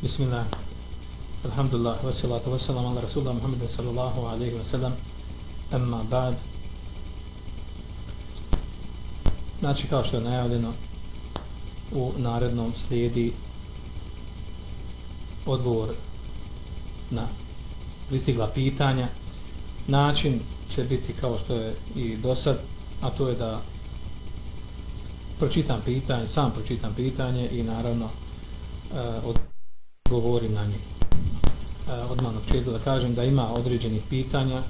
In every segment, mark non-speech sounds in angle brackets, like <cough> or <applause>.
Bismillah. Alhamdulillah. Wa salatu wa salam ala rasulullah Muhammed sallallahu alaihi wa sallam. Amma ba'd. Znači, kao što je najavljeno, u narednom slijedi odgovor na pristigla pitanja. Način će biti kao što je i do sad, a to je da pročitam pitanje, sam pročitam pitanje i naravno e, od govori na njih. E, odmah na početku da kažem da ima određenih pitanja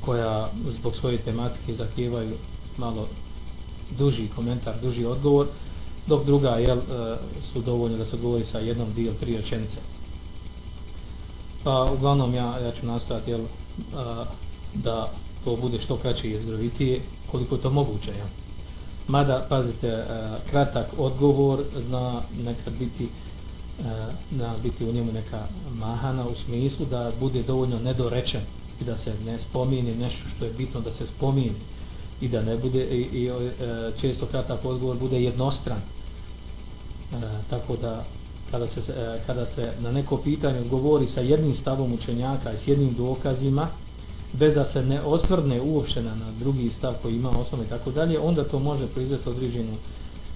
koja zbog svoje tematike zahtijevaju malo duži komentar, duži odgovor, dok druga jel, e, su dovoljne da se govori sa jednom, dio, tri rečenice. Pa uglavnom ja, ja ću nastaviti jel, e, da to bude što kraće i jezgrovitije, koliko to moguće. Jel. Mada, pazite, e, kratak odgovor zna nekad biti Eh, da biti u njemu neka mahana u smislu da bude dovoljno nedorečen i da se ne spomini nešto što je bitno da se spomini i da ne bude i, i e, često kratak odgovor bude jednostran. E, tako da kada se, e, kada se na neko pitanje govori sa jednim stavom učenjaka i s jednim dokazima bez da se ne osvrne uopšte na, na drugi stav koji ima osnovne i tako dalje, onda to može proizvesti određenu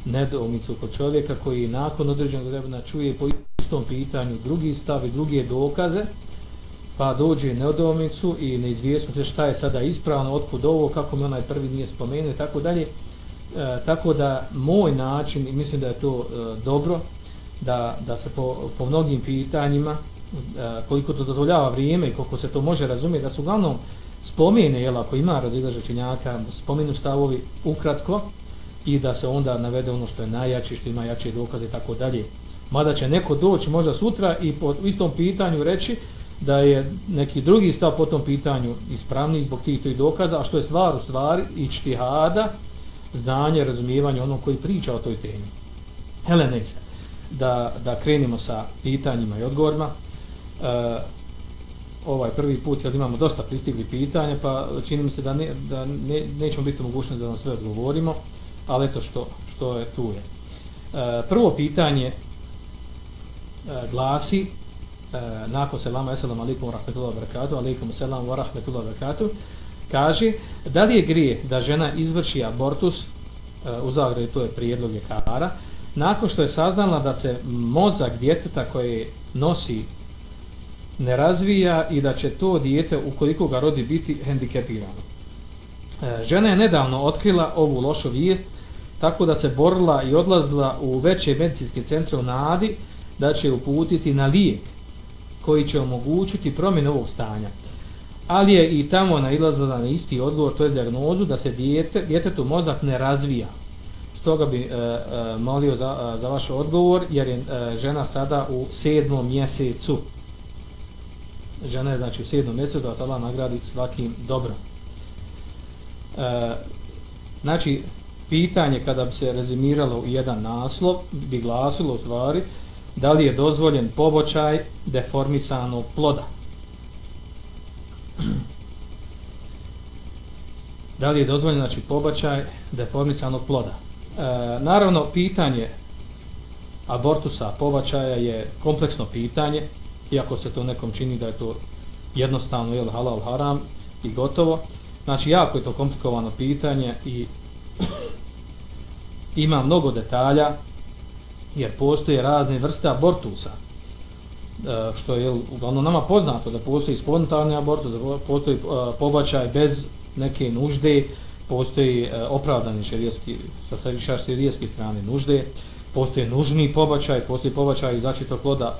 nedoumicu kod čovjeka koji nakon određenog vremena čuje po istom pitanju drugi stav i druge dokaze, pa dođe nedoumicu i neizvjesno se šta je sada ispravno, otkud ovo, kako mi onaj prvi nije spomenuo i tako dalje. E, tako da moj način, i mislim da je to e, dobro, da, da se po, po mnogim pitanjima E, koliko to dozvoljava vrijeme i koliko se to može razumjeti, da su uglavnom spomene, jel, ako ima razilaže činjaka, spomenu stavovi ukratko i da se onda navede ono što je najjači, što ima jače dokaze i tako dalje. Mada će neko doći možda sutra i po istom pitanju reći da je neki drugi stav po tom pitanju ispravni zbog tih tih dokaza, a što je stvar u stvari i čtihada, znanje, razumijevanje onog koji priča o toj temi. Helenice, da, da krenimo sa pitanjima i odgovorima uh, ovaj prvi put jer imamo dosta pristigli pitanja pa čini mi se da, ne, da ne, nećemo biti mogućnost da vam sve odgovorimo ali eto što, što je tu je E, prvo pitanje e, glasi e, nakon selama assalamu alaikum wa rahmatullahi wa barakatuh alaikum selam wa rahmetullahi wa barakatuh kaže da li je grije da žena izvrši abortus e, u zagradi to je prijedlog ljekara nakon što je saznala da se mozak djeteta koje nosi ne razvija i da će to dijete ukoliko ga rodi biti hendikepirano. E, žena je nedavno otkrila ovu lošu vijest tako da se borila i odlazila u veće medicinske centre u nadi da će uputiti na lijek koji će omogućiti promjenu ovog stanja. Ali je i tamo nailazila na isti odgovor, to je diagnozu da se dijete, djetetu mozak ne razvija. Stoga bi e, e, molio za, e, za vaš odgovor jer je e, žena sada u sedmom mjesecu žena je znači u sedmom mjesecu da vas Allah nagradi svakim dobrom. E, znači, pitanje kada bi se rezimiralo u jedan naslov, bi glasilo u stvari da li je dozvoljen pobočaj deformisanog ploda. Da li je dozvoljen znači, pobočaj deformisanog ploda. E, naravno, pitanje abortusa, pobačaja je kompleksno pitanje, iako se to nekom čini da je to jednostavno jel, halal haram i gotovo. Znači, jako je to komplikovano pitanje i ima mnogo detalja jer postoje razne vrste abortusa e, što je uglavnom nama poznato da postoji spontani abortus, da postoji e, pobačaj bez neke nužde, postoji e, opravdani šerijeski, sa šerijeske strane nužde, postoji nužni pobačaj, postoji pobačaj začetog ploda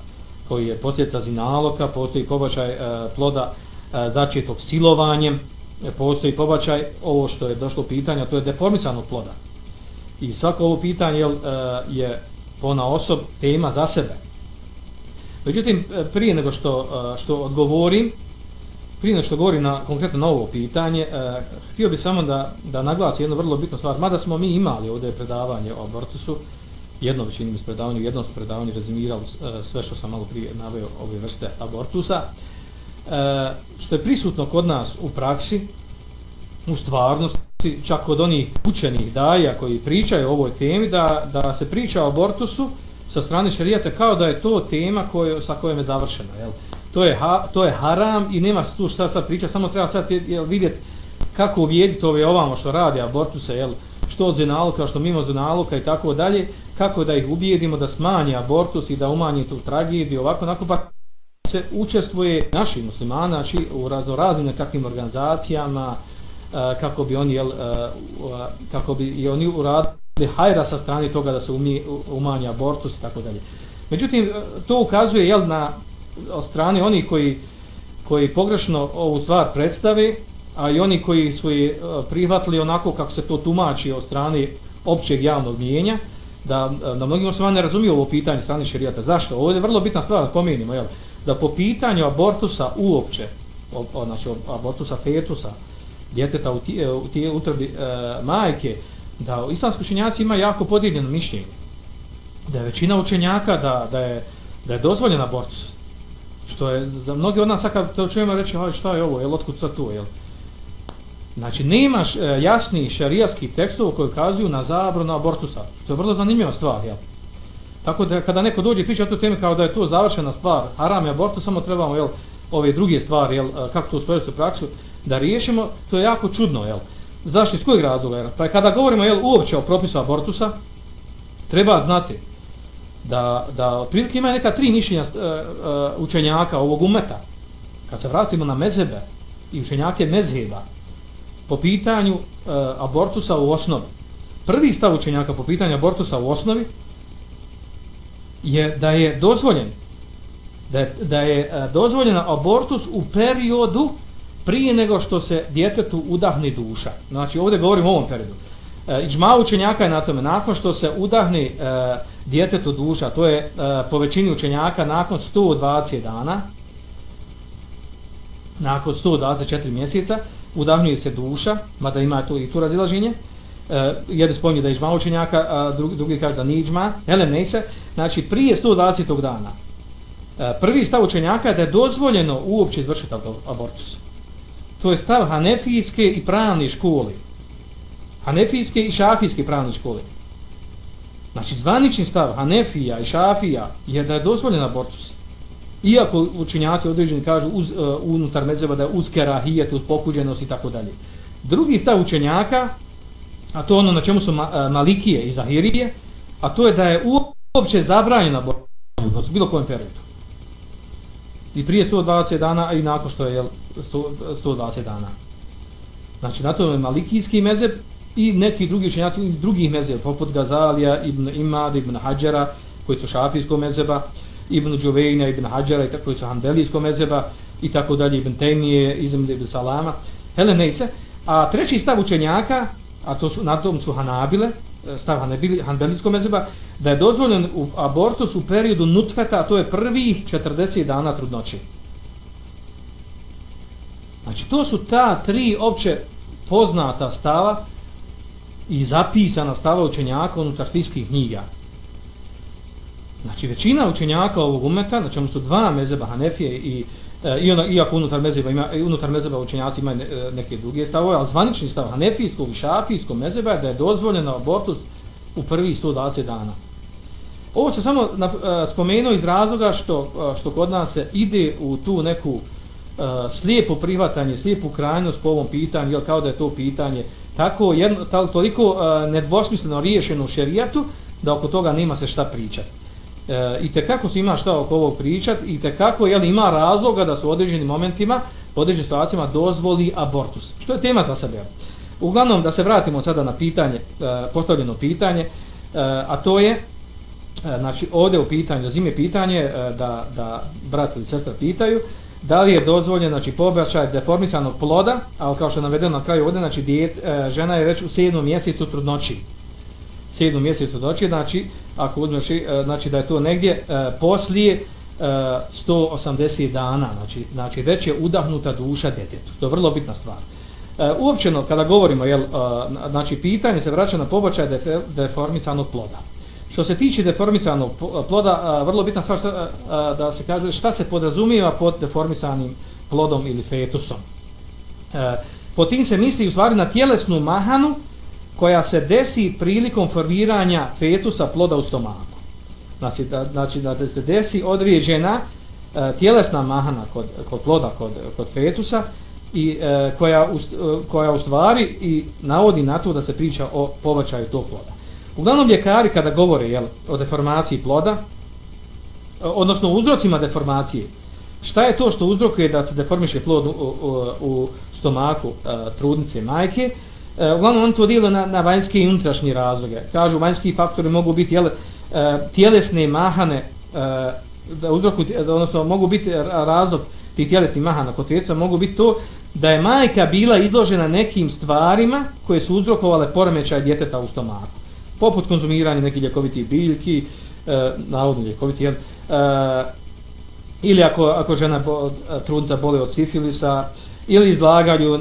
koji je posljedica zinaloka, postoji pobačaj ploda začetog silovanjem, postoji pobačaj, ovo što je došlo pitanja, to je deformisanog ploda. I svako ovo pitanje je, e, je pona osob tema za sebe. Međutim, e, prije nego što, e, što odgovorim, prije nego što govorim na, konkretno na ovo pitanje, e, htio bih samo da, da naglasim jednu vrlo bitnu stvar, mada smo mi imali ovdje predavanje o abortusu, jedno većinim iz predavanja, jednom su predavanje rezimirali sve što sam malo prije naveo ove vrste abortusa. Što je prisutno kod nas u praksi, u stvarnosti, čak od onih učenih daja koji pričaju o ovoj temi, da, da se priča o abortusu sa strane šarijata kao da je to tema koju, sa kojom je završena. Jel? To, je ha, to je haram i nema tu šta sad priča, samo treba sad jel, vidjeti kako uvijediti ove ovamo što radi abortuse, jel? što od zinaluka, što mimo zinaluka i tako dalje, kako da ih ubijedimo da smanje abortus i da umanji tu tragediju, ovako, onako, pa se učestvuje naši muslimani, znači u raznoraznim nekakvim organizacijama, kako bi oni jel, kako bi i oni uradili hajra sa strane toga da se umi, umanji abortus i tako dalje. Međutim, to ukazuje jel, na od strane oni koji, koji pogrešno ovu stvar predstave, a i oni koji su je e, prihvatili onako kako se to tumači od strane općeg javnog mijenja, da e, na mnogim osnovama ne razumiju ovo pitanje strane šerijata. Zašto? Ovo je vrlo bitna stvar da pomenimo, jel? da po pitanju abortusa uopće, o, o, znači abortusa fetusa, djeteta u tije, u tije utrobi e, majke, da islamski učenjaci ima jako podijeljeno mišljenje. Da je većina učenjaka da, da, je, da je dozvoljen abortus. Što je za mnogi od nas, kad to čujemo reći, šta je ovo, jel, otkud sad tu, jel? Znači, nemaš e, jasni šarijaski tekstov koji kazuju na zabranu abortusa. To je vrlo zanimljiva stvar, jel? Tako da kada neko dođe i priča o toj temi kao da je to završena stvar, haram je abortus, samo trebamo, jel, ove druge stvari, jel, e, kako to spojiti u praksu, da riješimo, to je jako čudno, jel? Zašto iz kojeg razloga? Jel? Pa kada govorimo jel, uopće o propisu abortusa, treba znati da, da otprilike ima neka tri mišljenja e, e, učenjaka ovog umeta, kad se vratimo na mezebe i učenjake mezheba, po pitanju e, abortusa u osnovi. Prvi stav učenjaka po pitanju abortusa u osnovi je da je dozvoljen da je, da je e, dozvoljen abortus u periodu prije nego što se djetetu udahne duša. Znači ovdje govorimo o ovom periodu. E, Iđma učenjaka je na tome, nakon što se udahne e, djetetu duša, to je e, po većini učenjaka nakon 120 dana, nakon 124 mjeseca, udahnuje se duša, mada ima tu i tu razilaženje, e, jedan spominje da je Iđma učenjaka, a drugi, drugi kaže da nije Iđma, elem ne znači prije 120 dana, e, prvi stav učenjaka je da je dozvoljeno uopće izvršiti abortus to je stav hanefijske i pravne škole. Hanefijske i šafijske pravne škole. Znači, zvanični stav hanefija i šafija je da je dozvoljen abortus. Iako učinjaci određeni kažu uz, uh, unutar mezeva da je uz kerahijet, uz pokuđenost i tako dalje. Drugi stav učenjaka, a to ono na čemu su ma, uh, malikije i zahirije, a to je da je uopće zabranjen abortus u bilo kojem periodu i prije 120 dana a i nakon što je jel, 120 dana. Znači, na to je malikijski mezeb i neki drugi učenjaci iz drugih mezeba, poput Gazalija, Ibn Imad, Ibn Hadžara, koji su šafijskog mezeba, Ibn Đuvejna, Ibn Hadžara, i tako, koji su hanbelijskog mezeba, i tako dalje, Ibn Temije, Izm Ibn Salama. Hele, ne. A treći stav učenjaka, a to su, na tom su Hanabile, E, stav Hanbelijskog mezeba, da je dozvoljen u abortus u periodu nutfeta, a to je prvih 40 dana trudnoće. Znači, to su ta tri opće poznata stava i zapisana stava učenjaka unutar fiskih knjiga. Znači, većina učenjaka ovog umeta, na čemu su dva mezeba Hanefije i E, i ono, iako unutar mezeba ima unutar mezeba učenjaci imaju e, neke druge stavove, al zvanični stav hanefijskog i šafijskog mezeba je da je dozvoljeno abortus u prvi 120 dana. Ovo se samo na, e, spomenuo iz razloga što, e, što kod nas se ide u tu neku e, slijepo prihvatanje, slijepu krajnost po ovom pitanju, jel kao da je to pitanje tako jedno, toliko e, nedvosmisleno riješeno u šerijatu, da oko toga nema se šta pričati e, i te kako se ima šta oko ovog pričat i te kako je ima razloga da su u određenim momentima, u određenim situacijama dozvoli abortus. Što je tema za sebe? Uglavnom, da se vratimo sada na pitanje, e, postavljeno pitanje, e, a to je, e, znači ovdje u pitanju, zime pitanje, e, da, da brat ili sestra pitaju, da li je dozvoljen, znači pobačaj deformisanog ploda, ali kao što je navedeno na kraju ovdje, znači dijet, e, žena je već u sedmom mjesecu trudnoći sedmom mjesecu doći, znači, ako uzmeš, e, znači da je to negdje e, poslije e, 180 dana, znači, znači već je udahnuta duša djetetu, što je vrlo bitna stvar. E, uopćeno, kada govorimo, jel, e, znači, pitanje se vraća na pobačaj defer, deformisanog ploda. Što se tiče deformisanog ploda, e, vrlo bitna stvar e, da se kaže šta se podrazumijeva pod deformisanim plodom ili fetusom. Po tim se misli u stvari na tjelesnu mahanu koja se desi prilikom formiranja fetusa ploda u stomaku. Znači da, znači da se desi određena e, tjelesna mahana kod, kod ploda, kod, kod fetusa i e, koja, u, e, koja u stvari i navodi na to da se priča o povećaju tog ploda. Uglavnom ljekari kada govore jel, o deformaciji ploda, e, odnosno uzrocima deformacije, šta je to što uzrokuje da se deformiše plod u, u, u stomaku e, trudnice majke, e, uglavnom on to dijelo na, na vanjske i unutrašnje razloge. Kažu vanjski faktori mogu biti jel, e, tjelesne mahane, e, da uzroku, odnosno mogu biti razlog tih tjelesnih mahana kod tjeca, mogu biti to da je majka bila izložena nekim stvarima koje su uzrokovale poremećaj djeteta u stomaku. Poput konzumiranja nekih ljekovitih biljki, e, navodno ljekovitih, jel, e, ili ako, ako žena bo, trudnica boli od sifilisa, ili izlaganju e,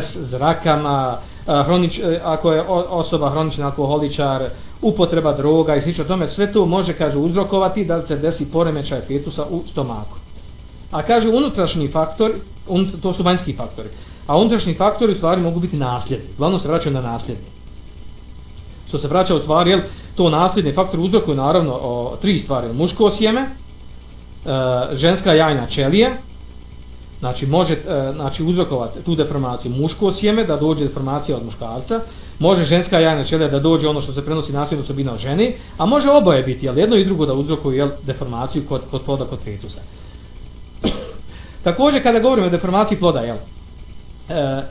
S zrakama, e, hronič, e, ako je osoba hronični alkoholičar, upotreba droga i slično tome, sve to može, kaže, uzrokovati da se desi poremećaj fetusa u stomaku. A kaže, unutrašnji faktor, un, to su vanjski faktori, a unutrašnji faktori u stvari mogu biti nasljedni. Glavno se vraćaju na nasljedni. Što se vraća u stvari, jel, to nasljedni faktor uzrokuje naravno o, tri stvari. Muško sjeme, E, ženska jajna ćelija, znači može e, znači uzrokovati tu deformaciju muško sjeme da dođe deformacija od muškarca, može ženska jajna ćelija da dođe ono što se prenosi nasljedno osobina od žene, a može oboje biti, ali jedno i drugo da uzrokuje jel, deformaciju kod, kod ploda kod fetusa. <coughs> Također kada govorimo o deformaciji ploda, jel, e, e,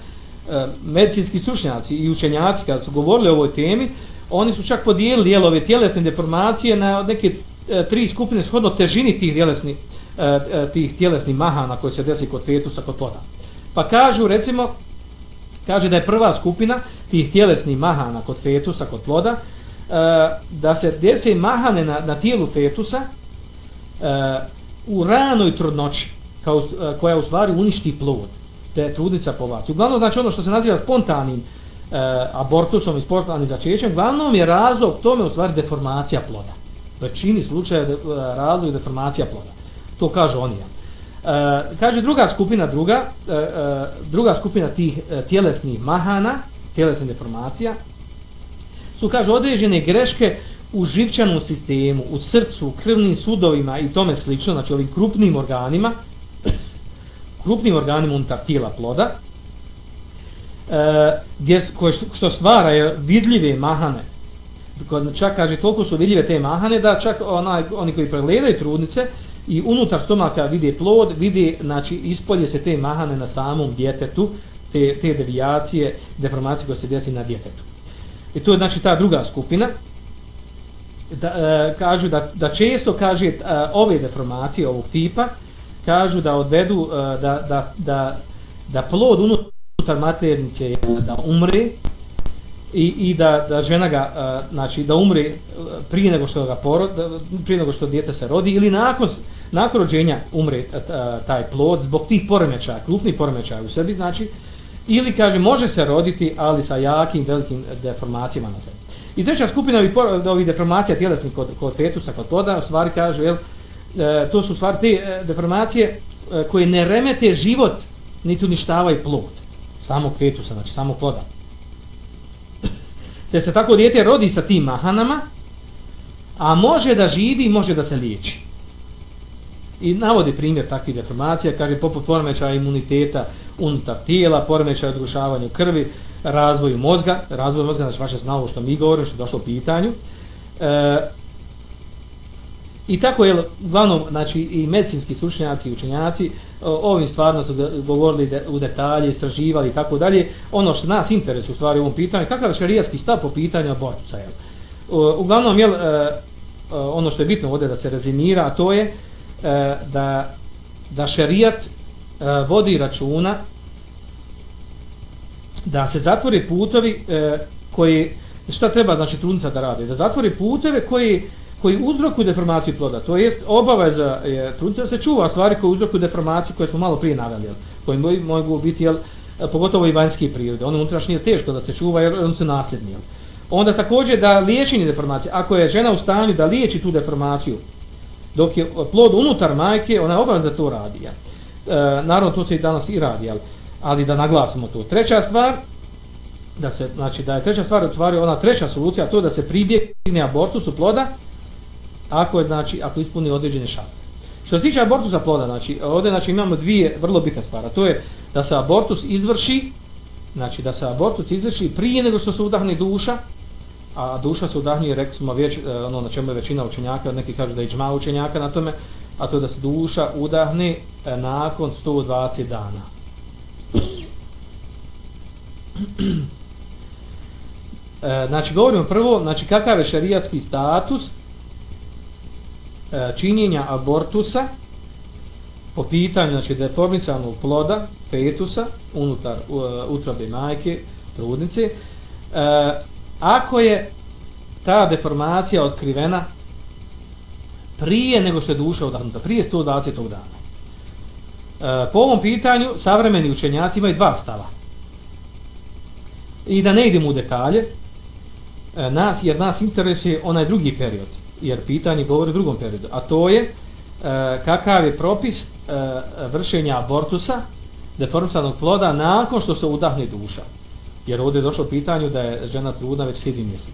medicinski stručnjaci i učenjaci kada su govorili o ovoj temi, oni su čak podijelili jel, ove tjelesne deformacije na neke E, tri skupine shodno težini tih tjelesnih E, e, tih tjelesnih mahana koji se desi kod fetusa kod ploda. Pa kažu recimo kaže da je prva skupina tih tjelesnih mahana kod fetusa kod ploda e, da se desi mahane na, na tijelu fetusa e, u ranoj trudnoći kao, koja u stvari uništi plod te trudnica povlači. Uglavnom znači ono što se naziva spontanim abortusom i spontanim začećem, uglavnom je razlog tome u stvari deformacija ploda većini slučaja je razlog deformacija ploda. To kaže oni. E, kaže druga skupina, druga, e, e, druga skupina tih e, tjelesnih mahana, tjelesnih deformacija, su, kaže, određene greške u živčanom sistemu, u srcu, krvnim sudovima i tome slično, znači ovim krupnim organima, krupnim organima unutar tijela ploda, e, gdje, koje što, što stvara je vidljive mahane, kod čak kaže toliko su vidljive te mahane da čak onaj oni koji pregledaju trudnice i unutar stomaka vide plod, vide znači ispolje se te mahane na samom djetetu, te, te devijacije, deformacije koje se desi na djetetu. I to je znači ta druga skupina. Da, e, kažu da, da često kaže e, ove deformacije ovog tipa kažu da odvedu e, da, da, da, da plod unutar maternice da umre i, i da, da žena ga, uh, znači da umre e, prije nego što ga porod, prije nego što dijete se rodi ili nakon, nakon rođenja umre uh, taj plod zbog tih poremećaja, krupnih poremećaja u sebi, znači, ili kaže može se roditi, ali sa jakim, velikim deformacijama na sebi. I treća skupina ovih, ovih deformacija tjelesnih kod, kod fetusa, kod ploda, u stvari kaže, jel, e, to su stvari te e, deformacije koje ne remete život, niti uništavaju plod samog fetusa, znači samog ploda te se tako dijete rodi sa tim mahanama, a može da živi može da se liječi. I navodi primjer takvih deformacija, kaže poput poremećaja imuniteta unutar tijela, poremećaja odrušavanju krvi, razvoju mozga, razvoju mozga, znači vaše znalo što mi govorimo, što je došlo u pitanju. E, I tako je, uglavnom, znači, i medicinski stručnjaci i učenjaci e, ovim stvarno su govorili de, u detalje, istraživali i tako dalje. Ono što nas interesuje u stvari u ovom pitanju, kakav je šarijaski stav po pitanju abortusa, jel? E, uglavnom, jel, e, ono što je bitno ovdje da se rezimira, to je da, da šarijat vodi računa da se zatvori putovi koji, šta treba, znači, trudnica da radi? Da zatvori puteve koji koji uzrokuju deformaciju ploda, to jest obaveza je trudnica da se čuva stvari koje uzrokuju deformaciju koje smo malo prije naveli, jel, koji mogu biti, jel, pogotovo i vanjske prirode. Ono unutrašnje je teško da se čuva jer on se nasljedni. Jel. Onda također da liječenje deformacije, ako je žena u stanju da liječi tu deformaciju, dok je plod unutar majke, ona je obavezna da to radi. Jel. E, naravno, to se i danas i radi. Jel. ali da naglasimo to. Treća stvar, da se, znači da je treća stvar utvari ona treća solucija, to da se pribjegne abortusu ploda, ako je, znači, ako ispuni određene šarte. Što se tiče abortusa ploda, znači, ovdje znači, imamo dvije vrlo bitne stvari. To je da se abortus izvrši, znači da se abortus izvrši prije nego što se udahne duša, a duša se udahne, rekli smo već, e, ono na čemu je većina učenjaka, neki kažu da je džma učenjaka na tome, a to je da se duša udahne e, nakon 120 dana. <clears throat> E, znači, govorimo prvo, znači, kakav je šarijatski status E, činjenja abortusa po pitanju znači deformisanog ploda fetusa unutar uh, utrobe majke trudnice uh, ako je ta deformacija otkrivena prije nego što je duša odahnuta, prije 120. dana E, po ovom pitanju savremeni učenjaci imaju dva stava i da ne idemo u detalje e, nas, jer nas interesuje onaj drugi period jer pitanje govori u drugom periodu a to je E, kakav je propis e, vršenja abortusa deformisanog ploda nakon što se udahne duša. Jer ovdje je došlo pitanju da je žena trudna već 7 mjesec.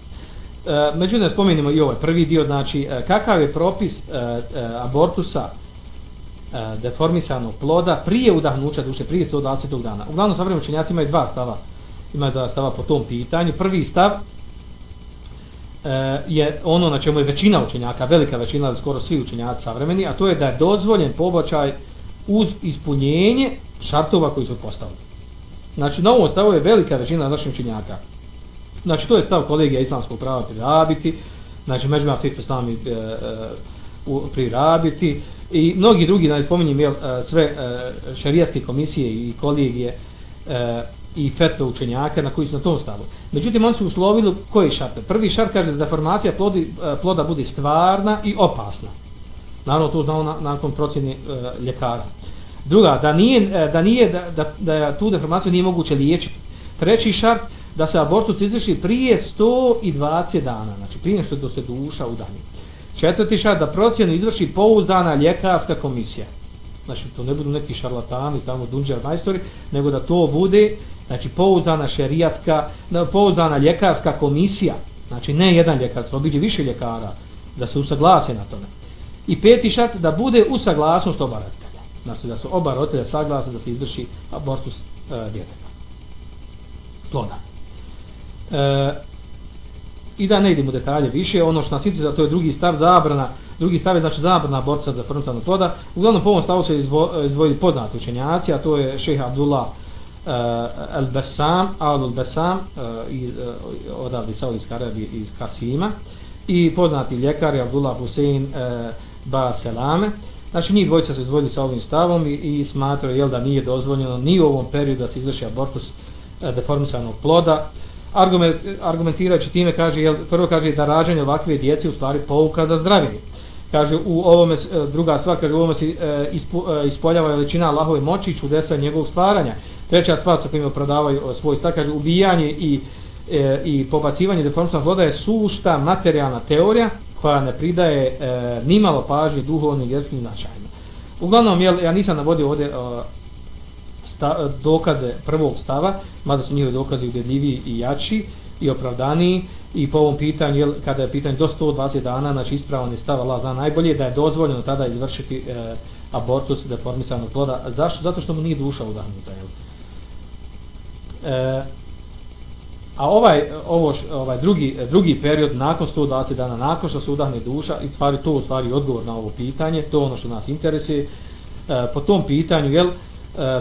E, međutim, spomenimo i ovaj prvi dio, znači e, kakav je propis e, e, abortusa deformisanog ploda prije udahnuća duše, prije 120. dana. Uglavnom, sa učenjaci imaju dva stava, imaju dva stava po tom pitanju. Prvi stav, E, je ono na čemu je većina učenjaka, velika većina, ili skoro svi učenjaci savremeni, a to je da je dozvoljen pobačaj uz ispunjenje šartova koji su postavili. Znači, na ovom stavu je velika većina naših učenjaka. Znači, to je stav kolegija islamskog prava prirabiti, znači, međuma fih islami e, e, prirabiti i mnogi drugi, da ne spominjem, jel, e, sve e, šarijaske komisije i kolegije e, i fetve učenjaka na koji su na tom stavu. Međutim, oni su uslovili koji šart? Prvi šart kaže da formacija plodi, e, ploda bude stvarna i opasna. Naravno, to znao na, nakon procjene e, ljekara. Druga, da nije, e, da, nije da, da, da tu deformaciju nije moguće liječiti. Treći šart, da se abortus izvrši prije 120 dana, znači prije što se duša udani. Četvrti šart, da procjenu izvrši pouzdana ljekarska komisija. Znači, to ne budu neki šarlatani, tamo dunđar majstori, nego da to bude znači pouzdana šerijatska, pouzdana ljekarska komisija, znači ne jedan ljekar, to biđe više ljekara, da se usaglase na tome. I peti šart, da bude usaglasnost oba roditelja. Znači da su oba roditelja saglase da se izvrši abortus e, djeteta. Ploda. E, I da ne idemo u detalje više, ono što nas da to je drugi stav zabrana, drugi stav je znači zabrana abortusa za frontalnu ploda. Uglavnom po ovom stavu se izvo, e, izvojili poznati učenjaci, a to je šeha Abdullah uh, Al-Bassam, Al-Bassam uh, iz, uh, odavde Saudijska Arabija iz Kasima i poznati ljekar Abdullah Hussein uh, Ba Selame. Znači njih dvojica su izvojili sa ovim stavom i, i smatraju jel, da nije dozvoljeno ni u ovom periodu da se izvrši abortus uh, deformisanog ploda. Argument, argumentirajući time kaže, jel, prvo kaže da rađanje ovakve djece u stvari pouka za zdravlje kaže u ovome druga stvar kaže u ovome se ispo, ispoljava veličina Allahove moći i čudesa njegovog stvaranja treća stvar sa kojima prodavaju eh, svoj stav kaže ubijanje i e, i pobacivanje deformisanog voda je sušta materijalna teorija koja ne pridaje e, nimalo pažnje duhovnim vjerskim značajima uglavnom jel, ja nisam navodio ovdje e, sta, dokaze prvog stava mada su njihovi dokazi ubedljiviji i jači i opravdaniji i po ovom pitanju, jel, kada je pitanje do 120 dana, znači ispravan je stav Allah zna najbolje da je dozvoljeno tada izvršiti e, abortus deformisanog ploda. Zašto? Zato što mu nije duša udahnuta. Jel? E, a ovaj, ovo, ovaj drugi, drugi period nakon 120 dana, nakon što se udahne duša, i stvari to u stvari odgovor na ovo pitanje, to ono što nas interesuje, e, po tom pitanju, jel, e,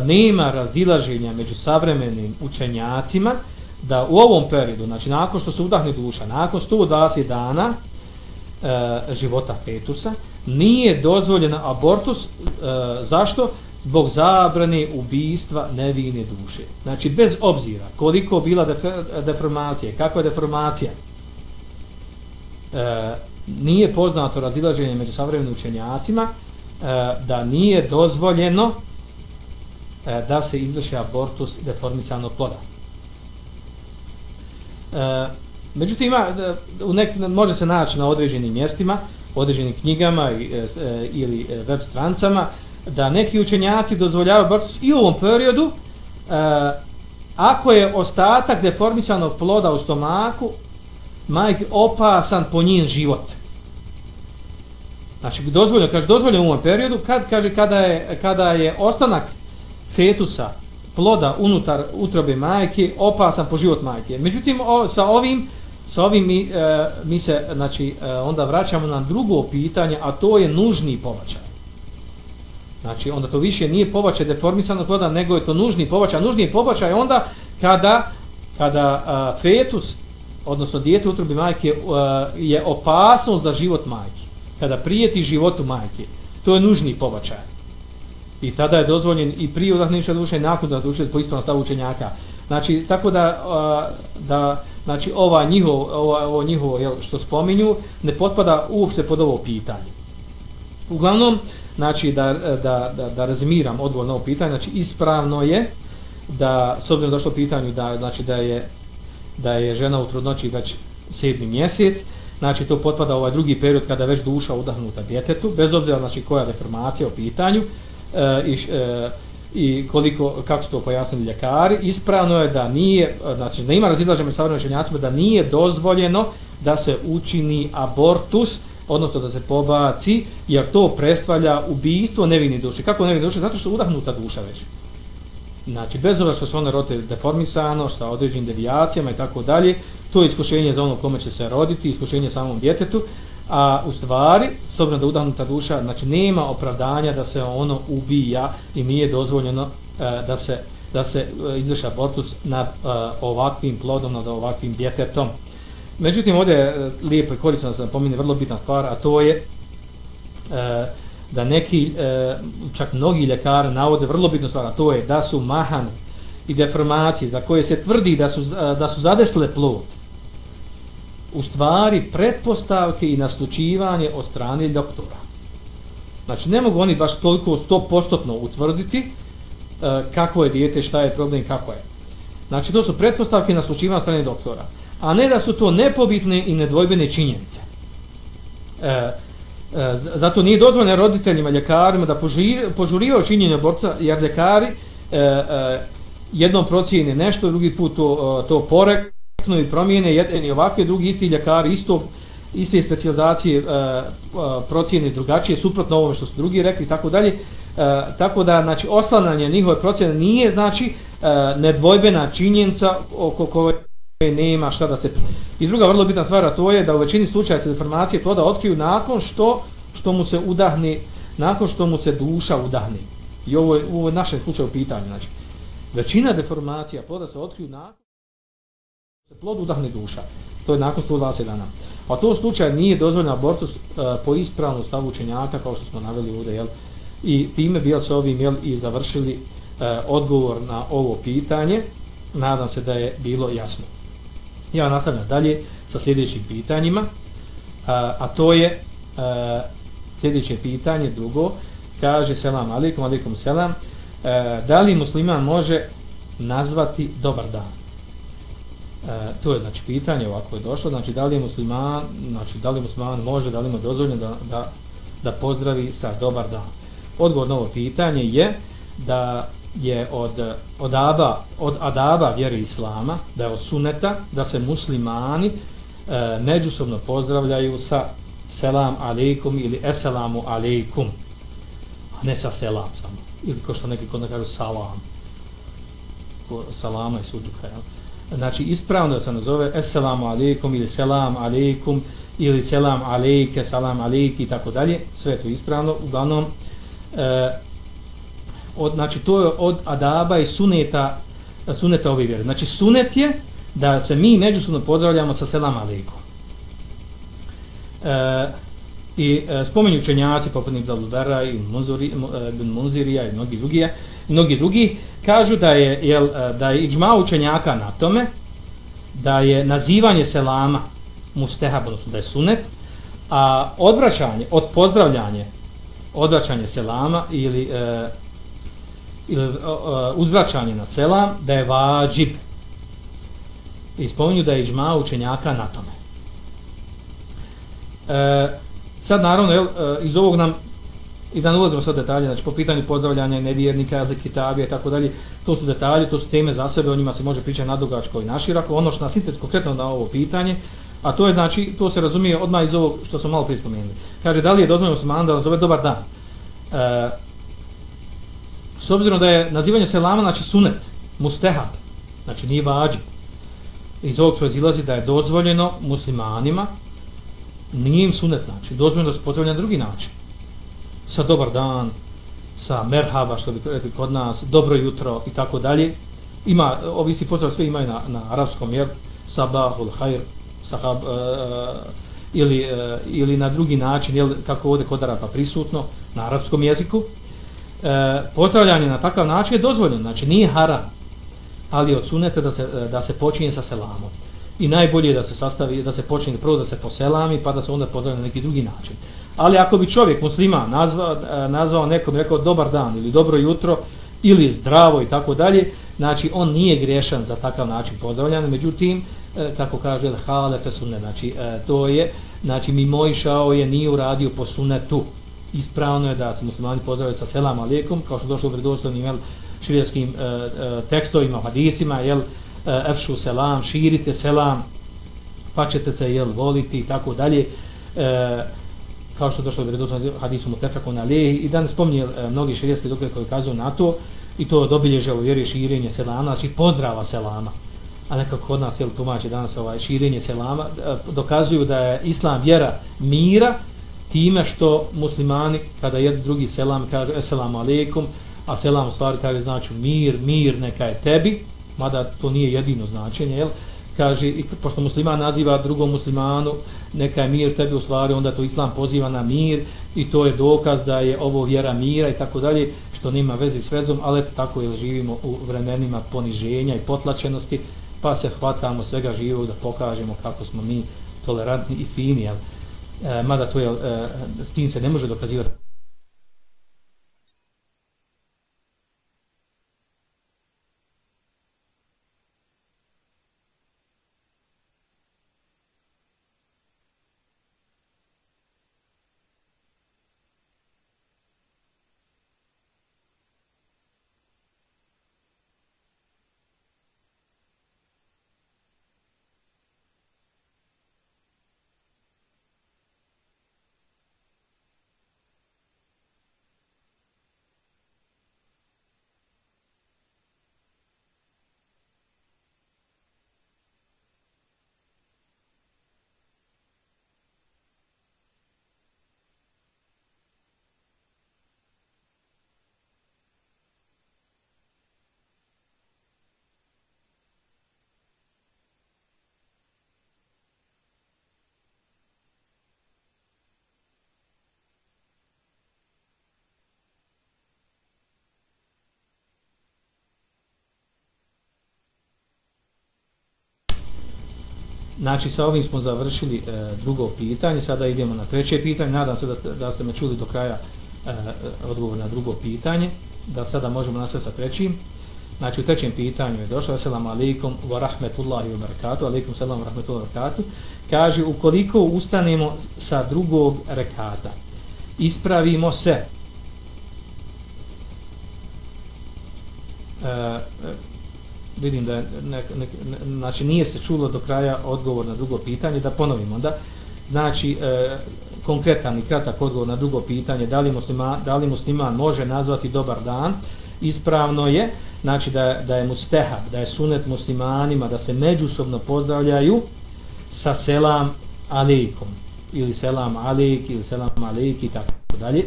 nema razilaženja među savremenim učenjacima, da u ovom periodu, znači nakon što se udahne duša, nakon 120 dana e, života fetusa, nije dozvoljena abortus, e, zašto? Zbog zabrane ubijstva nevine duše. Znači, bez obzira koliko bila deformacija, kakva je deformacija, e, nije poznato razilaženje među savremenim učenjacima e, da nije dozvoljeno e, da se izvrši abortus deformisanog ploda. E, međutim, ima, e, u nek, može se naći na određenim mjestima, određenim knjigama i, e, e ili e, web strancama, da neki učenjaci dozvoljavaju abortus i u ovom periodu, e, ako je ostatak deformisanog ploda u stomaku, majke opasan po njen život. Znači, dozvoljeno, kaže, dozvoljeno u ovom periodu, kad, kaže, kada je, kada je ostanak fetusa, ploda unutar utrobe majke, opasan po život majke. Međutim, o, sa ovim, sa ovim mi, e, mi se, znači, e, onda vraćamo na drugo pitanje, a to je nužni pobačaj. Znači, onda to više nije pobačaj deformisanog ploda, nego je to nužni pobačaj. Nužni pobačaj onda kada, kada a, fetus, odnosno dijete u utrobi majke, a, je opasnost za život majke. Kada prijeti životu majke, to je nužni pobačaj. I tada je dozvoljen i prije udahnuća duše i nakon da duše po istom stavu učenjaka. Znači, tako da, a, da znači, ova njihovo, ova, ovo njihovo jel, što spominju, ne potpada uopšte pod ovo pitanje. Uglavnom, znači da, da, da, da razmiram odgovor na ovo pitanje, znači ispravno je da, s obzirom došlo pitanju da, znači, da, je, da je žena u trudnoći već sedmi mjesec, znači to potpada ovaj drugi period kada već duša udahnuta djetetu, bez obzira znači koja deformacija u pitanju e, i, e, i koliko, kako su to pojasnili ljekari, ispravno je da nije, znači da ima razilaženje sa vrnojšenjacima, da nije dozvoljeno da se učini abortus, odnosno da se pobaci, jer to predstavlja ubijstvo nevini duše. Kako nevini duše? Zato što je udahnuta duša već. Znači, bez obzira što se ona rote deformisano, sa određenim devijacijama i tako dalje, to je iskušenje za ono kome će se roditi, iskušenje samom djetetu, a u stvari, s obzirom da udahnuta duša, znači nema opravdanja da se ono ubija i nije dozvoljeno e, da se da se e, izvrši abortus nad e, ovakvim plodom, nad ovakvim djetetom. Međutim, ovdje je e, lijepo i korisno da se napomine vrlo bitna stvar, a to je e, da neki, e, čak mnogi ljekari navode vrlo bitnu stvar, a to je da su mahan i deformacije za koje se tvrdi da su, e, da su zadesle plod, u stvari pretpostavke i naslučivanje od strane doktora. Znači, ne mogu oni baš toliko 100% utvrditi e, kako je dijete, šta je problem, kako je. Znači, to su pretpostavke i naslučivanje od strane doktora a ne da su to nepobitne i nedvojbene činjenice. E, e, zato nije dozvoljeno roditeljima, ljekarima da požurivaju činjenje aborta, jer ljekari e, e, jednom procijene nešto, drugi put to, e, to poreknu i promijene, jedan i ovakve, drugi isti ljekari isto, iste specializacije e, e, procijene drugačije, suprotno ovome što su drugi rekli i tako dalje. E, tako da znači oslananje njihove procjene nije znači e, nedvojbena činjenica oko koje nema šta da se... I druga vrlo bitna stvar, to je da u većini slučaja se deformacije ploda otkriju nakon što što mu se udahne, nakon što mu se duša udahne. I ovo je, ovo je naše slučaje u pitanju. Znači, većina deformacija ploda se otkriju nakon što se plod udahne duša. To je nakon 120 dana. A to slučaj nije dozvoljeno abortus e, po ispravnom stavu učenjaka, kao što smo naveli ovdje, jel? I time bi se ovim jel, i završili e, odgovor na ovo pitanje. Nadam se da je bilo jasno. Ja nastavljam dalje sa sljedećim pitanjima, a, a to je a, sljedeće pitanje, drugo, kaže selam alikum, alikum selam, a, da li musliman može nazvati dobar dan? E, to je znači pitanje ovako je došlo. Znači da li je musliman znači da li musliman može da li mu dozvoljeno da, da, da pozdravi sa dobar dan odgovor na ovo pitanje je da je od, od, aba, od adaba vjere islama, da je od suneta, da se muslimani e, međusobno pozdravljaju sa selam alejkum ili eselamu alejkum, a ne sa selam samo. Ili ko što neki kod kažu salam. Ko, salama i suđuka. Jel? Znači, ispravno da se nazove eselamu alejkum ili selam alejkum ili selam alejke, salam alejki i tako dalje. Sve to ispravno. Uglavnom, e, od, znači to je od adaba i suneta suneta ove vjere. Znači sunet je da se mi međusobno pozdravljamo sa selam alejkom. E, I e, spomenju učenjaci poput Ibn Zalubera i Munziri, Ibn Munzirija e, i mnogi drugi, mnogi drugi kažu da je, jel, e, da je iđma učenjaka na tome da je nazivanje selama mustehab, odnosno da je sunet, a odvraćanje, od pozdravljanje, odvraćanje selama ili e, ili uzvraćanje na selam da je vađib i spominju da je ižma učenjaka na tome e, sad naravno jel, e, iz ovog nam I da ne ulazimo sad detalje, znači po pitanju pozdravljanja nevjernika, kitabija i tako dalje, to su detalje, to su teme za sebe, o njima se može pričati nadugačko i naširako. Ono što nas interesuje konkretno na ovo pitanje, a to je znači, to se razumije odmah iz ovog što smo malo prije spomenuli. Kaže, da li je dozvoljeno musliman da zove ovaj dobar dan? E, s obzirom da je nazivanje selama, znači sunet, mustehab, znači nije vađi. Iz ovog proizilazi da je dozvoljeno muslimanima, nije im sunet, znači dozvoljeno da se pozdravlja na drugi način sa dobar dan, sa merhaba, što bi rekli kod nas, dobro jutro i tako dalje. Ima, ovi si pozdrav sve imaju na, na arapskom, jer sabahul hajr, sahab, uh, ili, uh, ili na drugi način, jel, kako ovdje kod Arapa prisutno, na arapskom jeziku e, potravljanje na takav način je dozvoljeno, znači nije haram, ali odsunete da se, e, da se počinje sa selamom. I najbolje je da se sastavi, da se počinje prvo da se poselami, pa da se onda pozdravlja na neki drugi način. Ali ako bi čovjek musliman nazvao, e, nazvao nekom rekao dobar dan ili dobro jutro ili zdravo i tako dalje, znači on nije grešan za takav način pozdravljanja, međutim, e, tako kaže hale te sunne, znači e, to je, znači mi je nije uradio po sunnetu. Ispravno je da se muslimani pozdravljaju sa selam alijekom, kao što došlo u vredoslovnim jel, širijskim e, e, tekstovima, hadisima, jel, e, efšu selam, širite selam, pa ćete se jel, voliti i tako dalje kao što došlo u vjerodostojnom hadisu mutafakun alejhi i danas spominje e, mnogi širijski dokle koji kazuju na to i to obilježje u vjeri širenje selama, znači pozdrava selama. A nekako kod nas jel, tumači danas ovaj širenje selama e, dokazuju da je islam vjera mira time što muslimani kada jedan drugi selam kaže eselamu alejkum, a selam u stvari kaže znači mir, mir neka je tebi, mada to nije jedino značenje, jel? kaže, i pošto musliman naziva drugom muslimanu, neka je mir tebi u stvari, onda to islam poziva na mir i to je dokaz da je ovo vjera mira i tako dalje, što nima veze s vezom, ali eto tako je živimo u vremenima poniženja i potlačenosti, pa se hvatamo svega živog da pokažemo kako smo mi tolerantni i fini, jel? E, mada to je, e, s tim se ne može dokazivati. Znači, sa ovim smo završili e, drugo pitanje, sada idemo na treće pitanje. Nadam se da ste, da ste me čuli do kraja e, odgovor na drugo pitanje, da sada možemo nastaviti sa trećim. Znači, u trećem pitanju je došlo, assalamu alaikum wa rahmetullahi wa barakatuh, alaikum salam wa rahmetullahi wa barakatuh, kaže, ukoliko ustanemo sa drugog rekata, ispravimo se, e, e vidim da ne, ne, ne, znači nije se čulo do kraja odgovor na drugo pitanje, da ponovimo onda. Znači, e, konkretan i kratak odgovor na drugo pitanje, da li, musliman, da li musliman može nazvati dobar dan, ispravno je, znači da, da je mustehab, da je sunet muslimanima, da se međusobno pozdravljaju sa selam alejkom, ili selam alejk, ili selam alejk i tako dalje.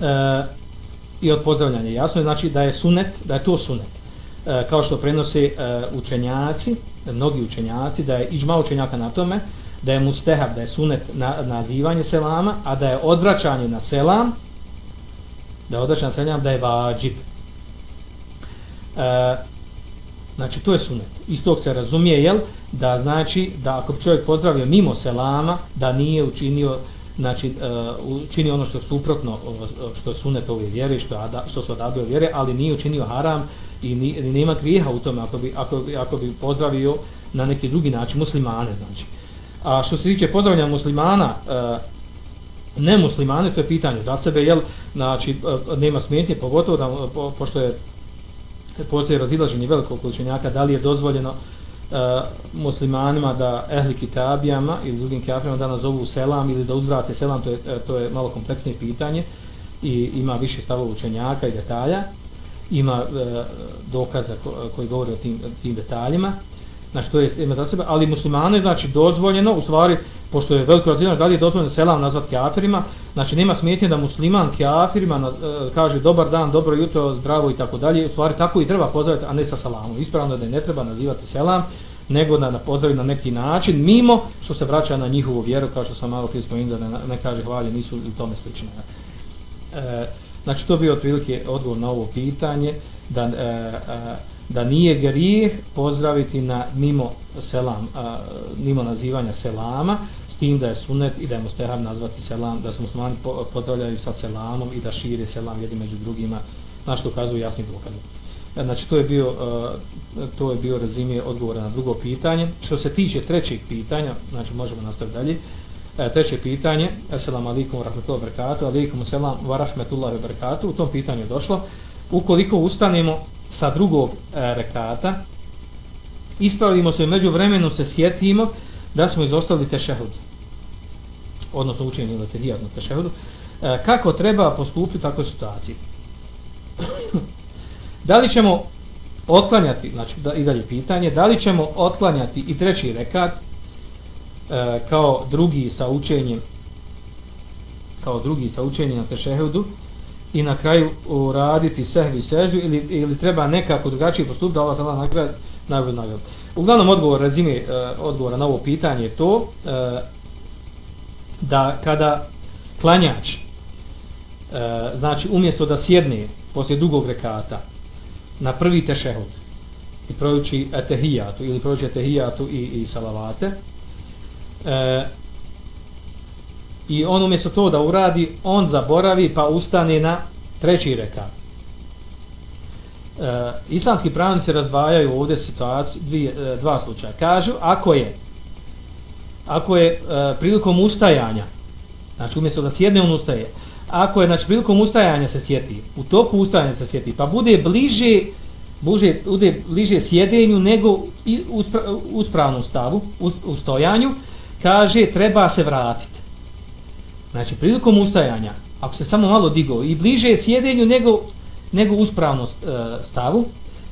E, I od pozdravljanja jasno je, znači da je sunet, da je to sunet. E, kao što prenose e, učenjaci, mnogi učenjaci, da je ižma učenjaka na tome, da je mustehab, da je sunet na, nazivanje selama, a da je odvraćanje na selam, da je odvraćanje na selam, da je vađib. E, znači, to je sunet. Iz tog se razumije, jel, da znači, da ako bi čovjek pozdravio mimo selama, da nije učinio znači e, uh, učini ono što je suprotno što je sunet ove vjere što ada, što se odabio vjere ali nije učinio haram i ni, nema grijeha u tome ako bi, ako, ako bi pozdravio na neki drugi način muslimane znači. A što se tiče pozdravljanja muslimana uh, nemuslimane, to je pitanje za sebe, jel, znači, e, nema smetnje, pogotovo da, po, pošto je postoje razilaženje velikog količenjaka, da li je dozvoljeno e, muslimanima da ehli kitabijama ili drugim kafirima da nazovu selam ili da uzvrate selam, to je, e, to je malo kompleksnije pitanje i ima više stavova učenjaka i detalja, ima e, dokaza ko, koji govori o tim, tim detaljima, na to je ima za sebe, ali muslimanu je znači dozvoljeno, u stvari, pošto je veliko razvijenost, da li je dozvoljeno selam nazvat kafirima, znači nema smetnje da musliman kafirima na, e, kaže dobar dan, dobro jutro, zdravo i tako dalje, u stvari tako i treba pozdraviti, a ne sa salamom. Ispravno je da ne treba nazivati selam, nego da na pozdravi na neki način, mimo što se vraća na njihovu vjeru, kao što sam malo prije spomenuo, da ne, ne kaže hvalje, nisu i tome slično. E, znači to bi otprilike odgovor na ovo pitanje, da e, e, da nije grijeh pozdraviti na mimo selam, mimo nazivanja selama, s tim da je sunet i da je mustehab nazvati selam, da se muslimani pozdravljaju sa selamom i da šire selam jedni među drugima, na što ukazuju jasni dokaze. Znači to je bio e, to je bio rezime odgovora na drugo pitanje. Što se tiče trećeg pitanja, znači možemo nastaviti dalje. E, treće pitanje, assalamu alaikum wa rahmatullahi wa barakatuh, alaikum assalam wa rahmatullahi wa barakatuh, u tom pitanju je došlo, ukoliko ustanemo sa drugog e, rekata, ispravimo se među vremenom se sjetimo da smo izostavili tešehud, odnosno učenje ili tehijatno tešehudu, e, kako treba postupiti u takvoj situaciji. <coughs> da li ćemo otklanjati, znači da, i dalje pitanje, da li ćemo otklanjati i treći rekat e, kao drugi sa učenjem kao drugi sa učenjem na tešehudu, i na kraju uraditi sehvi sežu ili, ili treba nekako drugačiji postup da Allah tala nagrad najbolj nagrad. Uglavnom odgovor, rezime e, odgovora na ovo pitanje je to e, da kada klanjač e, znači umjesto da sjedne poslije dugog rekata na prvi tešehud i projuči etehijatu ili projuči etehijatu i, i salavate e, i on umjesto to da uradi, on zaboravi pa ustane na treći rekat. E, islamski pravnici razvajaju ovdje situaciju, dvije, e, dva slučaja. Kažu, ako je ako je e, prilikom ustajanja, znači umjesto da sjedne on ustaje, ako je znači, prilikom ustajanja se sjeti, u toku ustajanja se sjeti, pa bude bliže bude, bude bliže sjedenju nego u uspravnom stavu, u stojanju, kaže treba se vratiti. Znači, prilikom ustajanja, ako se samo malo digao i bliže je sjedenju nego, nego uspravnost e, stavu,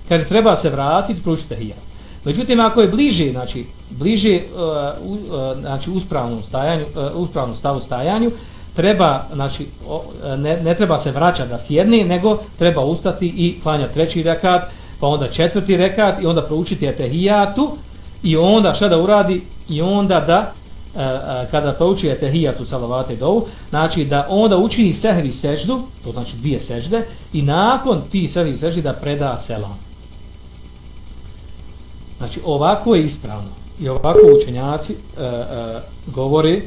kaže, treba se vratiti, proučite hija. Međutim, ako je bliže, znači, bliže uh, uh, znači, uspravnom, stajanju, uh, uspravnom stavu stajanju, treba, znači, ne, ne treba se vraćati da sjedne, nego treba ustati i klanjati treći rekat, pa onda četvrti rekat i onda proučiti etehijatu i onda šta da uradi i onda da E, e, kada prouči etehijatu salavate dovu, znači da onda učini sehvi seždu, to znači dvije sežde, i nakon ti sehvi seždi da preda selam. Znači ovako je ispravno. I ovako učenjaci e, e, govori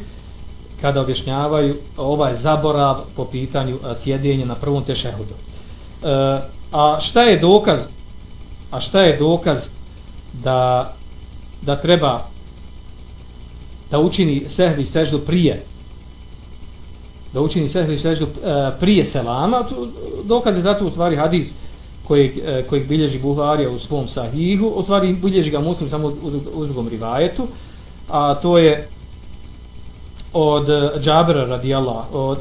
kada objašnjavaju ovaj zaborav po pitanju e, sjedinja na prvom tešehudu. E, a šta je dokaz a šta je dokaz da da treba da učini sehvi seždu prije. Da učini sehvi seždu e, prije selama dokaz je zato u stvari hadis kojeg, e, kojeg bilježi Buharija u svom sahihu u stvari bilježi ga muslim samo u, drugom rivajetu a to je od e, Džabra radijallahu od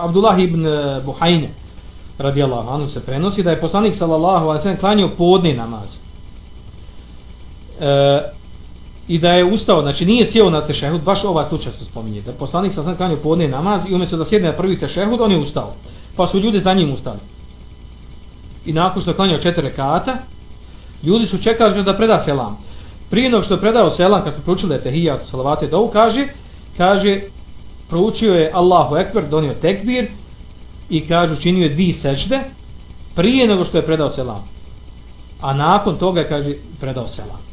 Abdullah ibn Buhajne radijallahu anhu se prenosi da je poslanik sallallahu alaihi sallam klanio podni namaz. E, i da je ustao, znači nije sjeo na tešehud, baš ovaj slučaj se spominje, da poslanik sa sam klanio podne namaz i umjesto da sjedne na prvi tešehud, on je ustao. Pa su ljudi za njim ustali. I nakon što je klanio četiri rekata, ljudi su čekali da preda selam. Prije nego što je predao selam, kad su proučili etehijat, salavate dovu, kaže, kaže, proučio je Allahu Ekber, donio tekbir i kaže, učinio je dvije sečde prije nego što je predao selam. A nakon toga, kaže, predao selam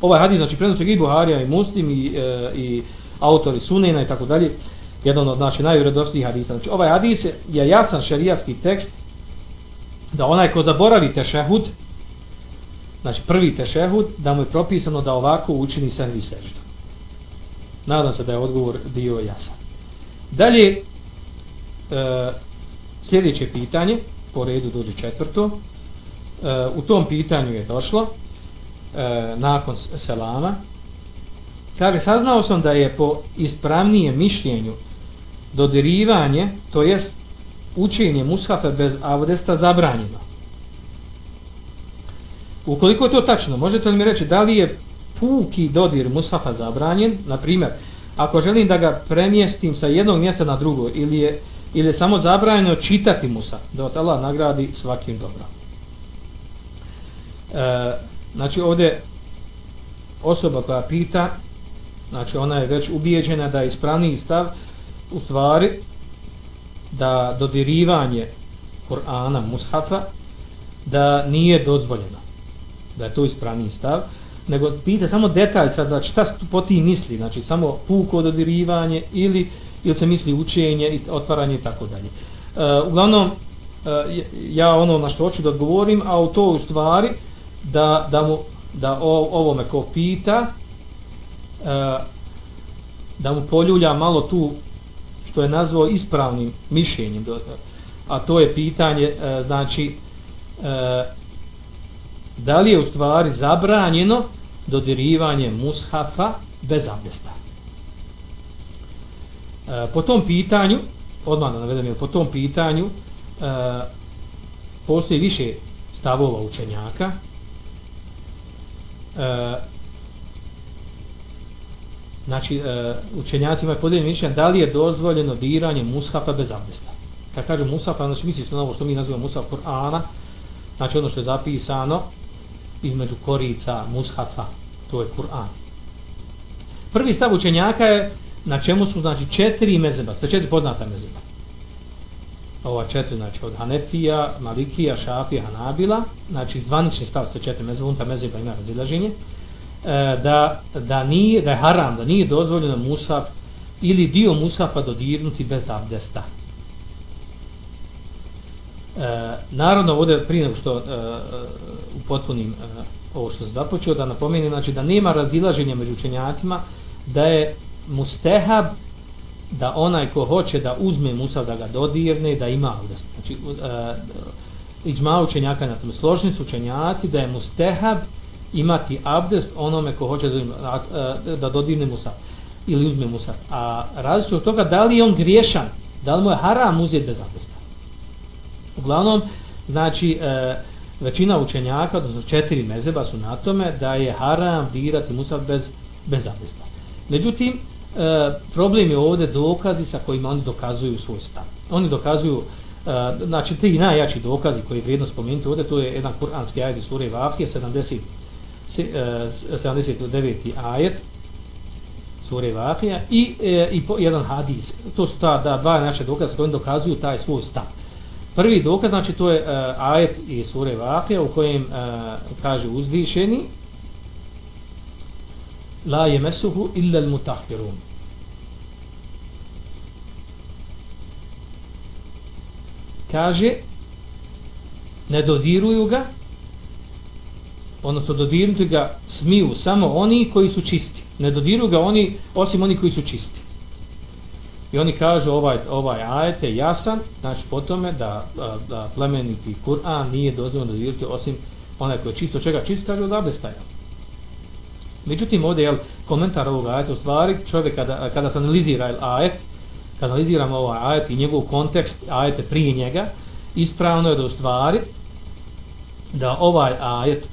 ovaj hadis znači prenosi i Buharija i Muslim i, e, i autori Sunena i tako dalje jedan od znači najvjerodostojnijih hadisa. Znači ovaj hadis je jasan šerijatski tekst da onaj ko zaboravi tešehud znači prvi tešehud da mu je propisano da ovako učini sehvi seždu nadam se da je odgovor dio jasan. Dalje, e, sljedeće pitanje, po redu dođe četvrto, e, u tom pitanju je došlo, e, nakon selama, kaže, saznao sam da je po ispravnijem mišljenju dodirivanje, to jest učenje mushafa bez avdesta zabranjeno. Ukoliko je to tačno, možete li mi reći da li je puki dodir mushafa zabranjen, na primjer, ako želim da ga premjestim sa jednog mjesta na drugo, ili je, ili je samo zabranjeno čitati mushaf, da vas Allah nagradi svakim dobro. E, znači ovdje osoba koja pita, znači ona je već ubijeđena da je ispravni stav, u stvari da dodirivanje Kur'ana, mushafa, da nije dozvoljeno, da je to ispravni stav, nego pita samo detalj sad, znači šta po ti misli, znači samo puko dodirivanje ili, ili se misli učenje i otvaranje i tako dalje. Uh, uglavnom, e, ja ono na što hoću da odgovorim, a u to u stvari da, da, mu, da o, ovome ko pita, e, da mu poljulja malo tu što je nazvao ispravnim mišljenjem, a to je pitanje, e, znači, e, da li je u stvari zabranjeno dodirivanje mushafa bez abdesta. E, po tom pitanju, odmah da navedem, po tom pitanju e, postoji više stavova učenjaka. E, znači, e, učenjaci imaju podijeljeno mišljenje da li je dozvoljeno diranje mushafa bez abdesta. Kad kažu mushafa, znači misli se na ovo što mi nazivamo mushaf Kur'ana, znači ono što je zapisano između korica mushafa, to je Kur'an. Prvi stav učenjaka je na čemu su znači četiri mezeba, sve četiri poznata mezeba. Ova četiri, znači od Hanefija, Malikija, Šafija, Hanabila, znači zvanični stav sa četiri mezunta, unta mezeba pa ima razilaženje, e, da, da, nije, da je haram, da nije dozvoljeno musaf ili dio musafa pa dodirnuti bez abdesta. E, narodno ovdje prije nego što e, e, upotpunim e, ovo što se započeo da napomenem znači da nema razilaženja među učenjacima da je mustehab da onaj ko hoće da uzme musav da ga dodirne da ima abdest znači e, iđma učenjaka na tom složni su učenjaci da je mustehab imati abdest onome ko hoće da, e, da dodirne musav ili uzme musav a različno od toga da li je on griješan da li mu je haram uzeti bez abdesta? Uglavnom, znači, e, većina učenjaka, odnosno četiri mezeba su na tome da je haram dirati musav bez, bez abdesta. Međutim, e, problem je ovdje dokazi sa kojima oni dokazuju svoj stav. Oni dokazuju, e, znači, ti najjači dokazi koji je vrijedno spomenuti ovdje, to je jedan kuranski ajet iz sure Vahije, 70, 79. ajet, sure Vahije, i, e, i po, jedan hadis. To su ta da, dva naše dokaza koji dokazuju taj svoj stav. Prvi dokaz, znači to je e, ajet iz sure Vakija u kojem e, kaže uzvišeni La jemesuhu illa al-mutahhirun. Kaže ne dodiruju ga odnosno dodirnuti ga smiju samo oni koji su čisti. Ne dodiruju ga oni osim oni koji su čisti. I oni kažu ovaj, ovaj ajet je jasan, znači po tome da, da, da plemeniti Kur'an nije dozvoljeno da osim onaj koji je čisto čega čisto, kaže od abdesta. Međutim, ovdje je komentar ovog ajeta, u stvari čovjek kada, kada se analizira ajet, kada analiziramo ovaj ajet i njegov kontekst ajete prije njega, ispravno je da u stvari da ovaj ajet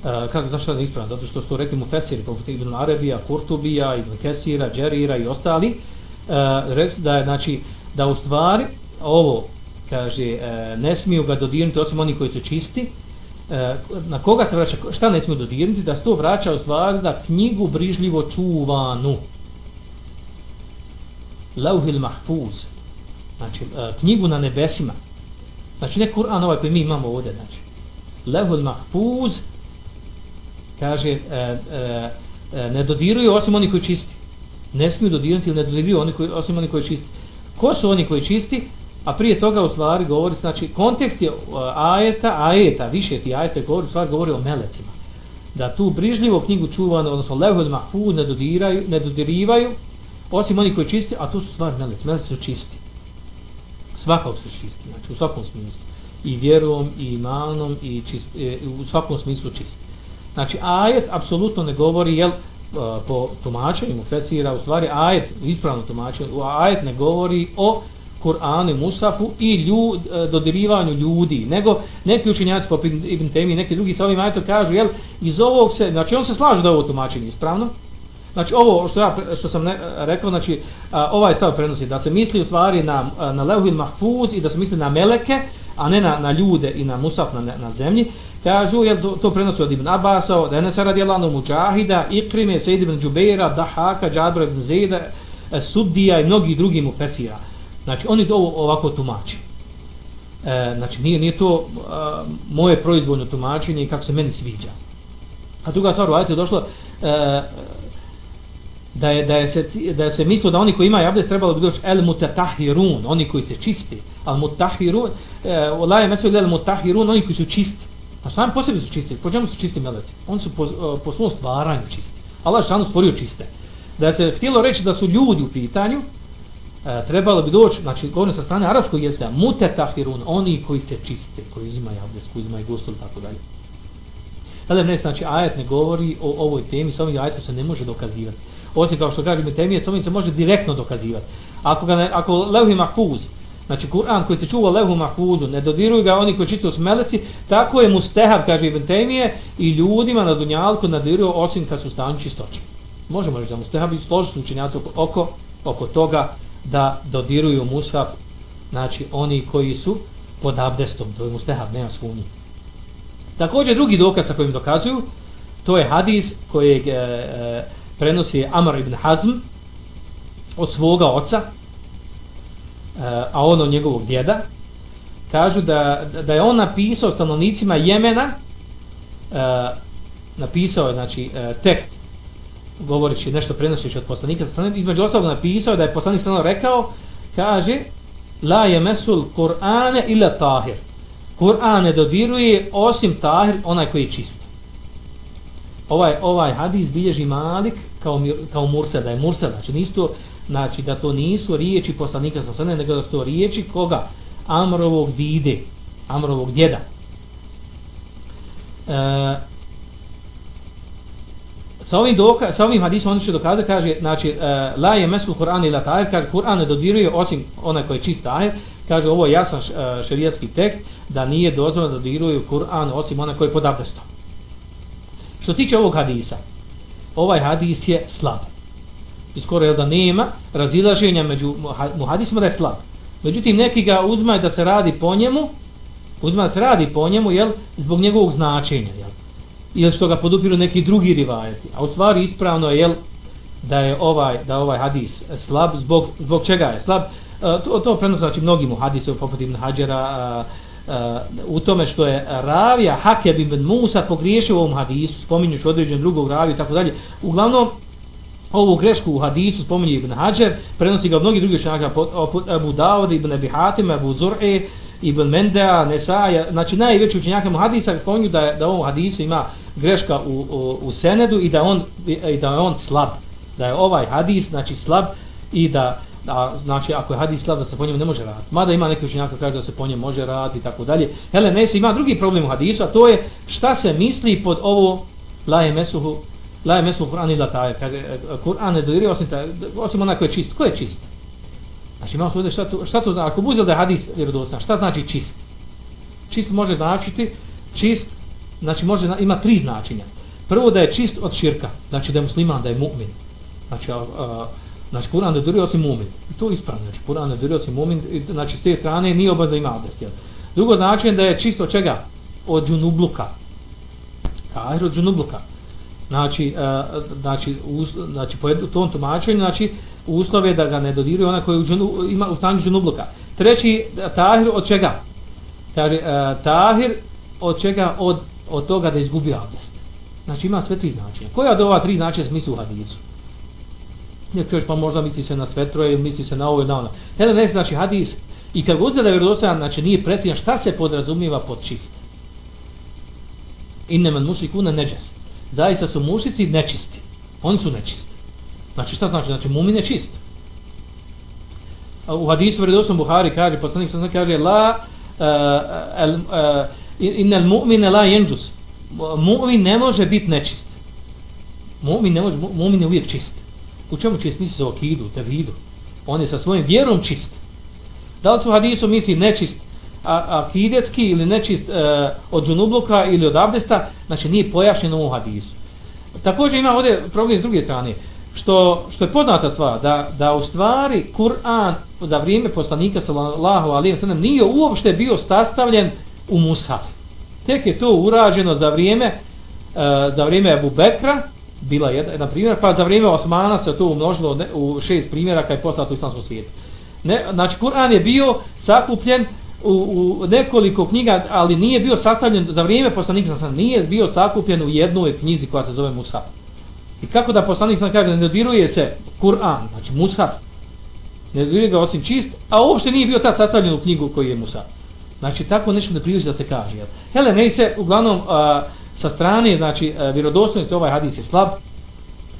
Uh, kako zašto je ispravno? Zato što su rekli mu Fesiri, poput Ibn Arabija, Kurtubija, Ibn Kesira, Džerira i ostali, uh, rekli da je znači da u stvari ovo kaže uh, ne smiju ga dodirnuti osim oni koji su čisti E, na koga se vraća šta ne smiju dodirnuti da se to vraća u stvari da knjigu brižljivo čuvanu. Lauhil mahfuz. Znači e, knjigu na nebesima. Znači ne Kur'an ovaj koji mi imamo ovdje znači. Lauhil mahfuz kaže e, e, e ne dodiruju osim oni koji čisti. Ne smiju dodirati ili ne dodiruju oni koji, osim oni koji čisti. Ko su oni koji čisti? A prije toga u stvari govori, znači kontekst je e, ajeta, ajeta, više ti ajeta govori, u stvari govori o melecima. Da tu brižljivo knjigu čuvano, odnosno levhod mahfud ne, dodiraju, ne dodirivaju osim oni koji čisti, a tu su stvari meleci, meleci su čisti. Svakako su čisti, znači u svakom smislu. I vjerom, i imanom, i, čist, i u svakom smislu čisti. Znači, ajet apsolutno ne govori, jel, e, po tumačenju Fesira, u stvari ajet, ispravno tumačenju, ajet ne govori o Kur'anu Musafu i ljud, e, dodirivanju ljudi, nego neki učinjaci poput Ibn Temi, neki drugi sa ovim ajetom kažu, jel, iz ovog se, znači on se slaže da ovo tumačenje ispravno, Znači ovo što ja što sam ne, rekao, znači a, ovaj stav prenosi da se misli u stvari na na Levhil Mahfuz i da se misli na meleke, a ne na, na ljude i na musaf na, na zemlji. Kažu je to, to prenosi od Ibn Abasa, da je Nesa radijallahu Mujahida, Ikrime, Sejid ibn Džubeira, Dahaka, Džabra ibn Zejda, Sudija i mnogi drugi mufesira. Znači oni ovo ovako tumači. E, znači nije, nije to a, moje proizvoljno tumačenje kako se meni sviđa. A druga stvar, u ajte došlo, e, da je da je se da se mislo da oni koji imaju abdest trebalo bi doći el mutatahirun, oni koji se čisti, al mutahirun, e, la je mesul el mutahirun, oni koji su čisti. Pa a sam po sebi su čisti. Po čemu su čisti meleci? Oni su po, e, po svom stvaranju čisti. Allah je stvorio čiste. Da se htjelo reći da su ljudi u pitanju, e, trebalo bi doći, znači govorim sa strane arapskog jezika, mutetahirun, oni koji se čiste, koji uzimaju abdest, koji uzimaju gusul, tako dalje. Tada ne, znači ajet ne govori o ovoj temi, s ovim ajetom se ne može dokazivati osim kao što kažemo temije, s ovim se može direktno dokazivati. Ako, ga ne, ako levhi mahfuz, znači Kur'an koji se čuva levhu mahfuzu, ne dodiruju ga oni koji čitaju smeleci, tako je mustehav, kaže Ibn Temije, i ljudima na dunjalku nadiruju osim kad su stanju čistoće. Možemo reći da mustehav i složiti učenjaci oko, oko toga da dodiruju mushaf, znači oni koji su pod abdestom, to je mustehab, nema sumnji. Također drugi dokaz sa kojim dokazuju, to je hadis kojeg e, e, prenosi Amr ibn Hazm od svoga oca, e, a on od njegovog djeda, kažu da, da je on napisao stanovnicima Jemena, e, napisao je znači, e, tekst govoreći nešto prenoseći od poslanika, između ostalog napisao da je poslanik stano rekao, kaže, la je qur'ana illa tahir. Kur'an ne dodiruje osim tahir, onaj koji je čist. Ovaj ovaj hadis bilježi Malik kao kao Mursa da je Mursa znači nisu znači da to nisu riječi poslanika sa sene nego da su to riječi koga? Amrovog dide Amrovog djeda. E, sa ovim doka, sa ovim hadisom on će dokazati kaže znači e, la je mesul Kur'an ila ta'ir kaže Kur'an ne dodiruje osim onaj koji je čist ta'ir kaže ovo je jasan e, šerijatski tekst da nije dozvoljeno da dodiruje Kur'an osim onaj koji je pod abdestom Što se tiče ovog hadisa, ovaj hadis je slab. I skoro je da nema razilaženja među muhadisima da je slab. Međutim, neki ga uzmaju da se radi po njemu, uzmaju da se radi po njemu, jel, zbog njegovog značenja, jel, ili što ga podupiru neki drugi rivajeti. A u stvari ispravno je, jel, da je ovaj, da ovaj hadis slab, zbog, zbog čega je slab. E, to, to prenosi znači mnogi muhadise, poput Ibn Hadžera uh, e, e, u tome što je ravija Hakeb ibn Musa pogriješio u ovom hadisu, spominjući određen drugog raviju i tako dalje. Uglavnom, ovu grešku u hadisu spominje Ibn Hajar, prenosi ga mnogi drugi drugih šanaka, poput Abu Dawud, Ibn Abi Hatim, Abu Zur'e, Ibn Mendea, Nesaja, znači najveći učenjaka mu hadisa spominju da, da ovom hadisu ima greška u, u, u senedu i da, on, i da je on slab. Da je ovaj hadis, znači slab i da a znači ako je hadis slab da se po njemu ne može raditi. Mada ima neki učenjaka kaže da se po njemu može raditi i tako dalje. Hele, ne ima drugi problem u hadisu, a to je šta se misli pod ovo la mesuhu la je mesuhu Kur'an ila taj, kaže e, Kur'an ne dodiri osim, ta, osim onaj koji je čist. Ko je čist? Znači imam sude šta to, šta to znači, ako muzel da je hadis vjerodostan, šta znači čist? Čist može značiti, čist, znači može, ima tri značenja. Prvo da je čist od širka, znači da je musliman, da je mu'min. Znači, a, a, Znači, Kur'an ne durio osim mumin. I to je ispravno. Znači, Kur'an ne durio osim mumin. Znači, s te strane nije obaz da ima abdest. Jel? Drugo značenje da je čisto čega? Od džunubluka. Kahir od džunubluka. Znači, a, znači, us, znači, po tom tumačenju, znači, uslov je da ga ne dodiruje ona koja džunu, ima u stanju džunubluka. Treći, tahir od čega? Kaže, uh, tahir od čega? Od, od toga da izgubi abdest. Znači, ima sve tri značenja. Koja od ova tri značenja smislu u hadisu? Nek još pa možda misli se na svetroje ili misli se na ovo i na ono. Jedan ne znači hadis. I kad god da je vjerodostojan, znači nije precizan šta se podrazumiva pod čist. Inne man mušli neđest. Zaista su mušici nečisti. Oni su nečisti. Znači šta znači? Znači mumin je čist. u hadisu vredosnom Buhari kaže, poslanik sam kaže, la, uh, el, e, uh, inel mu'mine la jenđus. Mu'min ne može biti nečist. Mu'min ne može, mu'min je uvijek čist. U čemu čist? Misli se o akidu, te vidu. On je sa svojim vjerom čist. Da li su hadisu misli nečist a, akidetski ili nečist e, od džunubluka ili od abdesta, znači nije pojašnjeno u hadisu. Također ima ovdje problem s druge strane što, što je poznata stvar, da, da u stvari Kur'an za vrijeme poslanika sallallahu alaihi wa sallam nije uopšte bio sastavljen u mushaf. Tek je to urađeno za vrijeme uh, za vrijeme Abu Bekra, bila jedan, jedan primjer, pa za vrijeme Osmana se to umnožilo ne, u šest primjera kad je poslato u islamskom svijetu. Ne, znači, Kur'an je bio sakupljen u, u nekoliko knjiga, ali nije bio sastavljen za vrijeme poslanika sallallahu alaihi sallam, nije bio sakupljen u jednoj knjizi koja se zove mushaf. I kako da poslanik sam kaže, ne dodiruje se Kur'an, znači Musaf, ne dodiruje ga osim čist, a uopšte nije bio tad sastavljen u knjigu koji je Musaf. Znači, tako nešto ne priliči da se kaže. Jel? Hele, ne se, uglavnom, a, sa strane, znači, vjerodostojnosti ovaj hadis je slab,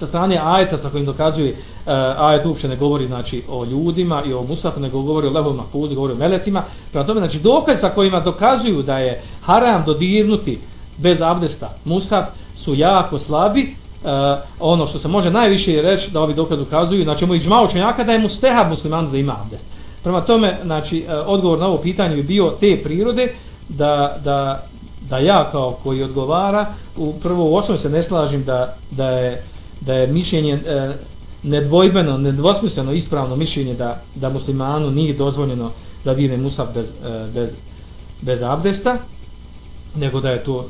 sa strane ajeta sa kojim dokazuje, uh, ajet uopšte ne govori, znači, o ljudima i o Musafu, nego govori o levom mahfuzi, govori o melecima, prema tome, znači, dokaz sa kojima dokazuju da je haram dodirnuti bez abdesta Musaf su jako slabi, uh, ono što se može najviše reći da ovi dokaz ukazuju, znači mu iđma učenjaka da je mu stehab musliman da ima abdest. Prema tome, znači, uh, odgovor na ovo pitanje bi bio te prirode da, da, da ja kao koji odgovara, u prvo u osnovu se ne slažim da, da, je, da je mišljenje e, nedvojbeno, nedvosmisleno, ispravno mišljenje da, da muslimanu nije dozvoljeno da vide musaf bez, e, bez, bez abdesta, nego da je, to,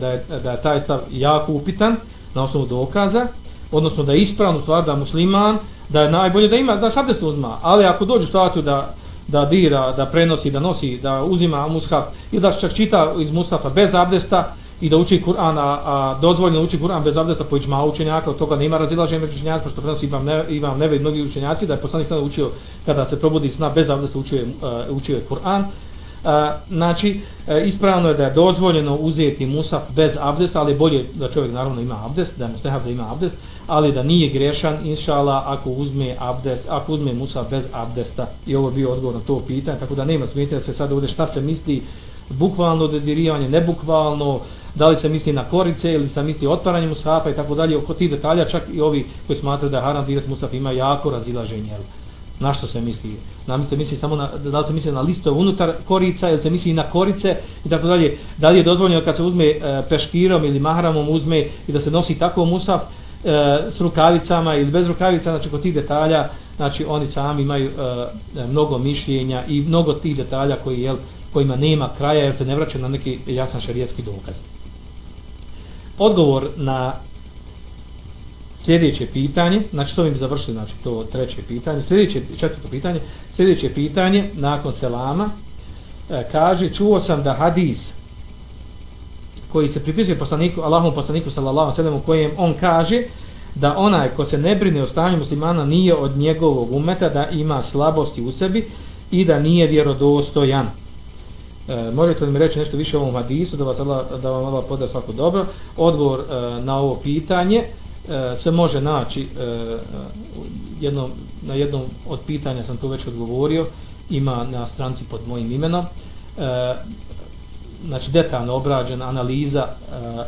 da je, da je taj stav jako upitan, na osnovu dokaza, odnosno da je ispravno stvar da musliman, da je najbolje da ima, da sabdest uzma, ali ako dođe u situaciju da, da dira, da prenosi, da nosi, da uzima mushaf i da čak čita iz mushafa bez abdesta i da uči Kur'an, a, a dozvoljeno uči Kur'an bez abdesta po iđma učenjaka, od toga nema razilaženja među učenjaka, što prenosi imam, ne, imam neve mnogi učenjaci, da je poslanik sada učio kada se probudi sna bez abdesta učio, uh, učio je Kur'an, A, znači, e, ispravno je da je dozvoljeno uzeti musaf bez abdesta, ali bolje da čovjek naravno ima abdest, da je mustehav da ima abdest, ali da nije grešan, inšala, ako uzme abdest, ako uzme musaf bez abdesta. I ovo je bio odgovor na to pitanje, tako da nema smetnje da se sad ovdje šta se misli, bukvalno dedirivanje, nebukvalno, da li se misli na korice ili se misli otvaranje musafa i tako dalje, oko tih detalja, čak i ovi koji smatraju da je haram dirati musaf ima jako razilaženje na što se misli? Na se misli samo na, da li se misli na listove unutar korica ili se misli na korice i tako dalje. Da li je dozvoljeno kad se uzme e, peškirom ili mahramom uzme i da se nosi tako musaf e, s rukavicama ili bez rukavica, znači kod tih detalja, znači oni sami imaju e, e mnogo mišljenja i mnogo tih detalja koji, jel, kojima nema kraja jer se ne vraća na neki jasan šarijetski dokaz. Odgovor na Sljedeće pitanje, znači to mi završili, znači to treće pitanje, sljedeće, četvrto pitanje, sljedeće pitanje, nakon selama, e, kaže, čuo sam da hadis koji se pripisuje poslaniku, Allahom poslaniku sallallahu sallam, u kojem on kaže da onaj ko se ne brine o stanju muslimana nije od njegovog umeta, da ima slabosti u sebi i da nije vjerodostojan. E, možete li mi reći nešto više o ovom hadisu, da, vas Allah, da vam Allah poda svako dobro? Odgovor e, na ovo pitanje, se može naći e, e jednom, na jednom od pitanja sam to već odgovorio ima na stranci pod mojim imenom. E, znači detaljno obrađena analiza e,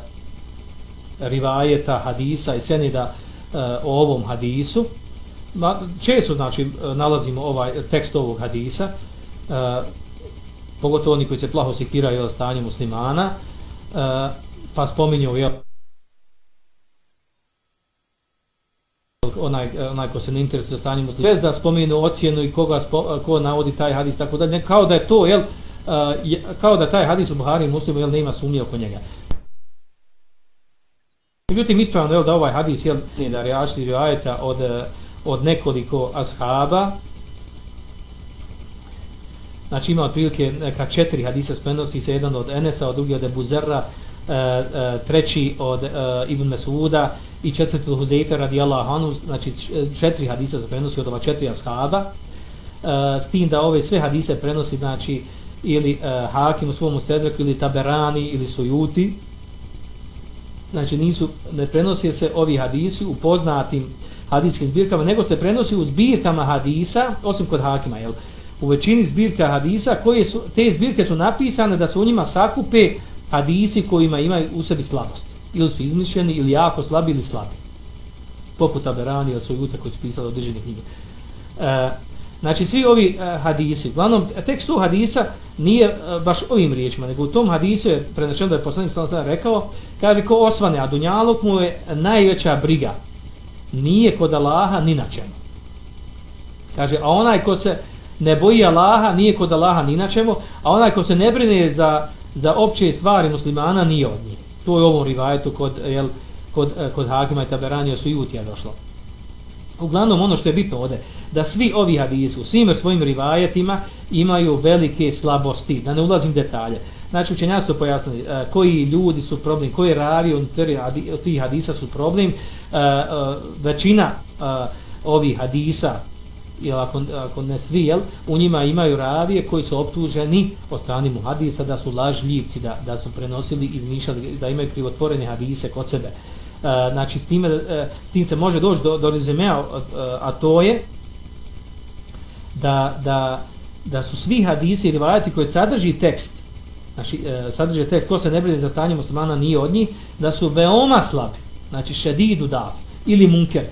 rivajeta, hadisa i senida e, o ovom hadisu. Ma, često znači nalazimo ovaj tekst ovog hadisa e, pogotovo oni koji se plaho sekiraju o stanju muslimana e, pa spominju jel, onaj, onaj ko se ne interesuje stanje muslima, bez da spomenu ocjenu i koga spo, ko navodi taj hadis, tako da ne, kao da je to, jel, uh, kao da taj hadis u Buhari muslimu, jel, nema sumnje oko njega. Međutim, ispravno je da ovaj hadis, jel, da reašli ajeta od, od nekoliko ashaba, znači ima otprilike neka četiri hadisa spenosi se jedan od Enesa, od drugi od Ebu Zerra, E, e, treći od e, Ibn Mesuda i četvrti od Huzeyfe radijallahu anhu, znači četiri hadisa se prenosi od ova četiri ashaba, s tim da ove sve hadise prenosi, znači, ili Hakim u svom sedreku, ili Taberani, ili Sujuti, znači nisu, ne prenosi se ovi hadisi u poznatim hadijskim zbirkama, nego se prenosi u zbirkama hadisa, osim kod hakima, jel? u većini zbirka hadisa, koje su, te zbirke su napisane da se u njima sakupe hadisi kojima imaju u sebi slabost. Ili su izmišljeni, ili jako slabi, ili slabi. Poput Aberani od Sojuta koji su pisali određene knjige. E, znači, svi ovi e, hadisi, uglavnom, tekst tu hadisa nije e, baš ovim riječima, nego u tom hadisu je prenešeno da je poslanik sam sada rekao, kaže, ko osvane, a dunjalog mu je najveća briga. Nije kod Allaha ni na čemu. Kaže, a onaj ko se ne boji Allaha, nije kod Allaha ni na čemu, a onaj ko se ne brine za, za opće stvari muslimana, nije od njih. To je ovom rivajetu kod, jel, kod, eh, kod Hakima i Taberanija su jutija došlo. Uglavnom ono što je bitno ovdje, da svi ovi hadisi u svim svojim rivajetima imaju velike slabosti, da ne ulazim detalje. Znači učenjaci to pojasnili, eh, koji ljudi su problem, koji ravi od tih hadisa su problem, eh, većina ovih hadisa jel, ako, ako ne svi, jel, u njima imaju ravije koji su optuženi od strani muhadisa da su lažljivci, da, da su prenosili, izmišljali, da imaju krivotvorene hadise kod sebe. E, znači, s, time, e, s tim se može doći do, do rezimea, e, a, to je da, da, da su svi hadisi i rivajati koji sadrži tekst, znači, e, sadrži tekst ko se ne brine za stanje muslimana nije od njih, da su veoma slabi, znači šedidu dav, ili munker,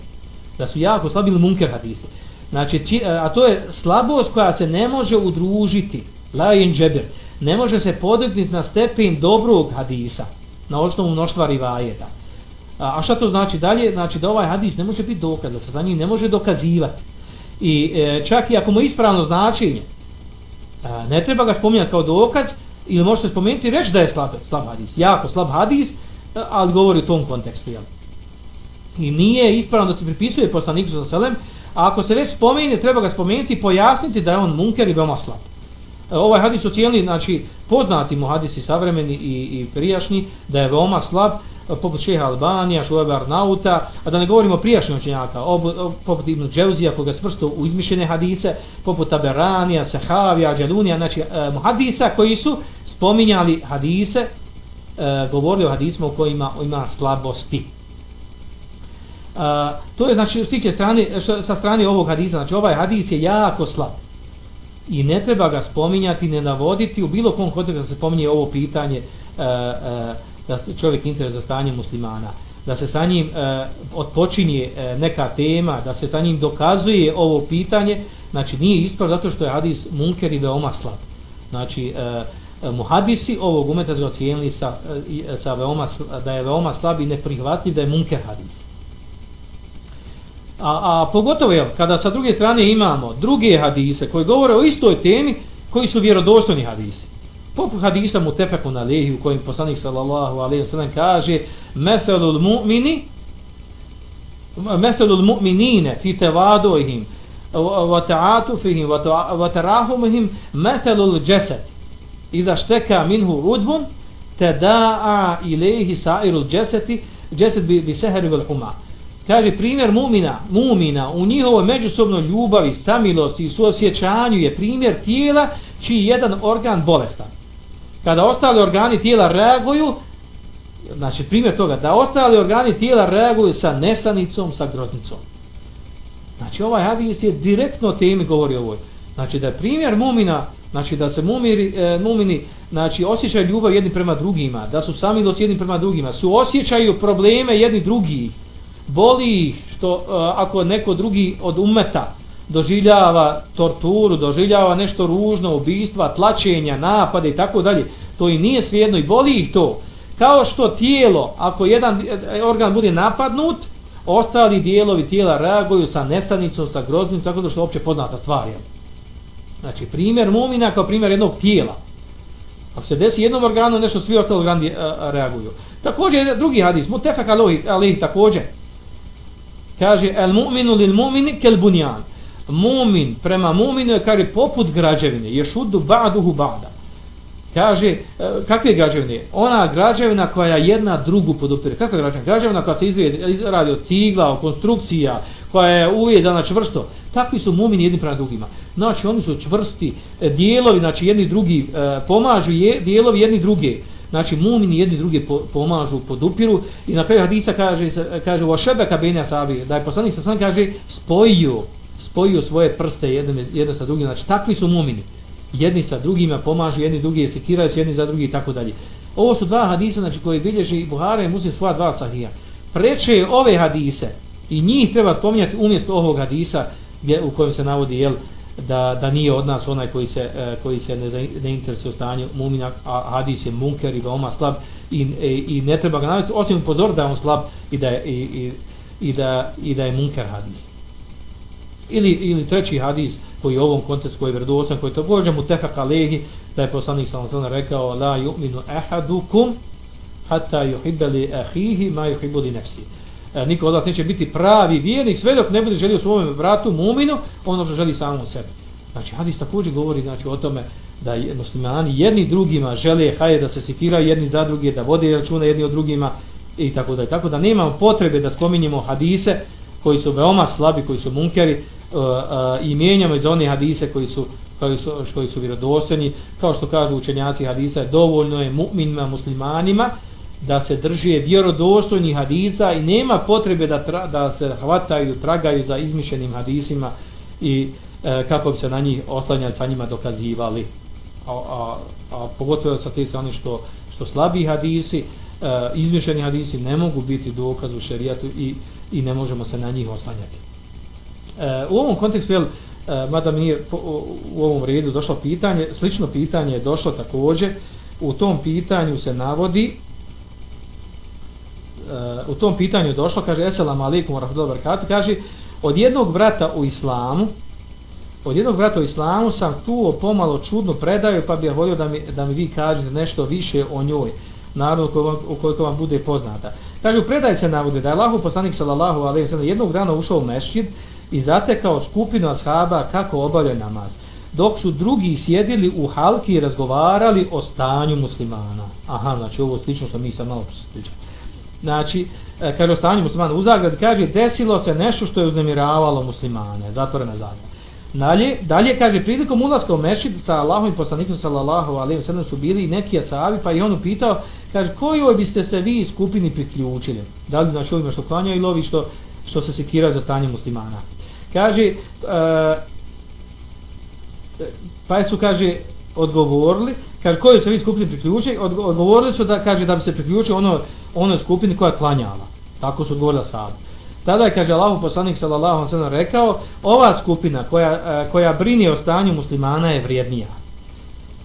da su jako slabi ili munker hadisi. Znači, e, a to je slabost koja se ne može udružiti, lajen džeber, ne može se podignuti na stepen dobrog hadisa, na osnovu mnoštva rivajeta. A, a šta to znači dalje? Znači da ovaj hadis ne može biti dokaz, da se za njim ne može dokazivati. I e, čak i ako mu ispravno značenje, a, ne treba ga spominjati kao dokaz, ili možete spomenuti i reći da je slab, slab hadis, jako slab hadis, ali govori u tom kontekstu. Jel? I nije ispravno da se pripisuje poslaniku sa selem, A ako se već spomene, treba ga spomenuti i pojasniti da je on munker i veoma slab. E, ovaj hadis ocijeli, znači poznati mu hadisi savremeni i, i prijašnji, da je veoma slab, e, poput šeha Albanija, šuebe Arnauta, a da ne govorimo prijašnjim učenjaka, poput Ibn Dževzija, koga svrsto u izmišljene hadise, poput Taberanija, Sahavija, Đelunija, znači eh, hadisa koji su spominjali hadise, eh, govorili o hadismu u kojima ima slabosti. A, to je znači stiče strane e, što, sa strane ovog hadisa, znači ovaj hadis je jako slab. I ne treba ga spominjati, ne navoditi u bilo kom kontekstu da se spominje ovo pitanje a, a, da čovjek interes za stanje muslimana, da se sa njim a, odpočinje a, neka tema, da se sa njim dokazuje ovo pitanje, znači nije isto zato što je hadis munker i veoma slab. Znači, a, muhadisi ovog umeta ga ocijenili sa, sa veoma, da je veoma slab i neprihvatljiv da je munker hadis. A, a pogotovo jel, kada sa druge strane imamo druge hadise koji govore o istoj temi koji su vjerodostojni hadisi. Poput hadisa mu tefekun alihi u kojem poslanik sallallahu alaihi wa sallam kaže Meselul mu'mini Meselul mu'minine fi tevadoihim wa ta'atufihim wa tarahumihim Meselul džeset Ida šteka minhu udbun tada'a ilaihi sa'irul džeseti džeset bi, bi seheri vel humah Kaže, primjer mumina, mumina u njihovoj međusobnoj ljubavi, samilosti i suosjećanju je primjer tijela čiji jedan organ bolestan. Kada ostali organi tijela reaguju, znači primjer toga, da ostali organi tijela reaguju sa nesanicom, sa groznicom. Znači ovaj hadis je direktno temi govori ovoj. Znači da je primjer mumina, znači da se mumiri, e, mumini znači, osjećaju ljubav jedni prema drugima, da su samilost jedni prema drugima, su osjećaju probleme jedni drugih, boli što uh, ako neko drugi od umeta doživljava torturu, doživljava nešto ružno, ubistva, tlačenja, napade i tako dalje, to i nije svijedno i boli ih to. Kao što tijelo, ako jedan e, e, organ bude napadnut, ostali dijelovi tijela reaguju sa nesanicom, sa groznim, tako da što je opće poznata stvar. Je. Znači, primjer mumina kao primjer jednog tijela. Ako se desi jednom organu, nešto svi ostali organi reaguju. Također, drugi hadis, mutefak alih također, kaže el mu'minu lil mu'mini kel bunyan. Mu'min prema mu'minu je kaže poput građevine. Još ba'duhu ba'da. Kaže e, kakve građevine? Ona građevina koja jedna drugu podupire. Kakva građevina? Građevina koja se izradi od cigla od konstrukcija koja je uvedana znači čvrsto takvi su mu'mini jedni prema drugima. Znači oni su čvrsti e, dijelovi znači jedni drugi e, pomažu je, dijelovi jedni druge. Znači, mumini jedni drugi pomažu, podupiru i na kraju hadisa kaže, kaže u Ašebeka Benja Sabi, da je poslanik sa sam kaže, spojio, spojio svoje prste jedne, jedne sa drugim, znači takvi su mumini. Jedni sa drugima pomažu, jedni drugi sekiraju se jedni za drugi i tako dalje. Ovo su dva hadisa znači, koji bilježi Buhara i Muslim svoja dva sahija. Preče ove hadise i njih treba spominjati umjesto ovog hadisa gdje, u kojem se navodi jel, da, da nije od nas onaj koji se, eh, koji se ne, ne interesuje o stanju mumina, a hadis je munker i veoma slab i, i, i ne treba ga navesti, osim upozor da je on slab i da je, i, i, i da, i da je munker hadis. Ili, ili treći hadis koji u ovom kontekstu koji je vredostan, koji je to bođa mu tefak alehi, da je poslanik sallam sallam rekao la yu'minu ahadukum hatta yuhibba li ahihi ma yuhibbu li nafsihi E, niko od vas neće biti pravi vjernik sve dok ne bude želio svome bratu muminu ono što želi samom sebi. Znači hadis također govori znači o tome da muslimani jedni drugima žele haje da se sikiraju jedni za druge, da vode računa jedni od drugima i tako da. Tako da nemamo potrebe da spominjemo hadise koji su veoma slabi, koji su munkeri uh, uh, i mijenjamo iz onih hadise koji su koji su, koji su vjerodostojni, kao što kažu učenjaci hadisa, dovoljno je mu'minima muslimanima da se drži vjerodostojnih hadisa i nema potrebe da, tra, da se hvataju, tragaju za izmišljenim hadisima i e, kako bi se na njih oslanjali, sa njima dokazivali. A, a, a pogotovo sa te strane što, što slabi hadisi, e, izmišljeni hadisi ne mogu biti dokaz u šerijatu i, i ne možemo se na njih oslanjati. E, u ovom kontekstu, jel, e, mada mi je po, u ovom redu došlo pitanje, slično pitanje je došlo također, u tom pitanju se navodi u tom pitanju došlo, kaže Esselamu alaikum rahmatullahi wabarakatuh, kaže od jednog brata u islamu, od jednog brata u islamu sam čuo pomalo čudnu predaju, pa bih volio da mi, da mi vi kažete nešto više o njoj, naravno ukoliko vam bude poznata. Kaže, u predaji se navode da je Allahu poslanik sallallahu alaihi sallam jednog dana ušao u mešćid i zatekao skupinu ashaba kako obavljaju namaz. Dok su drugi sjedili u halki i razgovarali o stanju muslimana. Aha, znači ovo slično što mi sad malo pričamo. Znači, e, kaže o stanju muslimana u zagradi, kaže, desilo se nešto što je uznemiravalo muslimane, zatvorena zagrada. Dalje, dalje kaže, prilikom ulaska u mešid sa Allahovim poslanikom sallallahu alaihi sallam su bili neki asavi, pa i on upitao, kaže, kojoj biste se vi skupini priključili? Da li znači ovima što klanjaju ili ovi što, što se sekiraju za stanje muslimana? Kaže, uh, pa su, kaže, odgovorili, kaže, kojoj se vi skupini priključili? Odgovorili su da, kaže, da bi se priključio ono, onoj skupini koja je klanjala. Tako su odgovorili ashabi. Tada je, kaže Allahu poslanik sallallahu alejhi ve sellem rekao, ova skupina koja, e, koja brini o stanju muslimana je vrijednija.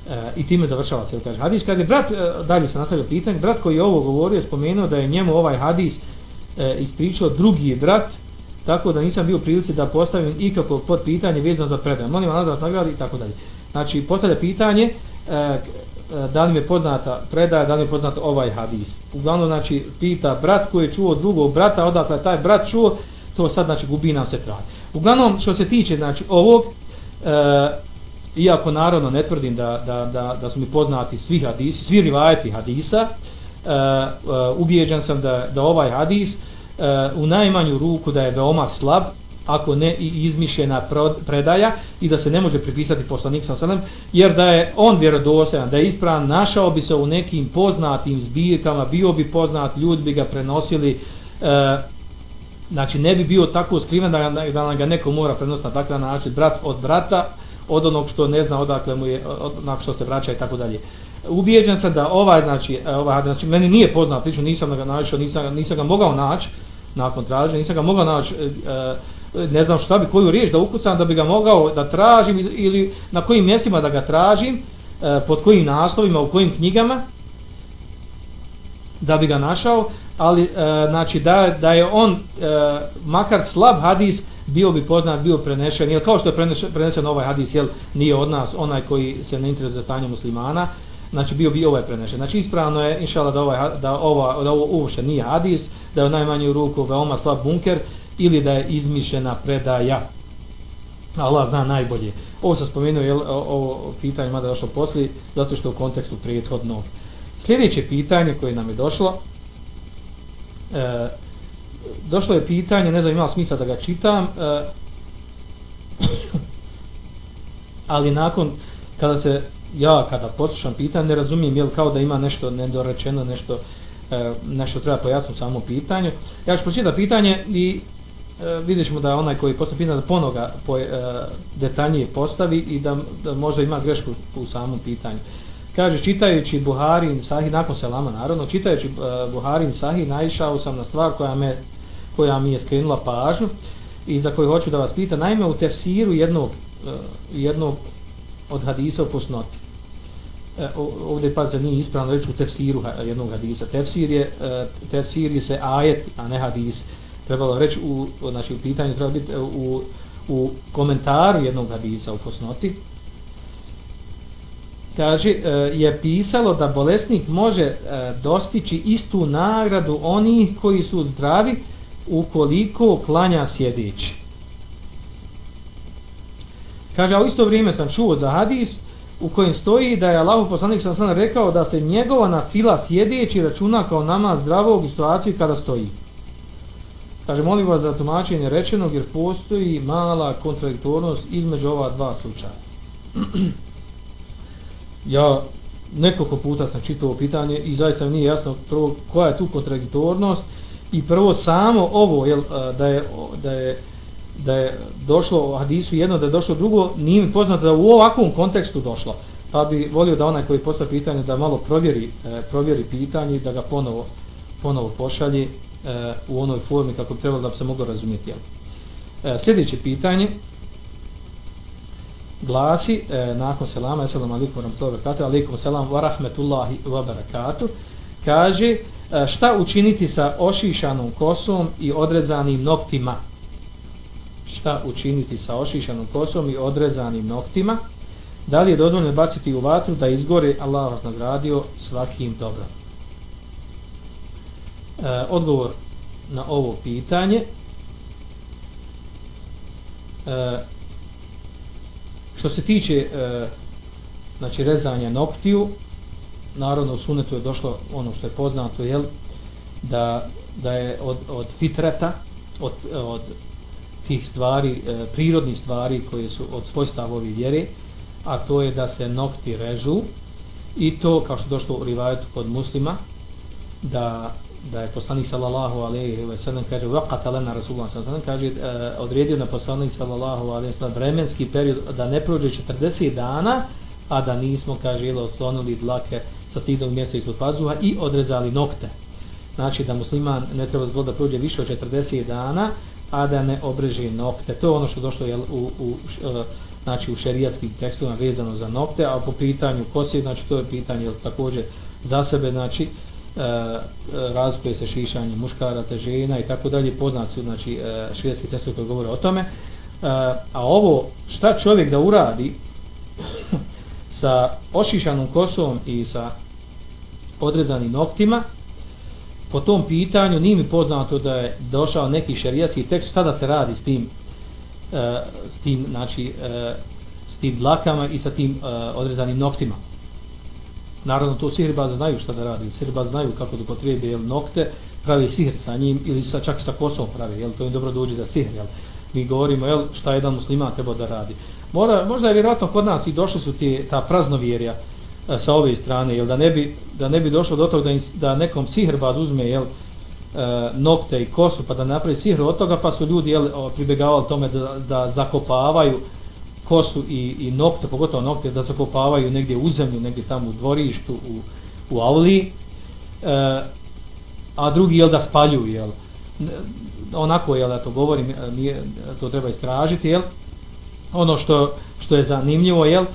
E, I time završava se, kaže hadis. Kaže, brat, e, dalje se nastavlja pitanje, brat koji je ovo govorio, spomenuo da je njemu ovaj hadis e, ispričao drugi brat, tako da nisam bio prilici da postavim ikako pod pitanje vezano za predaj. Molim vas da vas nagradi i tako dalje. Znači, postavlja pitanje, e, e, da li mi je poznata predaja, da li mi je poznata ovaj hadis. Uglavnom, znači, pita brat koji je čuo drugog brata, odakle taj brat čuo, to sad, znači, gubi nam se trag. Uglavnom, što se tiče, znači, ovog, e, iako naravno ne tvrdim da, da, da, da su mi poznati svi hadisi, svi rivajeti hadisa, e, e, sam da, da ovaj hadis, e, u najmanju ruku da je veoma slab, ako ne i izmišljena predaja i da se ne može pripisati poslanik sa sallam, jer da je on vjerodostojan, da je ispravan, našao bi se u nekim poznatim zbirkama, bio bi poznat, ljudi bi ga prenosili, e, znači ne bi bio tako skriven da, da nam ga neko mora prenositi na takav način, brat od brata, od onog što ne zna odakle mu je, od onog što se vraća i tako dalje. Ubijeđen sam da ovaj, znači, e, ovaj, znači meni nije poznat, lično nisam ga našao, nisam, nisam ga mogao naći, nakon traženja, nisam ga mogao naći, e, e ne znam šta bi, koju riječ da ukucam da bi ga mogao da tražim ili na kojim mjestima da ga tražim, e, pod kojim naslovima, u kojim knjigama, da bi ga našao, ali e, znači da, da je on e, makar slab hadis bio bi poznat, bio prenešen, jel kao što je prenešen, prenešen ovaj hadis, jel nije od nas onaj koji se ne interesuje za stanje muslimana, znači bio bi ovaj prenešen. Znači ispravno je, inšala, da, ovaj, da, ova, da ovo uopšte nije hadis, da je u najmanju ruku veoma slab bunker, ili da je izmišljena predaja. Allah zna najbolje. Ovo sam spomenuo, jel, ovo pitanje mada došlo poslije, zato što u kontekstu prethodnog. Sljedeće pitanje koje nam je došlo, e, došlo je pitanje, ne znam imao smisla da ga čitam, e, <coughs> ali nakon kada se ja kada poslušam pitanje ne razumijem jel kao da ima nešto nedorečeno nešto e, nešto treba pojasniti samo pitanju ja ću pročitati pitanje i e, vidjet ćemo da onaj koji postavi pitanje da ponoga po, e, detaljnije postavi i da, da možda ima grešku u samom pitanju. Kaže čitajući Buharin Sahih nakon selama naravno čitajući e, Buharin Sahih naišao sam na stvar koja me koja mi je skrenula pažnju i za koju hoću da vas pita naime u tefsiru jednog e, jednog od hadisa u posnoti. E, ovdje pa za nije ispravno reći u tefsiru jednog hadisa. Tefsir je e, tefsir je se ajet a ne hadis trebalo reći u znači u pitanju treba biti u u komentaru jednog hadisa u posnoti kaže, e, je pisalo da bolesnik može e, dostići istu nagradu onih koji su zdravi ukoliko klanja sjedeći. Kaže, a u isto vrijeme sam čuo za hadis u kojem stoji da je Allah poslanik sam sam rekao da se njegova na fila sjedeći računa kao nama zdravog u situaciji kada stoji. Kaže, molim vas za tumačenje rečenog jer postoji mala kontradiktornost između ova dva slučaja. <clears throat> ja nekoliko puta sam čitao pitanje i zaista mi nije jasno prvo koja je tu kontradiktornost i prvo samo ovo jel, da, je, da, je, da je došlo u hadisu jedno da je došlo drugo nije mi poznato da u ovakvom kontekstu došlo pa bi volio da onaj koji postavi pitanje da malo provjeri, e, provjeri pitanje da ga ponovo, ponovo pošalje e, u onoj formi kako bi trebalo da bi se moglo razumjeti jel. E, sljedeće pitanje glasi e, nakon selama assalamu alejkum warahmatullahi wabarakatuh wa selam warahmatullahi wabarakatuh kaže e, šta učiniti sa ošišanom kosom i odrezanim noktima? Šta učiniti sa ošišanom kosom i odrezanim noktima? Da li je dozvoljeno baciti u vatru da izgore Allah vas nagradio svakim dobrom? E, odgovor na ovo pitanje. E, Što se tiče e, znači rezanja noktiju, naravno u sunetu je došlo ono što je poznato, jel, da, da je od, od fitreta, od, od tih stvari, e, prirodnih stvari koje su od svojstava ove vjere, a to je da se nokti režu i to, kao što je došlo u rivajetu kod muslima, da da je poslanik sallallahu alejhi ve sellem kaže waqata lana rasulullah sallallahu alejhi ve sellem kaže eh, odredio na poslanik sallallahu alejhi ve sellem vremenski period da ne prođe 40 dana a da nismo kaže ili otklonili dlake sa stidnog mjesta ispod pazuha i odrezali nokte. Znači da musliman ne treba da prođe više od 40 dana a da ne obreže nokte. To je ono što došlo je u, u eh, znači u šerijatskim tekstovima vezano za nokte a po pitanju kose znači to je pitanje jel, također za sebe znači E, e, razlikuje se šišanje muškaraca, žena i tako dalje, poznat su znači, e, švijetski švedski testovi koji govore o tome. A ovo, šta čovjek da uradi <coughs> sa ošišanom kosom i sa odrezanim noktima, po tom pitanju nije mi poznato da je došao neki šerijatski tekst, sada se radi s tim, s tim, znači, s tim dlakama i sa tim odrezanim noktima. Naravno, to sihribaz znaju šta da radi. Sihribaz znaju kako da potrijebe jel, nokte, pravi sihr sa njim ili sa, čak sa kosom pravi. Jel, to im dobro dođe da sihr. Jel. Mi govorimo jel, šta jedan musliman treba da radi. Mora, možda je vjerojatno kod nas i došli su ti, ta praznovjerja e, sa ove strane, jel, da, ne bi, da ne bi došlo do toga da, da nekom sihrbaz uzme jel, e, nokte i kosu pa da napravi sihr od toga, pa su ljudi jel, pribegavali tome da, da zakopavaju kosu i, i nokte, pogotovo nokte, da zakopavaju negdje u zemlju, negdje tamo u dvorištu, u, u avliji, e, a drugi jel da spaljuju, jel. Onako, jel, ja to govorim, e, nije, to treba istražiti, jel. Ono što, što je zanimljivo, jel, e,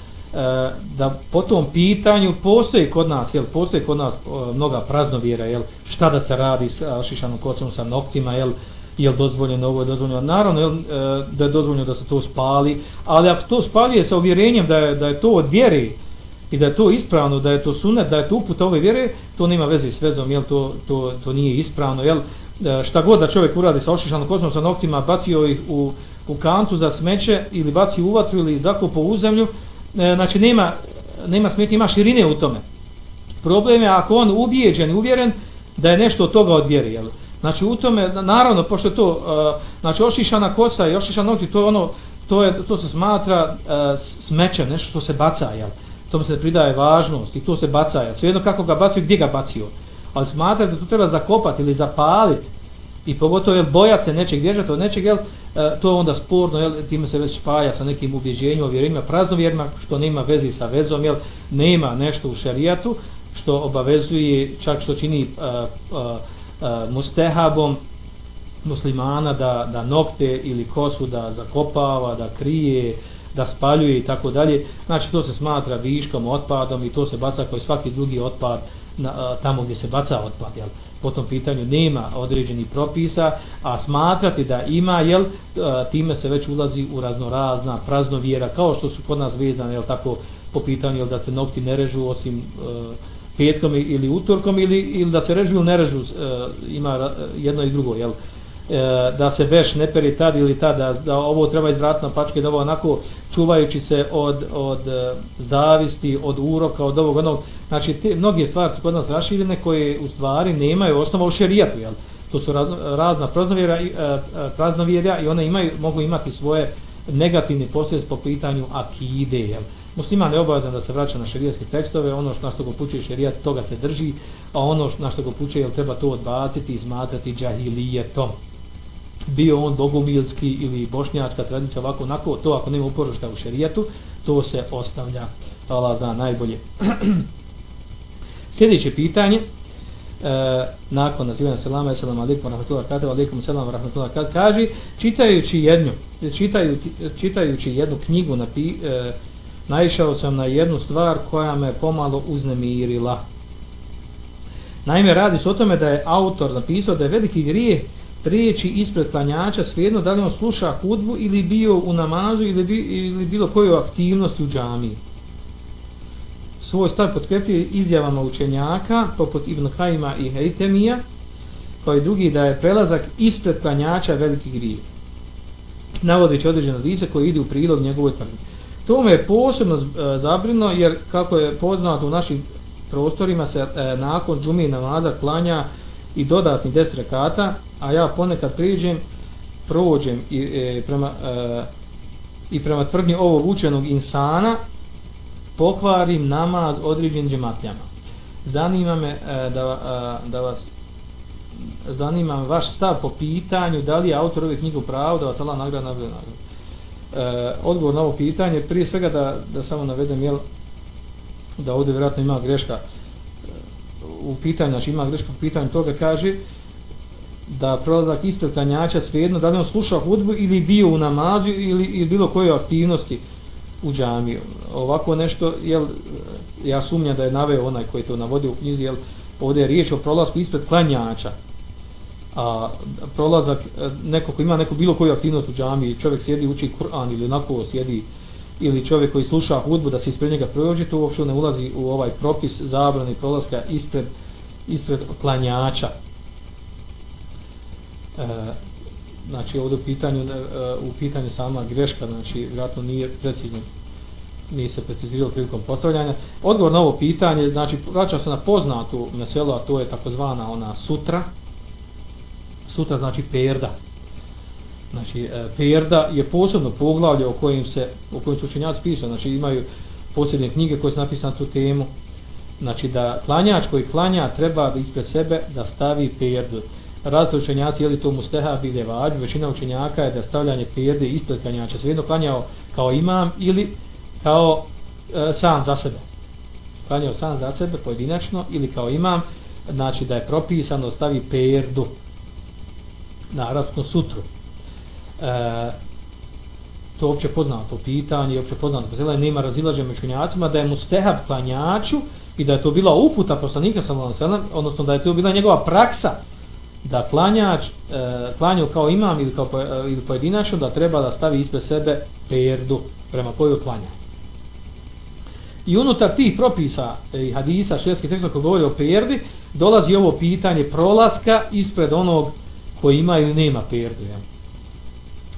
da po tom pitanju postoji kod nas, jel, postoji kod nas e, mnoga praznovjera, jel, šta da se radi sa šišanom kocom, sa noktima, jel, je li dozvoljeno, ovo je dozvoljeno. Naravno jel, e, da je dozvoljeno da se to spali, ali ako to spaljuje sa uvjerenjem da je, da je to od vjere i da je to ispravno, da je to sunet, da je to uput ove vjere, to nema veze s vezom, jel, to, to, to nije ispravno. Jel, e, šta god da čovjek uradi sa ošišanom kosmom, sa noktima, bacio ih u, u kantu za smeće ili bacio u vatru ili zakopo u zemlju, e, znači nema, nema smetnje, ima širine u tome. Problem je ako on ubijeđen, uvjeren da je nešto od toga od vjere. Jel, Znači u tome, naravno, pošto je to, uh, znači ošišana kosa i ošišan nokti, to je ono, to, je, to se smatra uh, smećem, nešto što se baca, jel? To se pridaje važnost i to se baca, jel? Svejedno kako ga bacio i gdje ga bacio. Ali smatra da to treba zakopati ili zapaliti i pogotovo jel, bojati se nečeg, vježati od nečeg, jel, e, to je onda sporno, jel, time se već spaja sa nekim ubjeđenjima, vjerima, praznovjerima, što nema vezi sa vezom, jel, nema nešto u šarijatu, što obavezuje, čak što čini uh, uh, uh, mustehabom, muslimana da, da nokte ili kosu da zakopava, da krije, da spaljuje i tako dalje. Znači to se smatra viškom, otpadom i to se baca kao svaki drugi otpad na, a, tamo gdje se baca otpad. Jel? Po tom pitanju nema određenih propisa, a smatrati da ima, jel, a, time se već ulazi u raznorazna praznovjera, kao što su kod nas vezane, jel, tako po pitanju jel, da se nokti ne režu osim E, petkom ili utorkom ili, ili da se režu ili ne režu, a, e, ima jedno i drugo. Jel? E, da se veš ne peri tad ili tad, da, da ovo treba izvratiti na pačke, da ovo onako čuvajući se od, od e, zavisti, od uroka, od ovog onog. Znači, te, mnogi stvari su kod nas raširene koje u stvari nemaju osnova u šerijatu, jel? To su razno, razna praznovjera, e, e praznovjerja i one imaju, mogu imati svoje negativne posljedice po pitanju akide, jel? Musliman je obavezan da se vraća na šerijatske tekstove, ono što na što ga pučuje šerijat, toga se drži, a ono što, na što ga pučuje, jel treba to odbaciti i smatrati džahilijetom bio on bogomilski ili bošnjačka tradicija ovako onako, to ako nema uporošta u šerijatu, to se ostavlja, Allah zna najbolje. <clears throat> Sljedeće pitanje, e, nakon nazivanja selama, selam alaikum, rahmatullahi kada, alaikum, selam, rahmatullahi kada, kaže, čitajući jednu, čitaju, čitajući jednu knjigu, napi, e, naišao sam na jednu stvar koja me pomalo uznemirila. Naime, radi se o tome da je autor napisao da je veliki grijeh prijeći ispred klanjača svejedno da li on sluša hudbu ili bio u namazu ili, bi, ili bilo koju aktivnosti u džamiji. Svoj stav potkrepio izjavama učenjaka poput Ibn Kajima i Heitemija kao i drugi da je prelazak ispred klanjača veliki grijeh Navodeći određeno lice koje ide u prilog njegovoj tvrdnje. To me je posebno e, zabrino jer kako je poznato u našim prostorima se e, nakon džumije namaza klanja i dodatni 10 rekata, a ja ponekad priđem, prođem i, e, prema, e, i prema tvrdnji ovog učenog insana, pokvarim namaz određen džematljama. Zanima me e, da, e, da vas zanima vaš stav po pitanju da li je autor ove knjige pravo da vas Allah nagrada nagrada nagrada. E, odgovor na ovo pitanje, prije svega da, da samo navedem jel, da ovdje vjerojatno ima greška eh, u pitanju, znači ima greška u pitanju toga, kaže da prolazak ispred klanjača svejedno, da li on slušao hudbu ili bio u namazu ili, ili bilo koje aktivnosti u džamiju. Ovako nešto, jel, eh, ja sumnjam da je naveo onaj koji to navodi u knjizi, jel, ovdje je riječ o prolazku ispred klanjača. A prolazak, e, neko ko ima neku bilo koju aktivnost u džamiji, čovjek sjedi uči Kur'an ili onako sjedi ili čovjek koji sluša hudbu da se ispred njega prođe, to uopšte ne ulazi u ovaj propis zabrane prolaska ispred, ispred klanjača. E, znači ovdje u pitanju, e, u pitanju sama greška, znači vjerojatno nije precizno nije se preciziralo prilikom postavljanja. Odgovor na ovo pitanje, znači vraća se na poznatu meselu, a to je takozvana ona sutra. Sutra znači perda. Znači, e, Perda je posebno poglavlje o kojim se, o kojim su učenjaci pisali, znači imaju posebne knjige koje su napisane tu temu. Znači, da klanjač koji klanja treba da ispred sebe da stavi Perdu. Razli učenjaci, je li to mustehab ili vađu, većina učenjaka je da stavljanje Perde ispred klanjača. Svejedno klanjao kao imam ili kao e, sam za sebe. Klanjao sam za sebe pojedinačno ili kao imam, znači da je propisano stavi Perdu na arabskom sutru e, to je uopće poznato pitanje, uopće poznato pozela, nema razilaže među učenjacima da je mu stehab klanjaču i da je to bila uputa poslanika sallallahu odnosno da je to bila njegova praksa da klanjač e, klanjao kao imam ili kao e, ili pojedinačno da treba da stavi ispred sebe perdu prema kojoj klanja. I unutar tih propisa i hadisa švedskih teksta koji govori o perdi, dolazi ovo pitanje prolaska ispred onog koji ima ili nema perdu. Ja.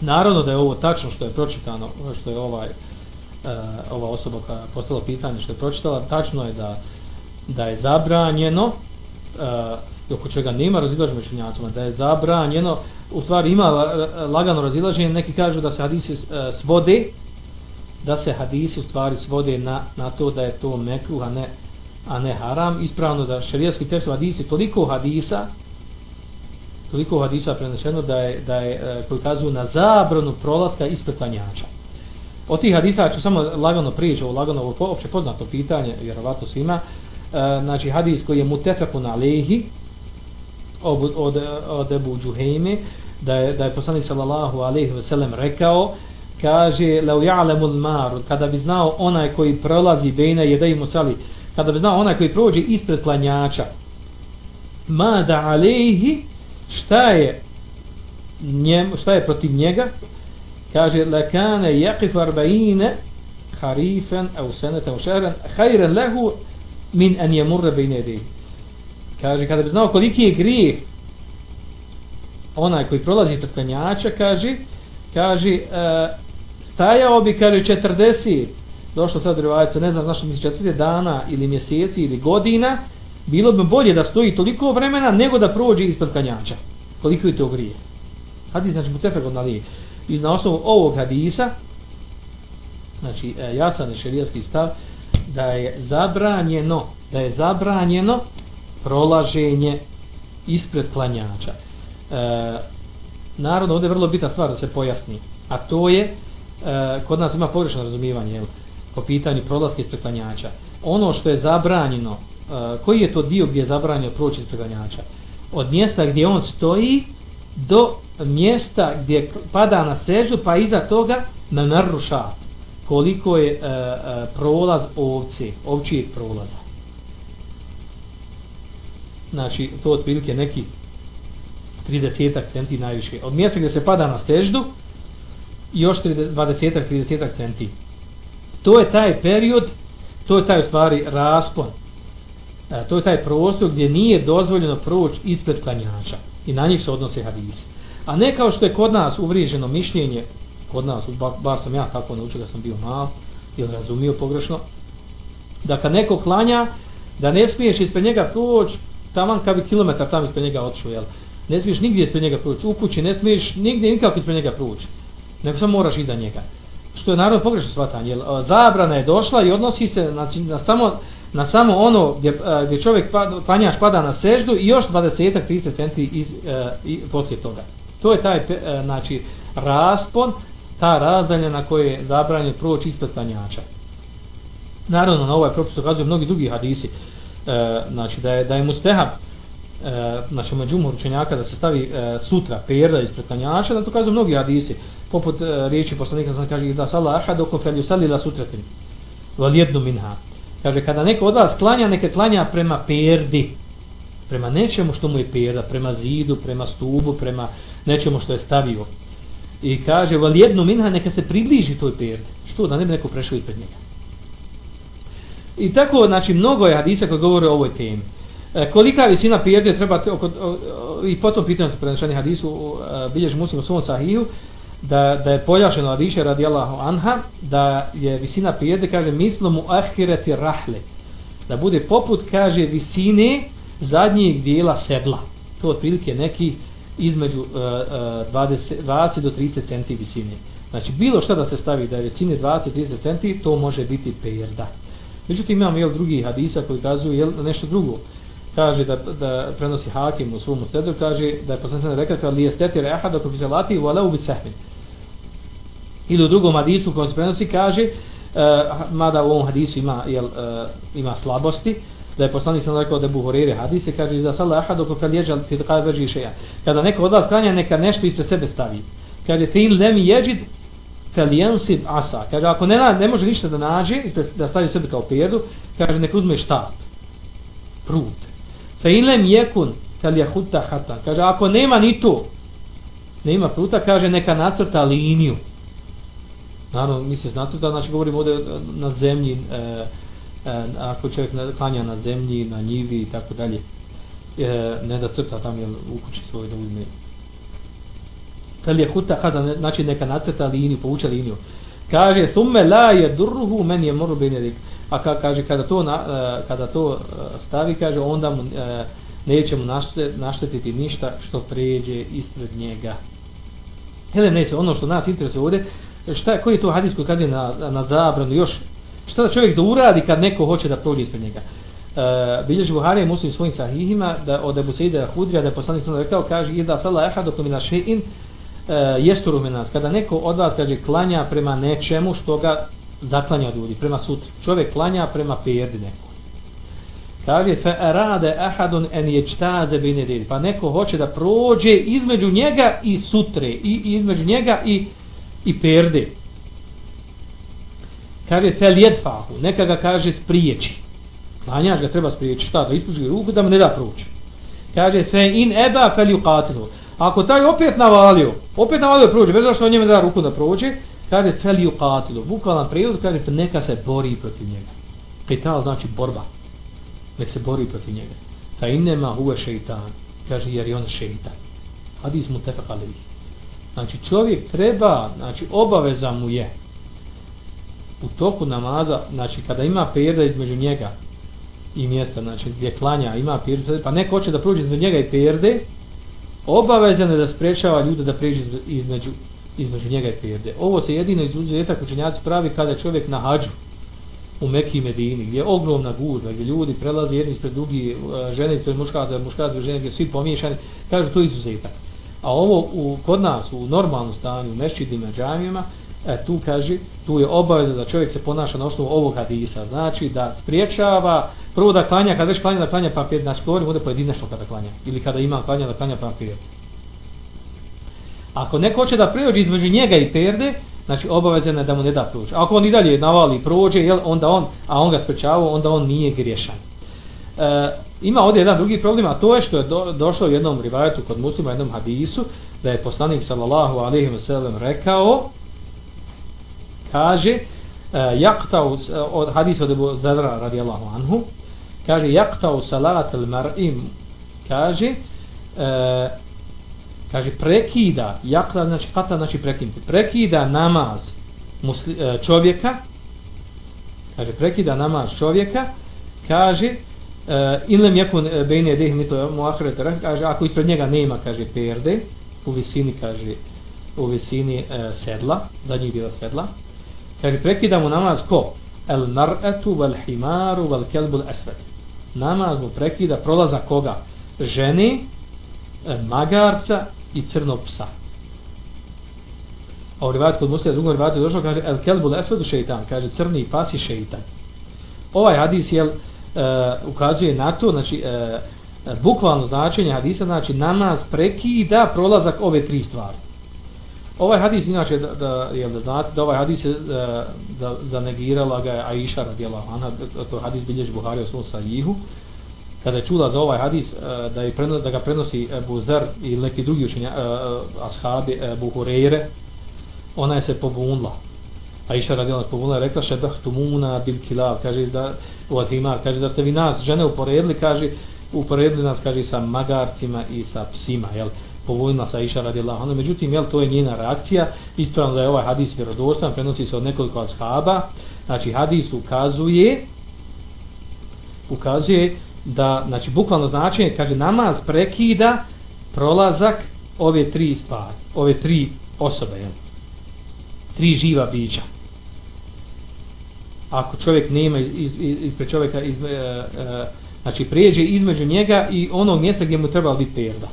Naravno da je ovo tačno što je pročitano, što je ovaj uh, ova osoba koja je postala pitanje što je pročitala, tačno je da da je zabranjeno uh, oko čega nema razilaženja među učenjacima, da je zabranjeno, u stvari ima lagano razilaženje, neki kažu da se hadisi e, svode, da se hadisi u stvari svode na, na to da je to mekruh, a ne, a ne haram. Ispravno da šarijetski tekst hadisi toliko hadisa, toliko hadisa prenešeno da je, da je e, koji kazuju na zabranu prolaska ispred klanjača. Od tih hadisa ću samo lagano prijeći, ovo lagano, ovo opće poznato pitanje, vjerovato svima, e, znači hadis koji je mutefekun alehi, od, od, od Ebu Džuhejme, da je, da je poslanik sallallahu alaihi ve sellem rekao, kaže, leu ja'lemu maru, kada bi znao onaj koji prolazi bejna jedej musali, kada bi znao onaj koji prođe ispred klanjača, ma da alejhi, šta je njem, šta je protiv njega, kaže, lekane jaqifu arba'ine, harifen, au sanatan aw shahran hajren lahu min an jemurre bayna yadayhi. Kaže, kada bi znao koliki je grijeh onaj koji prolazi pred klanjača, kaže, kaže, uh, stajao bi, kaže, 40, došlo sad rivajca, ne znam, zašto mi 40 dana ili mjeseci ili godina, bilo bi bolje da stoji toliko vremena nego da prođe ispred kanjača. Koliko je to grije. Hadis, znači, mutefek od nalije. I na osnovu ovog hadisa, znači, e, jasan je šerijalski stav, da je zabranjeno, da je zabranjeno prolaženje ispred klanjača. E, naravno, ovdje je vrlo bitna stvar da se pojasni, a to je, e, kod nas ima pogrešno razumijevanje jel, po pitanju prolaske ispred klanjača. Ono što je zabranjeno, koji je to dio gdje je zabranjeno proći preganjača? Od mjesta gdje on stoji do mjesta gdje pada na seždu, pa iza toga na naruša koliko je e, e, prolaz ovce, ovčijeg prolaza. Znači, to je otprilike neki 30 centi najviše. Od mjesta gdje se pada na seždu, još 20-30 centi. To je taj period, to je taj u stvari raspon. E, to je taj prostor gdje nije dozvoljeno proći ispred klanjača. I na njih se odnose hadisi. A ne kao što je kod nas uvriježeno mišljenje, kod nas, bar sam ja tako naučio da sam bio mal, ili razumio pogrešno, da kad neko klanja, da ne smiješ ispred njega proći, taman kad bi kilometar tamo ispred njega otišao, jel? Ne smiješ nigdje ispred njega proći, u kući ne smiješ nigdje nikako ispred njega proći nego samo moraš iza njega. Što je naravno pogrešno shvatanje, jer zabrana je došla i odnosi se na, na, samo, na samo ono gdje, eh, gdje čovjek pa, klanjaš pada na seždu i još 20-30 centi iz, eh, i, poslije toga. To je taj eh, znači, raspon, ta razdalja na koje je zabranjen proći ispred klanjača. Naravno, na ovaj propis ukazuju mnogi drugi hadisi, e, znači da je, da je mustehab, e, znači među umor učenjaka da se stavi e, sutra perda ispred klanjača, da to kažu mnogi hadisi, poput e, riječi poslanika sam kaže da sala ahad oko felju sali la sutratin, val jednu minha. Kaže, kada neko od vas klanja, neke klanja prema perdi, prema nečemu što mu je perda, prema zidu, prema stubu, prema nečemu što je stavio. I kaže, val jednu minha, neka se približi toj perdi. Što, da ne bi neko prešao ispred njega. I tako, znači, mnogo je hadisa koji govore o ovoj temi. E, kolika visina perde treba te, oko, o, o, i potom pitanje se prenešeni hadisu o, e, bilježi muslim u svom sahihu da, da je pojašeno Adiše radijallahu anha da je visina pijede kaže mislo mu ahireti rahle. Da bude poput kaže visine zadnjeg dijela sedla. To otprilike neki između uh, uh, 20, 20 do 30 centi visine. Znači bilo šta da se stavi da je visine 20-30 centi to može biti perda. Međutim imamo jel, drugi hadisa koji kazuju jel, nešto drugo. Kaže da, da prenosi hakim u svom stedu, kaže da je poslanicana rekao kao li esteti rehad oko fisalati u aleu bi sehmin. Ili u drugom hadisu koji se prenosi kaže, uh, mada u ovom hadisu ima, jel, uh, ima slabosti, da je poslanik sam rekao da je buhorire hadise, kaže da sala ahad oko feljeđa ti da kada veži šeja. Kada neko od vas klanja, neka nešto ispred sebe stavi. Kaže, fe il lemi jeđid felijansib asa. Kaže, ako ne, ne može ništa da nađe, ispred, da stavi sebe kao perdu, kaže, neka uzme štap. Prut. Fa ilem jekun fel jahuta hatta. Kaže, ako nema ni to, nema pruta, kaže, neka nacrta liniju. Naravno, misliš na to da, znači govorimo ovdje na zemlji, e, e, ako čovjek klanja na zemlji, na njivi i tako dalje. E, ne da crta tam je u kući svoj da uzme. Kad je huta kada, znači neka nacrta liniju, povuče liniju. Kaže, summe la je durruhu, men je moru benedik. A ka, kaže, kada to, na, e, kada to e, stavi, kaže, onda mu uh, neće mu naštetiti ništa što pređe ispred njega. Hele, ne se, ono što nas interesuje ovdje, E, šta, je, koji je to hadis koji kaže na, na zabranu, još, šta da čovjek da uradi kad neko hoće da prođe ispred njega? Uh, bilježi Buharija muslim svojim sahihima da od Ebu Sejde Hudrija da je poslanik sam rekao kaže ida sala mi ila še'in e, jesturu menas kada neko od vas kaže klanja prema nečemu što ga zaklanja od ljudi prema sutri čovjek klanja prema perdi neko kaže fa rade ahadun an ječtaze bine dedi. pa neko hoće da prođe između njega i sutre i, i između njega i i perde. Kaže fel jedfahu, neka ga kaže spriječi. Klanjaš ga treba spriječiti. Šta da ispuži ruku da mu ne da proći. Kaže fe in eba fel yuqatilu ako taj opet navalio opet navalio prođe bez što on njemu da ruku da prođe kaže fel yuqatilu bukvalan prijevod kaže neka se bori protiv njega. Qital znači borba. Nek se bori protiv njega. Fa inema huve šeitan kaže jer je on šeitan hadis mu tefak znači čovjek treba znači obaveza mu je u toku namaza znači kada ima perda između njega i mjesta znači gdje klanja ima perdu pa neko hoće da prođe između njega i perde obavezan je da sprečava ljude da pređe između između njega i perde ovo se jedino izuzetak učenjaci pravi kada čovjek na hađu u Mekiji Medini, gdje je ogromna gužva, gdje ljudi prelaze jedni ispred drugi, e, žene ispred muškarca, muškarca ispred žene, gdje svi pomiješani, kažu to je izuzetak. A ovo u, kod nas, u normalnom stanju, u mešćidima, džamijama, e, tu kaže, tu je obaveza da čovjek se ponaša na osnovu ovog hadisa, znači da spriječava, prvo da klanja, kada već klanja, da klanja papir, znači govorim ovdje pojedinačno kada klanja, ili kada ima klanja, da klanja papir. Ako neko hoće da prijeđe između njega i perde, znači obavezan je da mu ne da prođe. Ako on i dalje navali i prođe, jel, onda on, a on ga sprečavao, onda on nije griješan. E, ima ovdje jedan drugi problem, a to je što je do, došlo u jednom rivajetu kod muslima, jednom hadisu, da je poslanik sallallahu alaihi wa sallam rekao, kaže, e, jaktau, e, od hadis od Ebu Zadra radijallahu anhu, kaže, jaktau salat al mar'im, kaže, e, kaže prekida jakla znači kata znači prekinuti prekida namaz musli, e, čovjeka kaže prekida namaz čovjeka kaže Eh, ilem yakun bejne deh mi to mu kaže ako ispred njega nema kaže perde u visini kaže u visini uh, sedla zadnji bila sedla kaže prekida mu namaz ko el mar'atu wal himaru wal kelbu al aswad namaz mu prekida prolaza koga ženi eh, magarca i crnog psa. A u rivatu kod muslija, drugom rivatu došlo, kaže, el kelbu lesvedu šeitan, kaže, crni pas i šeitan. Ovaj hadis, je uh, ukazuje na to, znači, e, bukvalno značenje hadisa, znači, namaz prekida prolazak ove tri stvari. Ovaj hadis, inače, da, da, jel, da znate, da ovaj hadis je, da, da zanegirala ga je Aisha radijela, ona, to hadis bilježi Buhari o svom sajihu, kada je čula za ovaj hadis e, da, je preno, da ga prenosi Ebu Zer i neki drugi učenja, ashabi Ebu Hureyre, ona je se pobunila. A iša radila se pobunila rekla šebeh tumuna bil kilav, kaže da, u Adhimar, kaže da ste vi nas žene uporedili, kaže, uporedili nas, kaže, sa magarcima i sa psima, jel? povoljna sa Iša radila. Ono, međutim, jel, to je njena reakcija. Ispravno da je ovaj hadis vjerodostan, prenosi se od nekoliko ashaba. Znači, hadis ukazuje ukazuje da, znači, bukvalno značenje, kaže, namaz prekida prolazak ove tri stvari, ove tri osobe, jel? Tri živa bića. Ako čovjek nema iz, iz, ispred čovjeka, iz, e, e, znači, prijeđe između njega i onog mjesta gdje mu treba biti perda.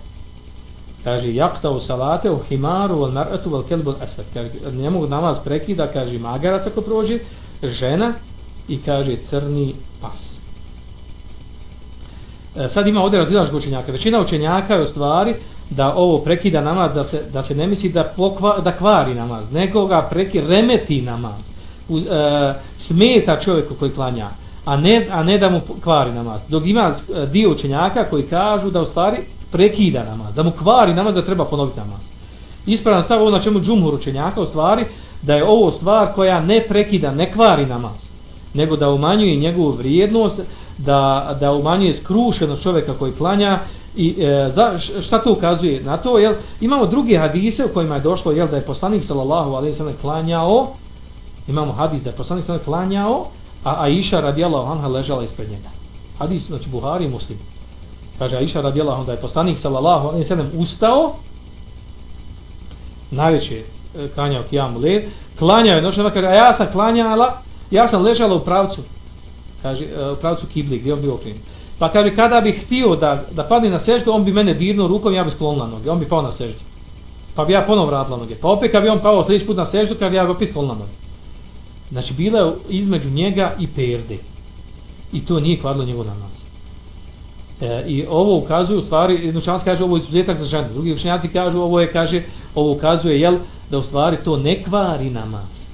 Kaže, jakta u salate, u himaru, u maratu, u kelbu, esvet. Kaže, njemu namaz prekida, kaže, magarac ako prođe, žena i kaže, crni pas. E, sad ima ovdje razilaž učenjaka. Većina učenjaka je u stvari da ovo prekida namaz, da se, da se ne misli da, pokva, da kvari namaz, nego ga preki, remeti namaz. U, e, smeta čovjeku koji klanja, a ne, a ne da mu kvari namaz. Dok ima e, dio učenjaka koji kažu da u stvari prekida namaz, da mu kvari namaz, da treba ponoviti namaz. Ispravno stav ovo na čemu džumhur učenjaka u stvari da je ovo stvar koja ne prekida, ne kvari namaz, nego da umanjuje njegovu vrijednost, da, da umanjuje skrušenost čovjeka koji klanja i e, za, šta to ukazuje na to jel? Imamo druge hadise u kojima je došlo jel da je poslanik sallallahu alejhi ve sellem klanjao imamo hadis da je poslanik sallallahu klanjao a Aisha radijallahu anha ležala ispred njega. Hadis znači Buhari i Muslim. Kaže Aisha radijallahu anha da je poslanik sallallahu alejhi ve sellem ustao najveće e, klanjao kijamu led klanjao je znači, noćno kaže a ja sam klanjala ja sam ležala u pravcu. Kaže e, u pravcu kibli gdje on bio okrenut pa kaže kada bih htio da da padne na seždu on bi mene dirnuo rukom ja bih sklonila noge. On bi pao na seždu. Pa bi ja ponovo vratila noge. Pa opet kad bi on pao sljedeći put na seždu kad bi ja opet sklonila noge. Znači bila je između njega i perde. I to nije kvadilo njegov namaz E, I ovo ukazuje u stvari, jednočanac kaže ovo je izuzetak za ženu, drugi učenjaci kažu ovo je, kaže, ovo ukazuje, jel, da u stvari to ne kvari namaz,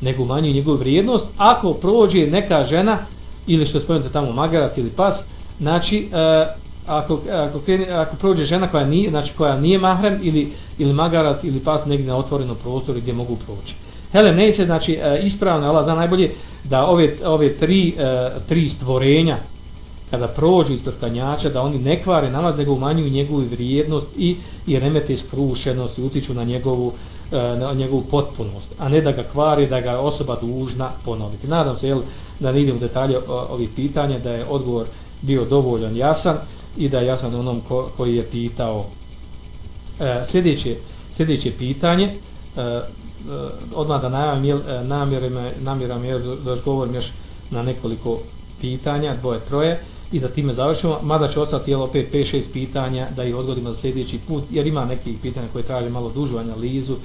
nego umanjuje njegovu vrijednost, ako prođe neka žena, ili što je spomenuto tamo magarac ili pas, znači, e, ako, ako, ako prođe žena koja nije, znači koja nije mahrem, ili, ili magarac, ili pas negdje na otvorenom prostoru gdje mogu proći. Hele, ne se, znači, e, ispravno, Allah zna najbolje, da ove, ove tri, e, tri stvorenja, kada prođu ispred klanjača da oni ne kvare namaz nego umanjuju njegovu vrijednost i i remete skrušenost i utiču na njegovu e, na njegovu potpunost a ne da ga kvari da ga osoba dužna ponoviti nadam se jel, da ne idem u detalje ovih pitanja da je odgovor bio dovoljan jasan i da je jasan onom ko, koji je pitao e, sljedeće sljedeće pitanje e, e, odmah da najavim e, namjeram namjeram je da govorim još na nekoliko pitanja, dvoje, troje i da time završimo, mada će ostati jel, opet 5-6 pitanja da ih odgodimo za sljedeći put, jer ima nekih pitanja koje traže malo dužu analizu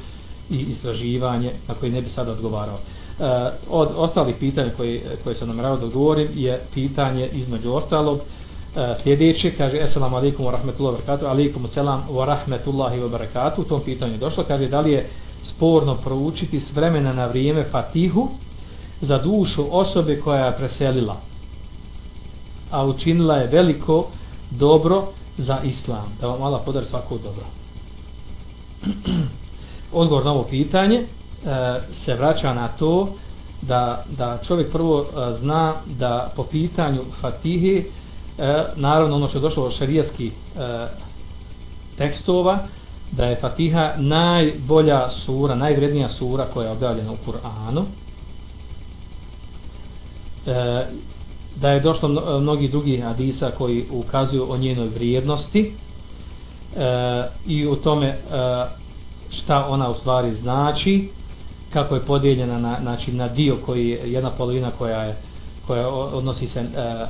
i istraživanje na koje ne bi sada odgovarao. E, od ostalih pitanja koje, koje sam namravao da odgovorim je pitanje između ostalog e, sljedeće, kaže Assalamu alaikum wa rahmetullahi wa barakatuh, alaikum selam wa rahmetullahi wa barakatuh, u tom pitanju je došlo, kaže da li je sporno proučiti s vremena na vrijeme fatihu za dušu osobe koja je preselila a učinila je veliko dobro za islam. Da vam Allah podari svako dobro. <clears throat> Odgovor na ovo pitanje E, se vraća na to da, da čovjek prvo e, zna da po pitanju fatihe, e, naravno ono što je došlo od šarijaskih tekstova, da je fatiha najbolja sura, najvrednija sura koja je objavljena u Kur'anu. E, da je došlo mnogi drugi hadisa koji ukazuju o njenoj vrijednosti e, i o tome e, šta ona u stvari znači kako je podijeljena na, znači, na dio koji je jedna polovina koja je koja odnosi se e,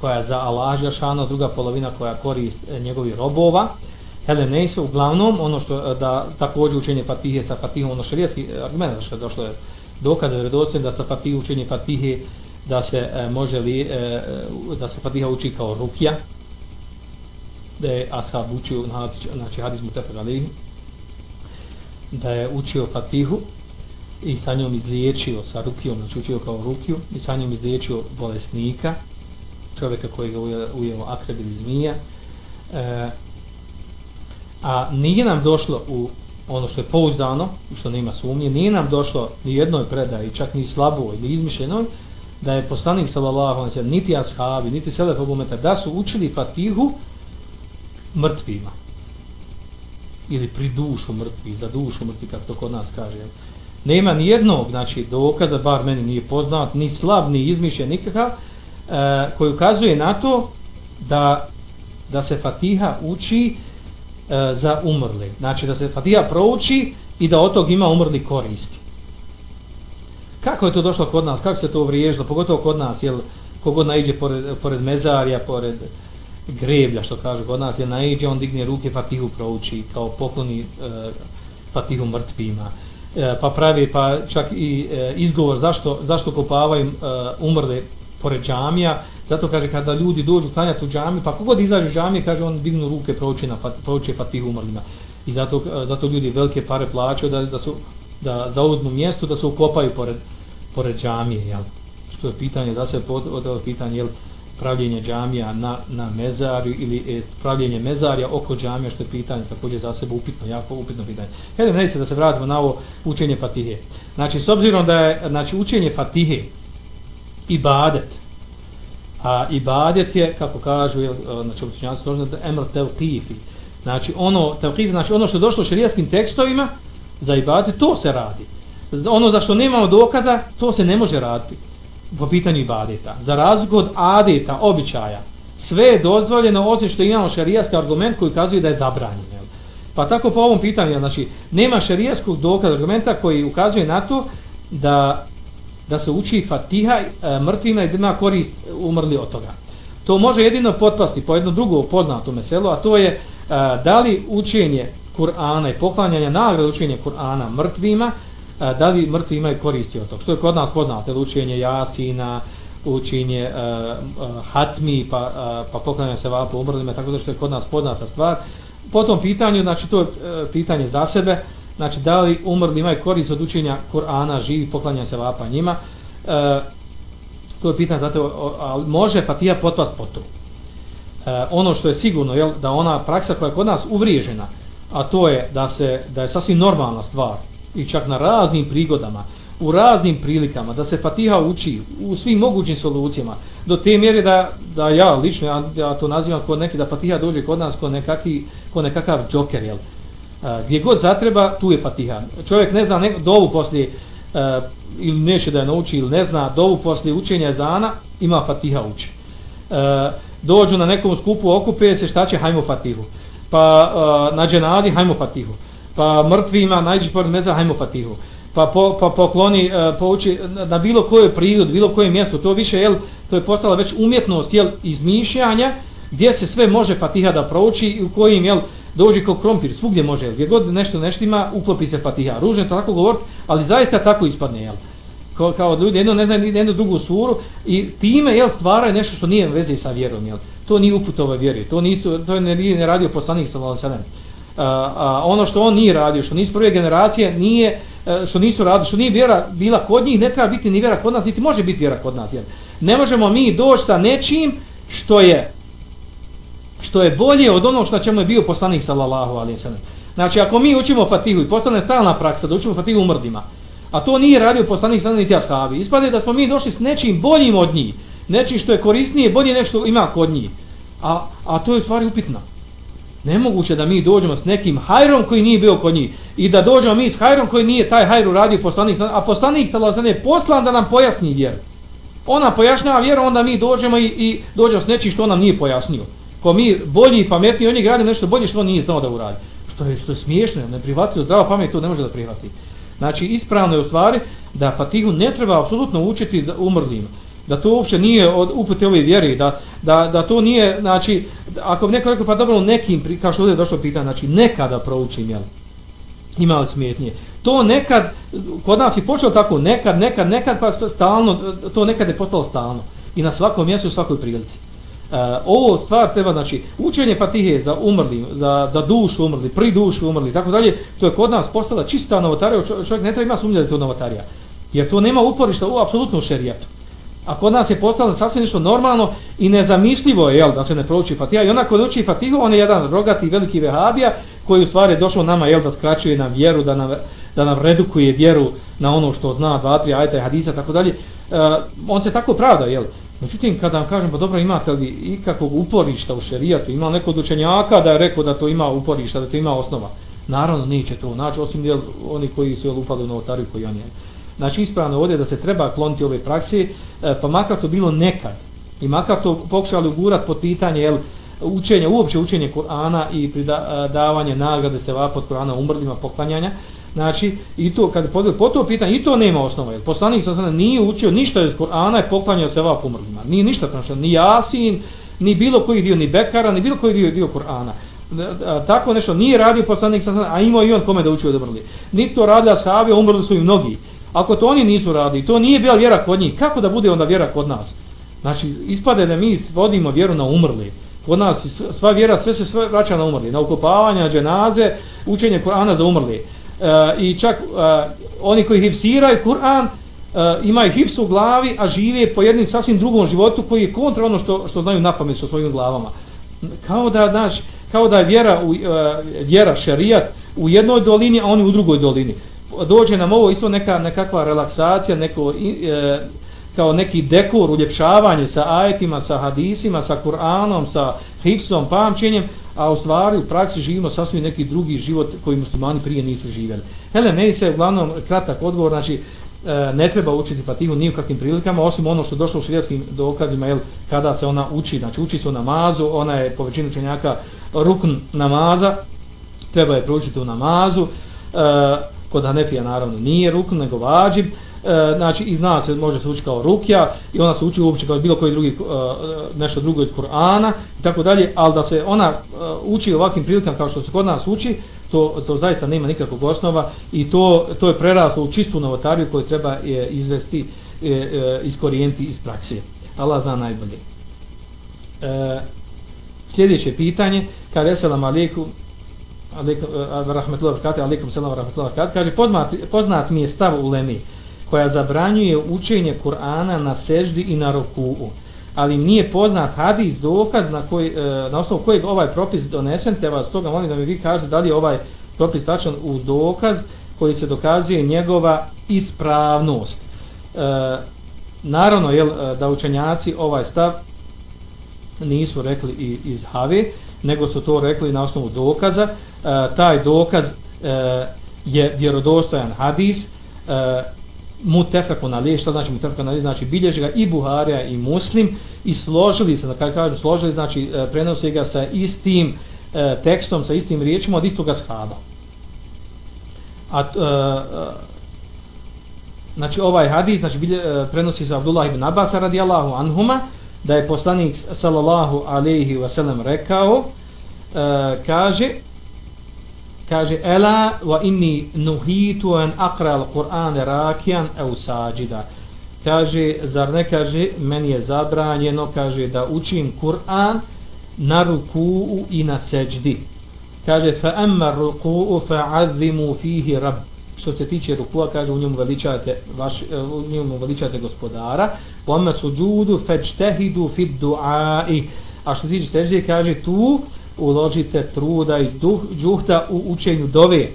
koja je za Allah Žešano, druga polovina koja korist e, njegovi robova. Hele, su uglavnom ono što e, da također učenje Fatihe sa Fatihom ono šerijski argument znači, što je došlo je dokaz da sa Fatihe učenje Fatihe da se e, može li e, e da se Fatiha uči kao rukja da je ashab učio znači hadis mutafak alihi da je učio Fatihu i sa njom izliječio sa rukijom, znači učio kao rukiju i sa njom izliječio bolesnika čovjeka koji ga ujelo akreb ili zmija. E, a nije nam došlo u ono što je pouzdano što nema sumnje, nije nam došlo ni jednoj predaji, čak ni slaboj ili izmišljenoj, da je poslanik sallallahu alejhi ve sellem niti ashabi niti selef obumeta da su učili Fatihu mrtvima. Ili pri dušu mrtvi za dušu mrtvi kako to kod nas kaže nema ni jednog znači dokaza bar meni nije poznat ni slab ni izmišljen nikakav e, koji ukazuje na to da da se Fatiha uči e, za umrle znači da se Fatiha prouči i da od tog ima umrli koristi Kako je to došlo kod nas? Kako se to uvriježilo? Pogotovo kod nas, jel, kogod naiđe pored, pored mezarja, pored greblja, što kaže kod nas, jel naiđe, on digne ruke, fatihu prouči, kao pokloni e, fatihu mrtvima. E, pa pravi, pa čak i e, izgovor zašto, zašto kopavaju e, umrle pored džamija, zato kaže kada ljudi dođu klanjati u džamiju, pa kogod izađe u džamije, kaže on dignu ruke, proči na, proči fatihu umrlima. I zato, e, zato ljudi velike pare plaćaju da, da su da zauzmu mjesto da se ukopaju pored, pored džamije, jel? Što je pitanje, da se pod, od ovo pitanje, jel, pravljenje džamija na, na mezarju ili e, pravljenje mezarja oko džamija, što je pitanje također za sebe upitno, jako upitno pitanje. Hajde, ne da se vratimo na ovo učenje Fatihe. Znači, s obzirom da je znači, učenje Fatihe ibadet, a ibadet je, kako kažu, je, e, znači, učenjanstvo, to da emr telkifi, Znači, ono, telkifi, znači, ono što je došlo u šarijaskim tekstovima, za ibadet, to se radi. Ono za što nemamo dokaza, to se ne može raditi po pitanju ibadeta. Za razliku od adeta, običaja, sve je dozvoljeno osim što imamo šarijaski argument koji kazuje da je zabranjeno. Jel? Pa tako po ovom pitanju, znači, nema šarijaskog dokaza argumenta koji ukazuje na to da, da se uči fatiha e, mrtvima i da korist umrli od toga. To može jedino potpasti po jedno drugo poznato meselo, a to je e, da li učenje Kur'ana i poklanjanje nagrade učenje Kur'ana mrtvima, da li mrtvi imaju koristi od toga. Što je kod nas poznato, učenje Jasina, učenje uh, hatmi, pa, uh, pa poklanjanje se vapu umrlima, tako da što je kod nas poznata stvar. Po tom pitanju, znači to je uh, pitanje za sebe, znači da li umrli imaju korist od učenja Kur'ana, živi, poklanja se vapa njima, uh, to je pitanje zato, ali može pa Fatija potpast po to. E, ono što je sigurno je da ona praksa koja je kod nas uvriježena, a to je da se da je sasvim normalna stvar i čak na raznim prigodama, u raznim prilikama, da se Fatiha uči u svim mogućim solucijama, do te mjere da, da ja lično, ja, ja to nazivam kod neki, da Fatiha dođe kod nas kod, nekaki, kod nekakav džoker, jel? A, gdje god zatreba, tu je Fatiha. Čovjek ne zna ne, dovu poslije, a, ili neće da je nauči ili ne zna dovu poslije učenja zana, ima fatiha uči. A, dođu na nekom skupu, okupe se šta će, hajmo fatihu. Pa a, na dženazi, hajmo fatihu. Pa mrtvima, najđi pored meza, hajmo fatihu. Pa, po, pa pokloni, e, pouči na bilo kojoj prirod, bilo koje mjesto, to više, jel, to je postala već umjetnost, jel, izmišljanja, gdje se sve može fatiha da prouči i u kojim, jel, dođe kao krompir, svugdje može, gdje god nešto nešto ima, uklopi se fatiha. Ružno je to tako govoriti, ali zaista tako ispadne, jel? Kao, kao ljudi, jedno ne znaju jednu drugu suru i time, jel, stvaraju nešto što nije veze sa vjerom, jel? To nije uput ove to, nisu, to je ne, ne radio poslanik sa Valasanem. A, a, ono što on nije radio, što nisu prve generacije, nije, e, što nisu radili, što nije vjera bila kod njih, ne treba biti ni vjera kod nas, niti može biti vjera kod nas, jel? Ne možemo mi doći sa nečim što je što je bolje od onog što čemu je bio poslanik sallallahu alejhi ve sellem. Znači ako mi učimo Fatihu i postane stalna praksa da učimo Fatihu umrdima, a to nije radio poslanik sallallahu niti ashabi, ispade da smo mi došli s nečim boljim od njih, nečim što je korisnije, bolje nešto ima kod njih. A, a to je u stvari upitno. Nemoguće da mi dođemo s nekim hajrom koji nije bio kod njih i da dođemo mi s hajrom koji nije taj hajr uradio poslanik, a poslanik sallallahu je poslan da nam pojasni vjeru. Ona pojašnjava vjeru, onda mi dođemo i, i dođemo s nečim što nam nije pojasnio ko mi bolji i pametniji, oni grade nešto bolje što on nije znao da uradi. Što je, što je smiješno, ne prihvatio zdrava pamet, to ne može da prihvati. Znači, ispravno je u stvari da Fatihu ne treba apsolutno učiti umrlima Da to uopće nije od upute ove vjere, da, da, da to nije, znači, ako bi neko rekao, pa dobro, nekim, kao što ovdje je došlo pitanje, znači, nekada proučim, jel? Ima li smetnje? To nekad, kod nas je počelo tako, nekad, nekad, nekad, pa stalno, to nekad je postalo stalno. I na svakom mjestu, u svakoj prilici. E, ovo stvar treba, znači, učenje Fatihe za umrli, za, za dušu umrli, pri dušu umrli, tako dalje, to je kod nas postala čista novotarija, čovjek ne treba ima sumnje da je to novotarija, jer to nema uporišta u apsolutnom šerijetu. A kod nas je postalo sasvim nešto normalno i nezamislivo je, jel, da se ne prouči Fatiha. I onako da uči Fatihu, on je jedan rogati veliki vehabija, koji u stvari došao nama, jel, da skraćuje nam vjeru, da nam, da nam redukuje vjeru na ono što zna, dva, tri, ajta, hadisa, tako dalje. Eh, on se tako pravda, jel, Međutim, kada vam kažem, pa dobro, imate li ikakvog uporišta u šerijatu, ima neko učenjaka da je rekao da to ima uporišta, da to ima osnova, naravno neće to naći, osim jel, oni koji su jel, upali u novotariju koji on je. Znači, ispravno ovdje da se treba kloniti ove prakse, e, pa makar to bilo nekad, i makar to pokušali ugurat pod pitanje, jel, učenja, uopće učenje Kur'ana i pridavanje e, nagrade se vapa od Kur'ana umrlima poklanjanja, Znači, i to, kad podijel po to pitanje, i to nema osnova. Jer poslanik sam sada nije učio ništa iz Korana i poklanjao se ova umrlima. Nije ništa pronašao, ni Jasin, ni bilo koji dio, ni Bekara, ni bilo koji dio, dio Korana. E, tako nešto nije radio poslanik sam sada, a imao i on kome da učio da mrli. Niti to radili ashabi, umrli su i mnogi. Ako to oni nisu radili, to nije bila vjera kod njih, kako da bude onda vjera kod nas? Znači, ispade da mi vodimo vjeru na umrli. Kod nas sva vjera, sve se sve vraća na umrli. Na ukopavanje, na dženaze, učenje Kur'ana za umrli E, i čak e, oni koji hipsiraju Kur'an e, imaju hips u glavi, a žive po jednim sasvim drugom životu koji je kontra ono što, što znaju na pamet sa svojim glavama. Kao da, znaš, kao da je vjera, u, e, vjera šerijat u jednoj dolini, a oni u drugoj dolini. Dođe nam ovo isto neka nekakva relaksacija, neko, e, kao neki dekor, uljepšavanje sa ajetima, sa hadisima, sa Kur'anom, sa hipsom, pamćenjem, a u stvari u praksi živimo sasvim neki drugi život koji muslimani prije nisu živjeli. Hele, meni se uglavnom kratak odgovor, znači, e, ne treba učiti Fatihu ni u kakvim prilikama, osim ono što došlo u širijatskim dokazima, jel, kada se ona uči, znači uči se u namazu, ona je po većinu učenjaka rukn namaza, treba je proučiti u namazu, e, kod Hanefija naravno nije rukn, nego vađib, e, znači i zna se, može se uči kao rukja i ona se uči uopće kao bilo koji drugi, e, nešto drugo iz Kur'ana i tako dalje, ali da se ona e, uči ovakvim prilikama kao što se kod nas uči, to, to zaista nema nikakvog osnova i to, to je preraslo u čistu novotariju koju treba je, izvesti, je, je, iskorijenti iz prakse. Allah zna najbolje. E, sljedeće pitanje, kada je selam alaikum, alaikum, e, rahmetullahi wabarakatuh, alaikum selam rahmetullahi barakatuh, kaže, poznat, poznat mi je stav u Lemi, koja zabranjuje učenje Kur'ana na seždi i na ruku'u ali nije poznat hadis dokaz na, koji, e, na osnovu kojeg ovaj propis donesen, te vas toga molim da mi vi kažete da li je ovaj propis tačan u dokaz koji se dokazuje njegova ispravnost. E, naravno jel, e, da učenjaci ovaj stav nisu rekli i iz Have, nego su to rekli na osnovu dokaza. E, taj dokaz e, je vjerodostojan hadis, e, mutefeku na lije, što znači mutefeku na lije, znači bilježi ga i Buharija i Muslim i složili se, da kada kažu složili, znači e, prenosi ga sa istim e, tekstom, sa istim riječima od istoga shaba. A, e, e, znači ovaj hadis, znači bilje, e, prenosi se Abdullah ibn Abbas radijallahu anhuma, da je poslanik sallallahu alejhi ve sellem rekao, e, kaže, kaže ela wa inni nuhitu an aqra al-Qur'an rakian aw sajida. Kaže zar ne kaže meni je zabranjeno kaže da učim Kur'an na ruku'u i na sećdi kaže fa amma ruku'u fa'azzimu fihi rabb što se tiče rukua kaže u njemu veličate vaš e, u njemu veličate gospodara. Wa su sujudu fajtahidu fi du'a'i. A što se tiče sežde, kaže tu uložite truda i duh, džuhta u učenju dove.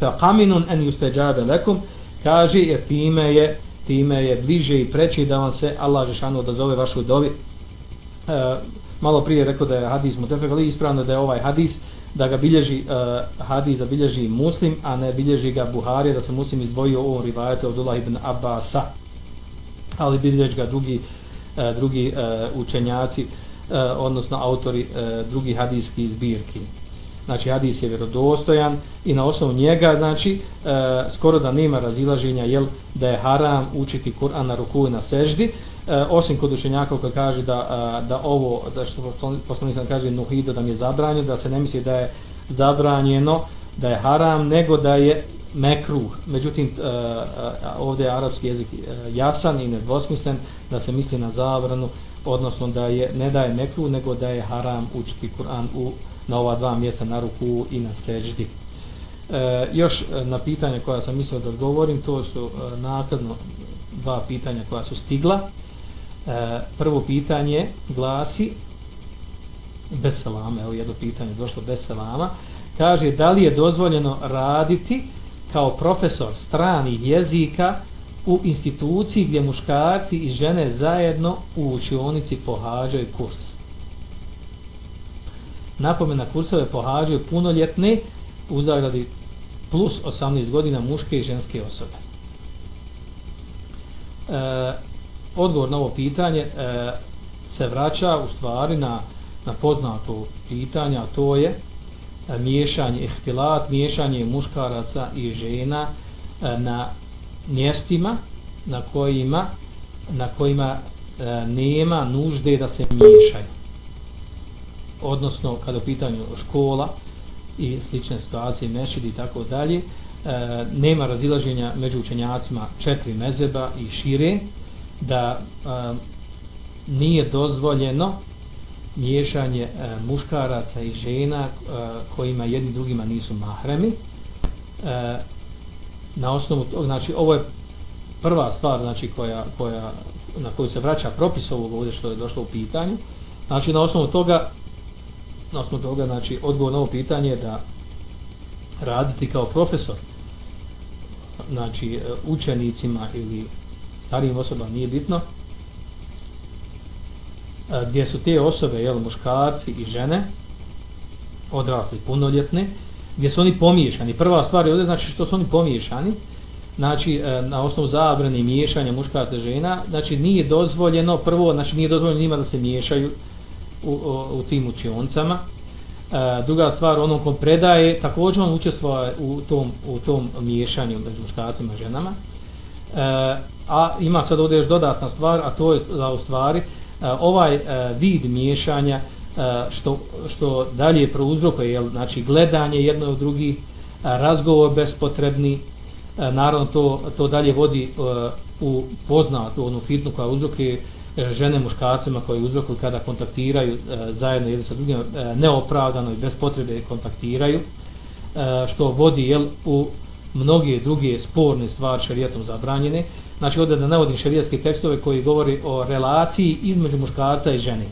Fa qaminun an yustajabe lakum. Kaže je time je time je bliže i preći da vam se Allah žešanu odazove vašu dovi. E, malo prije rekao da je hadis mutefek ali ispravno da je ovaj hadis da ga bilježi uh, hadis da bilježi muslim a ne bilježi ga Buharija, da se muslim izdvojio ovom rivajetu od Abdullah ibn Abasa. ali bilježi ga drugi uh, drugi uh, učenjaci uh, odnosno autori uh, drugi hadijskih zbirki. Znači hadis je vjerodostojan i na osnovu njega znači e, skoro da nema razilaženja jel da je haram učiti Kur'an na ruku i na seždi e, osim kod učenjaka koji kaže da, a, da ovo da što poslanik sam kaže nuhido da mi je zabranjeno da se ne misli da je zabranjeno da je haram nego da je mekruh međutim e, e, ovdje je arapski jezik jasan i nedvosmislen da se misli na zabranu odnosno da je ne da je mekruh, nego da je haram učiti Kur'an u na ova dva mjesta na ruku i na seđdi. E, još na pitanje koja sam mislio da odgovorim, to su e, nakladno dva pitanja koja su stigla. E, prvo pitanje glasi bez salama, evo jedno pitanje došlo bez salama, kaže da li je dozvoljeno raditi kao profesor stranih jezika u instituciji gdje muškarci i žene zajedno u učionici pohađaju kurs. Napomena kursove pohađaju punoljetne u zagradi plus 18 godina muške i ženske osobe. E, odgovor na ovo pitanje e, se vraća u stvari na, na poznato pitanje, a to je e, miješanje ihtilat, miješanje muškaraca i žena e, na mjestima na kojima na kojima e, nema nužde da se miješaju. Odnosno, kada u pitanju škola i slične situacije, mešidi i tako dalje, e, nema razilaženja među učenjacima četiri mezeba i šire, da a, nije dozvoljeno miješanje a, muškaraca i žena a, kojima jedni drugima nisu mahremi. A, na osnovu tog, znači ovo je prva stvar znači koja, koja, na koju se vraća propis ovog ovdje što je došlo u pitanju, znači na osnovu toga na osnovu toga, znači odgovor na ovo pitanje je da raditi kao profesor znači učenicima ili starijim osobama nije bitno e, gdje su te osobe, jel, muškarci i žene odrasli punoljetne, gdje su oni pomiješani. Prva stvar je ovdje znači što su oni pomiješani, znači e, na osnovu zabrane miješanja muškarca i žena, znači nije dozvoljeno, prvo, znači nije dozvoljeno njima da se miješaju u, u, u tim učioncama. E, druga stvar, onom kom predaje, također on učestvuje u tom, u tom miješanju među muškarcima i ženama. E, a ima sad ovdje još dodatna stvar, a to je da u stvari e, ovaj e, vid miješanja e, što, što dalje prouzrokuje, jel, znači gledanje jedno od drugih, e, razgovor bespotrebni, E, naravno to, to dalje vodi e, u poznatu onu fitnu koja uzroke e, žene muškarcima koji uzrokuju kada kontaktiraju e, zajedno jedan sa drugim neopravdano i bez potrebe kontaktiraju što vodi jel, u mnoge druge sporne stvari šarijetom zabranjene znači ovdje da navodim šarijetske tekstove koji govori o relaciji između muškarca i žene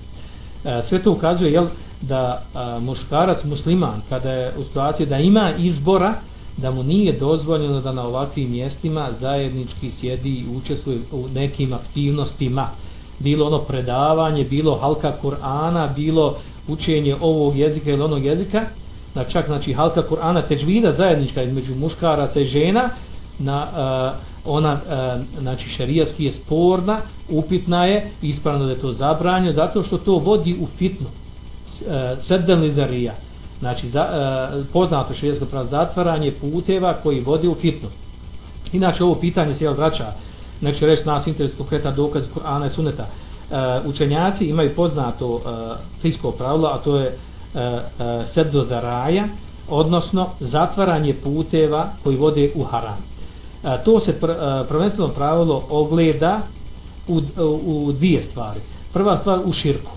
e, sve to ukazuje jel, da muškarac musliman kada je u situaciji da ima izbora da mu nije dozvoljeno da na ovakvim mjestima zajednički sjedi i učestvuje u nekim aktivnostima. Bilo ono predavanje, bilo halka Kur'ana, bilo učenje ovog jezika ili onog jezika. Na čak znači halka Kur'ana teđvida zajednička između muškaraca i žena, na, uh, ona uh, znači šerijski je sporna, upitna je, ispravno da je to zabranjeno, zato što to vodi u fitnu. Uh, e, Sedelni darija znači za, uh, poznato šerijsko pravo zatvaranje puteva koji vodi u fitnu. Inače ovo pitanje se je vraća, neće reći nas interes konkretan dokaz Kur'ana i Suneta. Uh, učenjaci imaju poznato uh, fisko pravilo, a to je e, e zaraja, odnosno zatvaranje puteva koji vode u haram. E, to se pr, e, prvenstveno pravilo ogleda u, u, u dvije stvari. Prva stvar u širku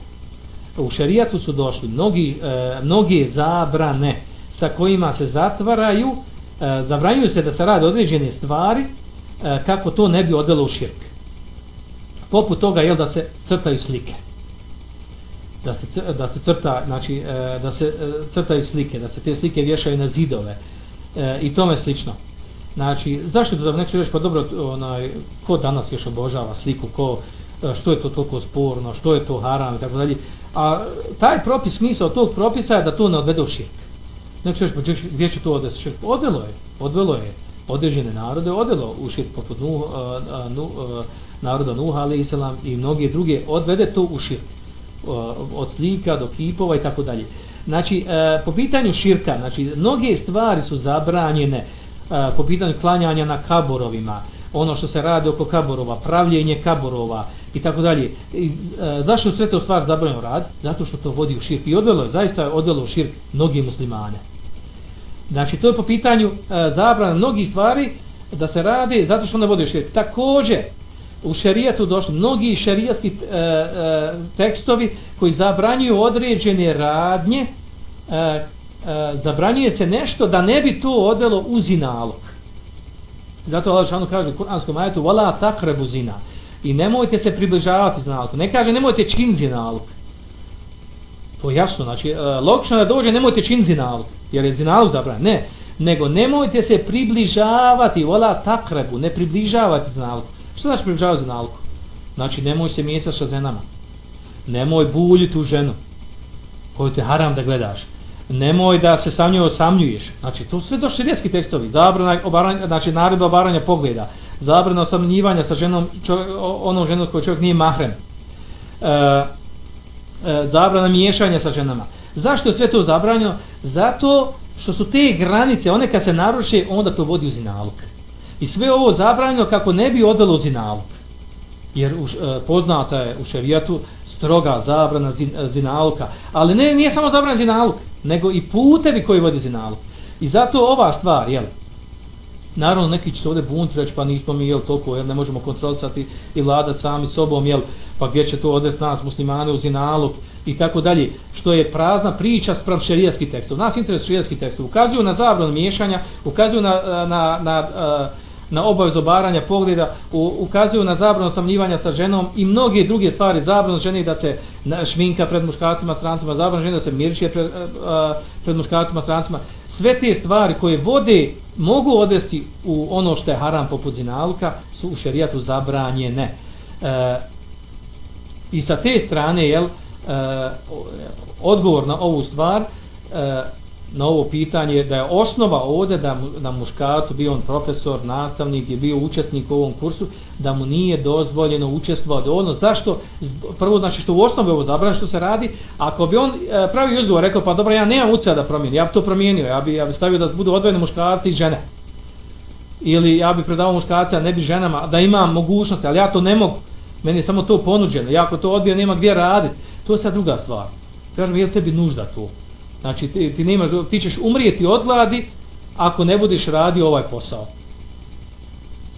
u šerijatu su došli mnogi, e, mnoge zabrane sa kojima se zatvaraju, e, zabranjuju se da se rade određene stvari e, kako to ne bi odelo u širk. Poput toga je da se crtaju slike. Da se, da se crta, znači, e, da se e, crtaju slike, da se te slike vješaju na zidove e, i tome slično. Znači, zašto da neko reći, pa dobro, onaj, ko danas još obožava sliku, ko, što je to toliko sporno, što je to haram i tako dalje. A taj propis, smisao tog propisa je da to ne odvede u širk. Neko ćeš, pa gdje će to odvesti širk? Odvelo je, odvelo je određene narode, odvelo u širk poput Nuh, nu, naroda Nuha, ali Islam i mnoge druge, odvede to u širk. Od slika do kipova i tako dalje. Znači, e, po pitanju širka, znači, mnoge stvari su zabranjene e, po pitanju klanjanja na kaborovima, ono što se radi oko kaborova, pravljenje kaborova i tako dalje. E, zašto sve to stvar zabranjeno rad? Zato što to vodi u širk. I odvelo je, zaista je odvelo u širk mnogi muslimane. Znači, to je po pitanju zabrana mnogih stvari da se radi zato što ne vodi u širk. Također, u šerijetu došli mnogi šerijatski e, e, tekstovi koji zabranjuju određene radnje, e, e, zabranjuje se nešto da ne bi to odelo u zinalog. Zato Allah šanu kaže u kuranskom ajetu Vala takrebu zina. I nemojte se približavati zinalku. Ne kaže nemojte čin zinalog. To je jasno. Znači, e, logično da dođe nemojte čin zinalog, Jer je zinalog zabranjen. Ne. Nego nemojte se približavati. Vala takrebu. Ne približavati zinalku. Što znači približavati zinalku? Znači, nemoj se mjesati sa ženama. Nemoj buljiti u ženu. Koju te haram da gledaš nemoj da se sa njoj osamljuješ. Znači, to sve došli rijeski tekstovi. Zabrana obaranja, znači, naredba obaranja pogleda. Zabrana osamljivanja sa ženom, čov, onom ženom koju čovjek nije mahrem. E, e, zabrana miješanja sa ženama. Zašto je sve to zabranjeno? Zato što su te granice, one kad se naruše, onda to vodi u zinaluk. I sve ovo zabranjeno kako ne bi odvelo zinalog. Jer u, e, poznata je u šerijatu stroga zabrana zin, e, zinaluka. Ali ne, nije samo zabrana zinaluk, nego i putevi koji vode zinaluk. I zato ova stvar, jel, naravno neki će se ovdje bunt reći, pa nismo mi, jel, toliko, jel, ne možemo kontrolisati i vladati sami sobom, jel, pa gdje će to odvesti nas, muslimane, u zinaluk i tako dalje, što je prazna priča sprem šerijskih tekstov. Nas interes šerijskih tekstov. Ukazuju na zabranu miješanja, ukazuju na, na, na, na na obavezu obaranja pogleda, u, ukazuju na zabranu samljivanja sa ženom i mnoge druge stvari, zabranu žene da se šminka pred muškarcima, strancima, zabranu žene da se miršije pred, e, a, pred muškarcima, strancima. Sve te stvari koje vode mogu odvesti u ono što je haram poput zinalka su u šerijatu zabranjene. E, I sa te strane, jel, e, odgovor na ovu stvar, e, na ovo pitanje da je osnova ovdje da mu, na muškarcu bio on profesor, nastavnik je bio učesnik u ovom kursu da mu nije dozvoljeno učestvovati ono zašto? Prvo znači što u osnovi ovo zabranjeno što se radi ako bi on e, pravi izgovor rekao pa dobro ja nemam utjecaja da promijenim ja bi to promijenio ja bi ja bi stavio da budu odvojeni muškarci i žene. Ili ja bi predavao muškarce a ne bi ženama da imam mogućnosti ali ja to ne mogu. Meni je samo to ponuđeno ja ako to odbijem nema gdje raditi to je sad druga stvar. Kažem je li tebi nužda to? Znači ti, ti, nemaš, ti ćeš umrijeti od gladi ako ne budeš radio ovaj posao.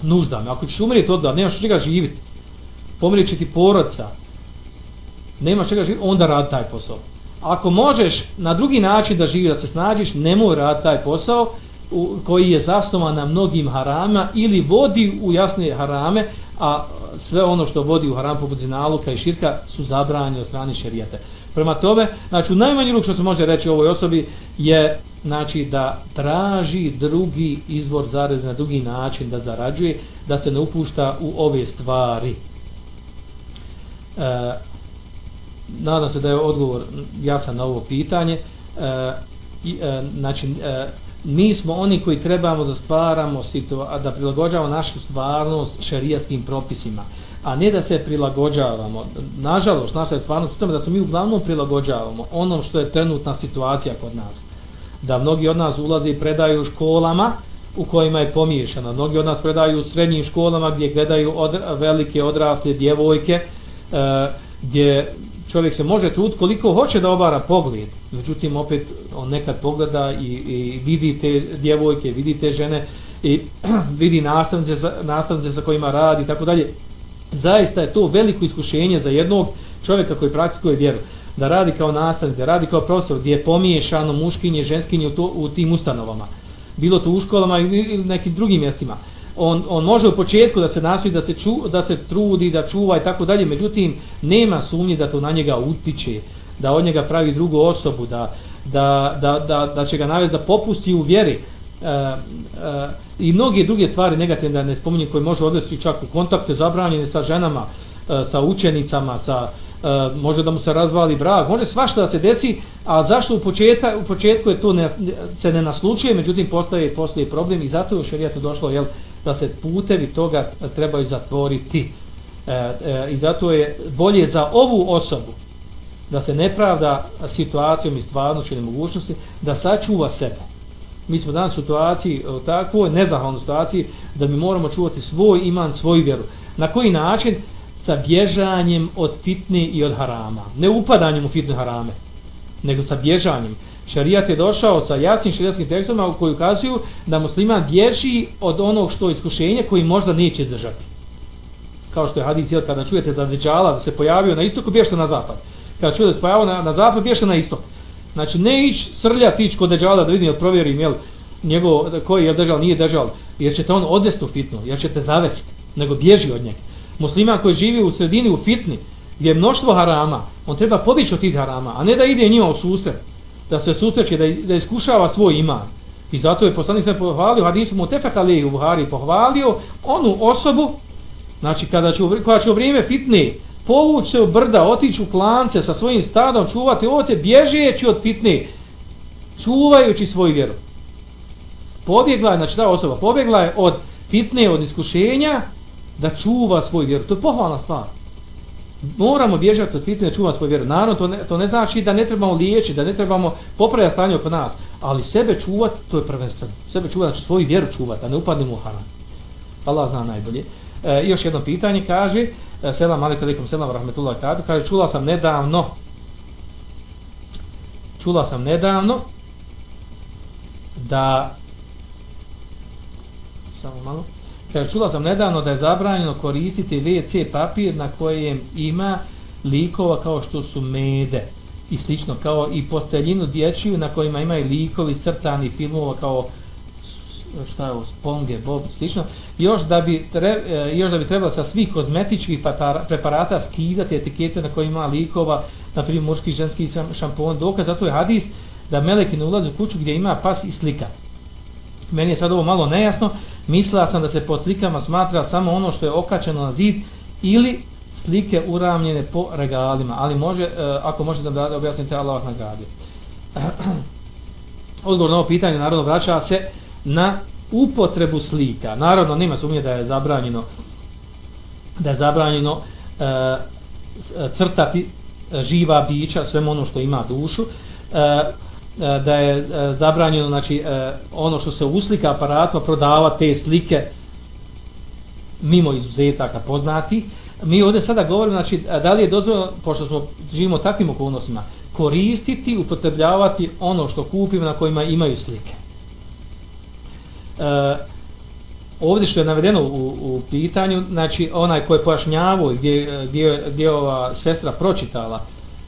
Nužda me. Ako ćeš umrijeti od gladi, nemaš čega živiti. Pomrijet će ti porodca. Nemaš čega živiti, onda radi taj posao. Ako možeš na drugi način da živi, da se snađiš, nemoj radi taj posao u, koji je zasnovan na mnogim harama ili vodi u jasne harame, a sve ono što vodi u haram poput zinaluka i širka su zabranjeni od strane šerijata. Prema tome, znači u najmanji ruk što se može reći ovoj osobi je znači da traži drugi izvor zarade na drugi način da zarađuje, da se ne upušta u ove stvari. E, nadam se da je odgovor jasan na ovo pitanje. E, e, znači, e, mi smo oni koji trebamo da stvaramo da prilagođavamo našu stvarnost šerijatskim propisima a ne da se prilagođavamo. Nažalost, naša je stvarnost u tome da se mi uglavnom prilagođavamo onom što je trenutna situacija kod nas. Da mnogi od nas ulaze i predaju u školama u kojima je pomiješana. Mnogi od nas predaju u srednjim školama gdje gledaju od, velike odrasle djevojke e, gdje čovjek se može trud koliko hoće da obara pogled. Međutim, opet on nekad pogleda i, i vidi te djevojke, vidi te žene i <clears throat> vidi nastavnice, nastavnice sa kojima radi i tako dalje zaista je to veliko iskušenje za jednog čovjeka koji praktikuje vjeru. Da radi kao nastavnik, da radi kao profesor gdje je pomiješano muškinje, ženskinje u, to, u tim ustanovama. Bilo to u školama ili nekim drugim mjestima. On, on može u početku da se nastoji da se, ču, da se trudi, da čuva i tako dalje međutim nema sumnje da to na njega utiče da od njega pravi drugu osobu da, da, da, da, da će ga navesti da popusti u vjeri. E, e, i mnoge druge stvari negativne da ne spominjem koje može odvesti čak u kontakte zabranjene sa ženama, e, sa učenicama, sa e, može da mu se razvali brak, može svašta da se desi, a zašto u, početa, u početku je to ne, se ne naslučuje, međutim postaje postoji problem i zato je u šerijatu došlo jel, da se putevi toga trebaju zatvoriti. E, e, I zato je bolje za ovu osobu da se ne pravda situacijom i stvarnošću nemogućnosti, da sačuva sebe mi smo danas u situaciji u takvoj nezahvalnoj situaciji da mi moramo čuvati svoj iman, svoju vjeru. Na koji način? Sa bježanjem od fitne i od harama. Ne upadanjem u fitne harame, nego sa bježanjem. Šarijat je došao sa jasnim šarijatskim tekstovima u koji ukazuju da musliman bježi od onog što je iskušenje koji možda neće izdržati. Kao što je hadis jel, kada čujete za Dejjala da se pojavio na istoku, bježite na zapad. Kada čujete da se pojavio na, na zapad, bježite na istok. Znači ne ići srlja tić kod deđala da vidim jel provjerim jel, njegov, koji je deđal, nije deđal, jer će te on odvesti u fitnu, jer ćete zavesti, nego bježi od njega. Musliman koji živi u sredini u fitni, gdje je mnoštvo harama, on treba pobići od tih harama, a ne da ide njima u susret, da se susreće, da, da iskušava svoj iman. I zato je poslanik se pohvalio, hadisu mu tefek ali u Buhari pohvalio onu osobu, znači kada će, koja će u vrijeme fitne povući se u brda, otići u klance sa svojim stadom, čuvati ovce, bježeći od fitne, čuvajući svoju vjeru. Pobjegla je, znači ta osoba, pobjegla je od fitne, od iskušenja, da čuva svoju vjeru. To je pohvalna stvar. Moramo bježati od fitne, da čuvamo svoju vjeru. Naravno, to ne, to ne znači da ne trebamo liječiti, da ne trebamo popravljati stanje oko nas, ali sebe čuvati, to je prvenstveno. Sebe čuvati, znači svoju vjeru čuvati, da ne upadnemo u haram. Allah zna najbolje. E, još jedno pitanje kaže, e, selam alaikum alaikum selam rahmetullah kadu, kaže, čula sam nedavno, čula sam nedavno, da, samo malo, kaže, čula sam nedavno da je zabranjeno koristiti WC papir na kojem ima likova kao što su mede i slično, kao i posteljinu dječiju na kojima imaju likovi crtani filmova kao šta je ovo, sponge, bob, slično, još da bi, tre, e, još da bi trebalo sa svih kozmetičkih preparata skidati etikete na kojima ima likova, na primjer muški i ženski šampon, dokaz, zato je hadis da meleki ne ulaze u kuću gdje ima pas i slika. Meni je sad ovo malo nejasno, mislila sam da se pod slikama smatra samo ono što je okačeno na zid ili slike uramljene po regalima, ali može, e, ako možete da objasnite Allah nagradio. <clears throat> odgovor na ovo pitanje naravno vraća se na upotrebu slika. Naravno, nema sumnje da je zabranjeno da je zabranjeno e, e crtati e, živa bića, svemu ono što ima dušu, e, e da je zabranjeno znači, e, ono što se uslika aparatno prodava te slike mimo izuzetaka poznati. Mi ovdje sada govorimo, znači, da li je dozvoljeno, pošto smo živimo takvim okolnostima, koristiti, upotrebljavati ono što kupimo na kojima imaju slike. E, ovdje što je navedeno u, u pitanju, znači onaj ko je pojašnjavao eh, gdje, gdje, gdje ova sestra pročitala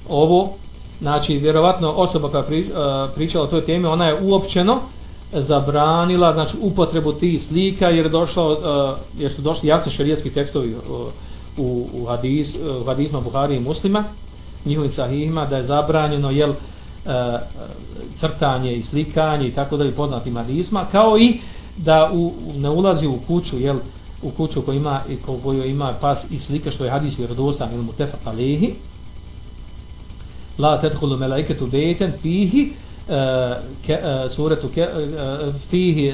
ovo, znači vjerovatno osoba koja pri, uh, pričala o toj temi, ona je uopćeno zabranila znači upotrebu tih slika jer došlo uh, jer su došli jasni šerijski tekstovi uh, u, u hadis u hadisma Buhari i Muslima njihovim sahihima da je zabranjeno jel crtanje i slikanje i tako dalje poznatim hadisma kao i da u, ne ulazi u kuću jel u kuću koja ima i koju ima pas i slika što je hadis vjerodostan ili mutefaq alihi, la tadkhulu malaikatu baytan fihi uh, ke, eh, uh, suratu ke, uh, fihi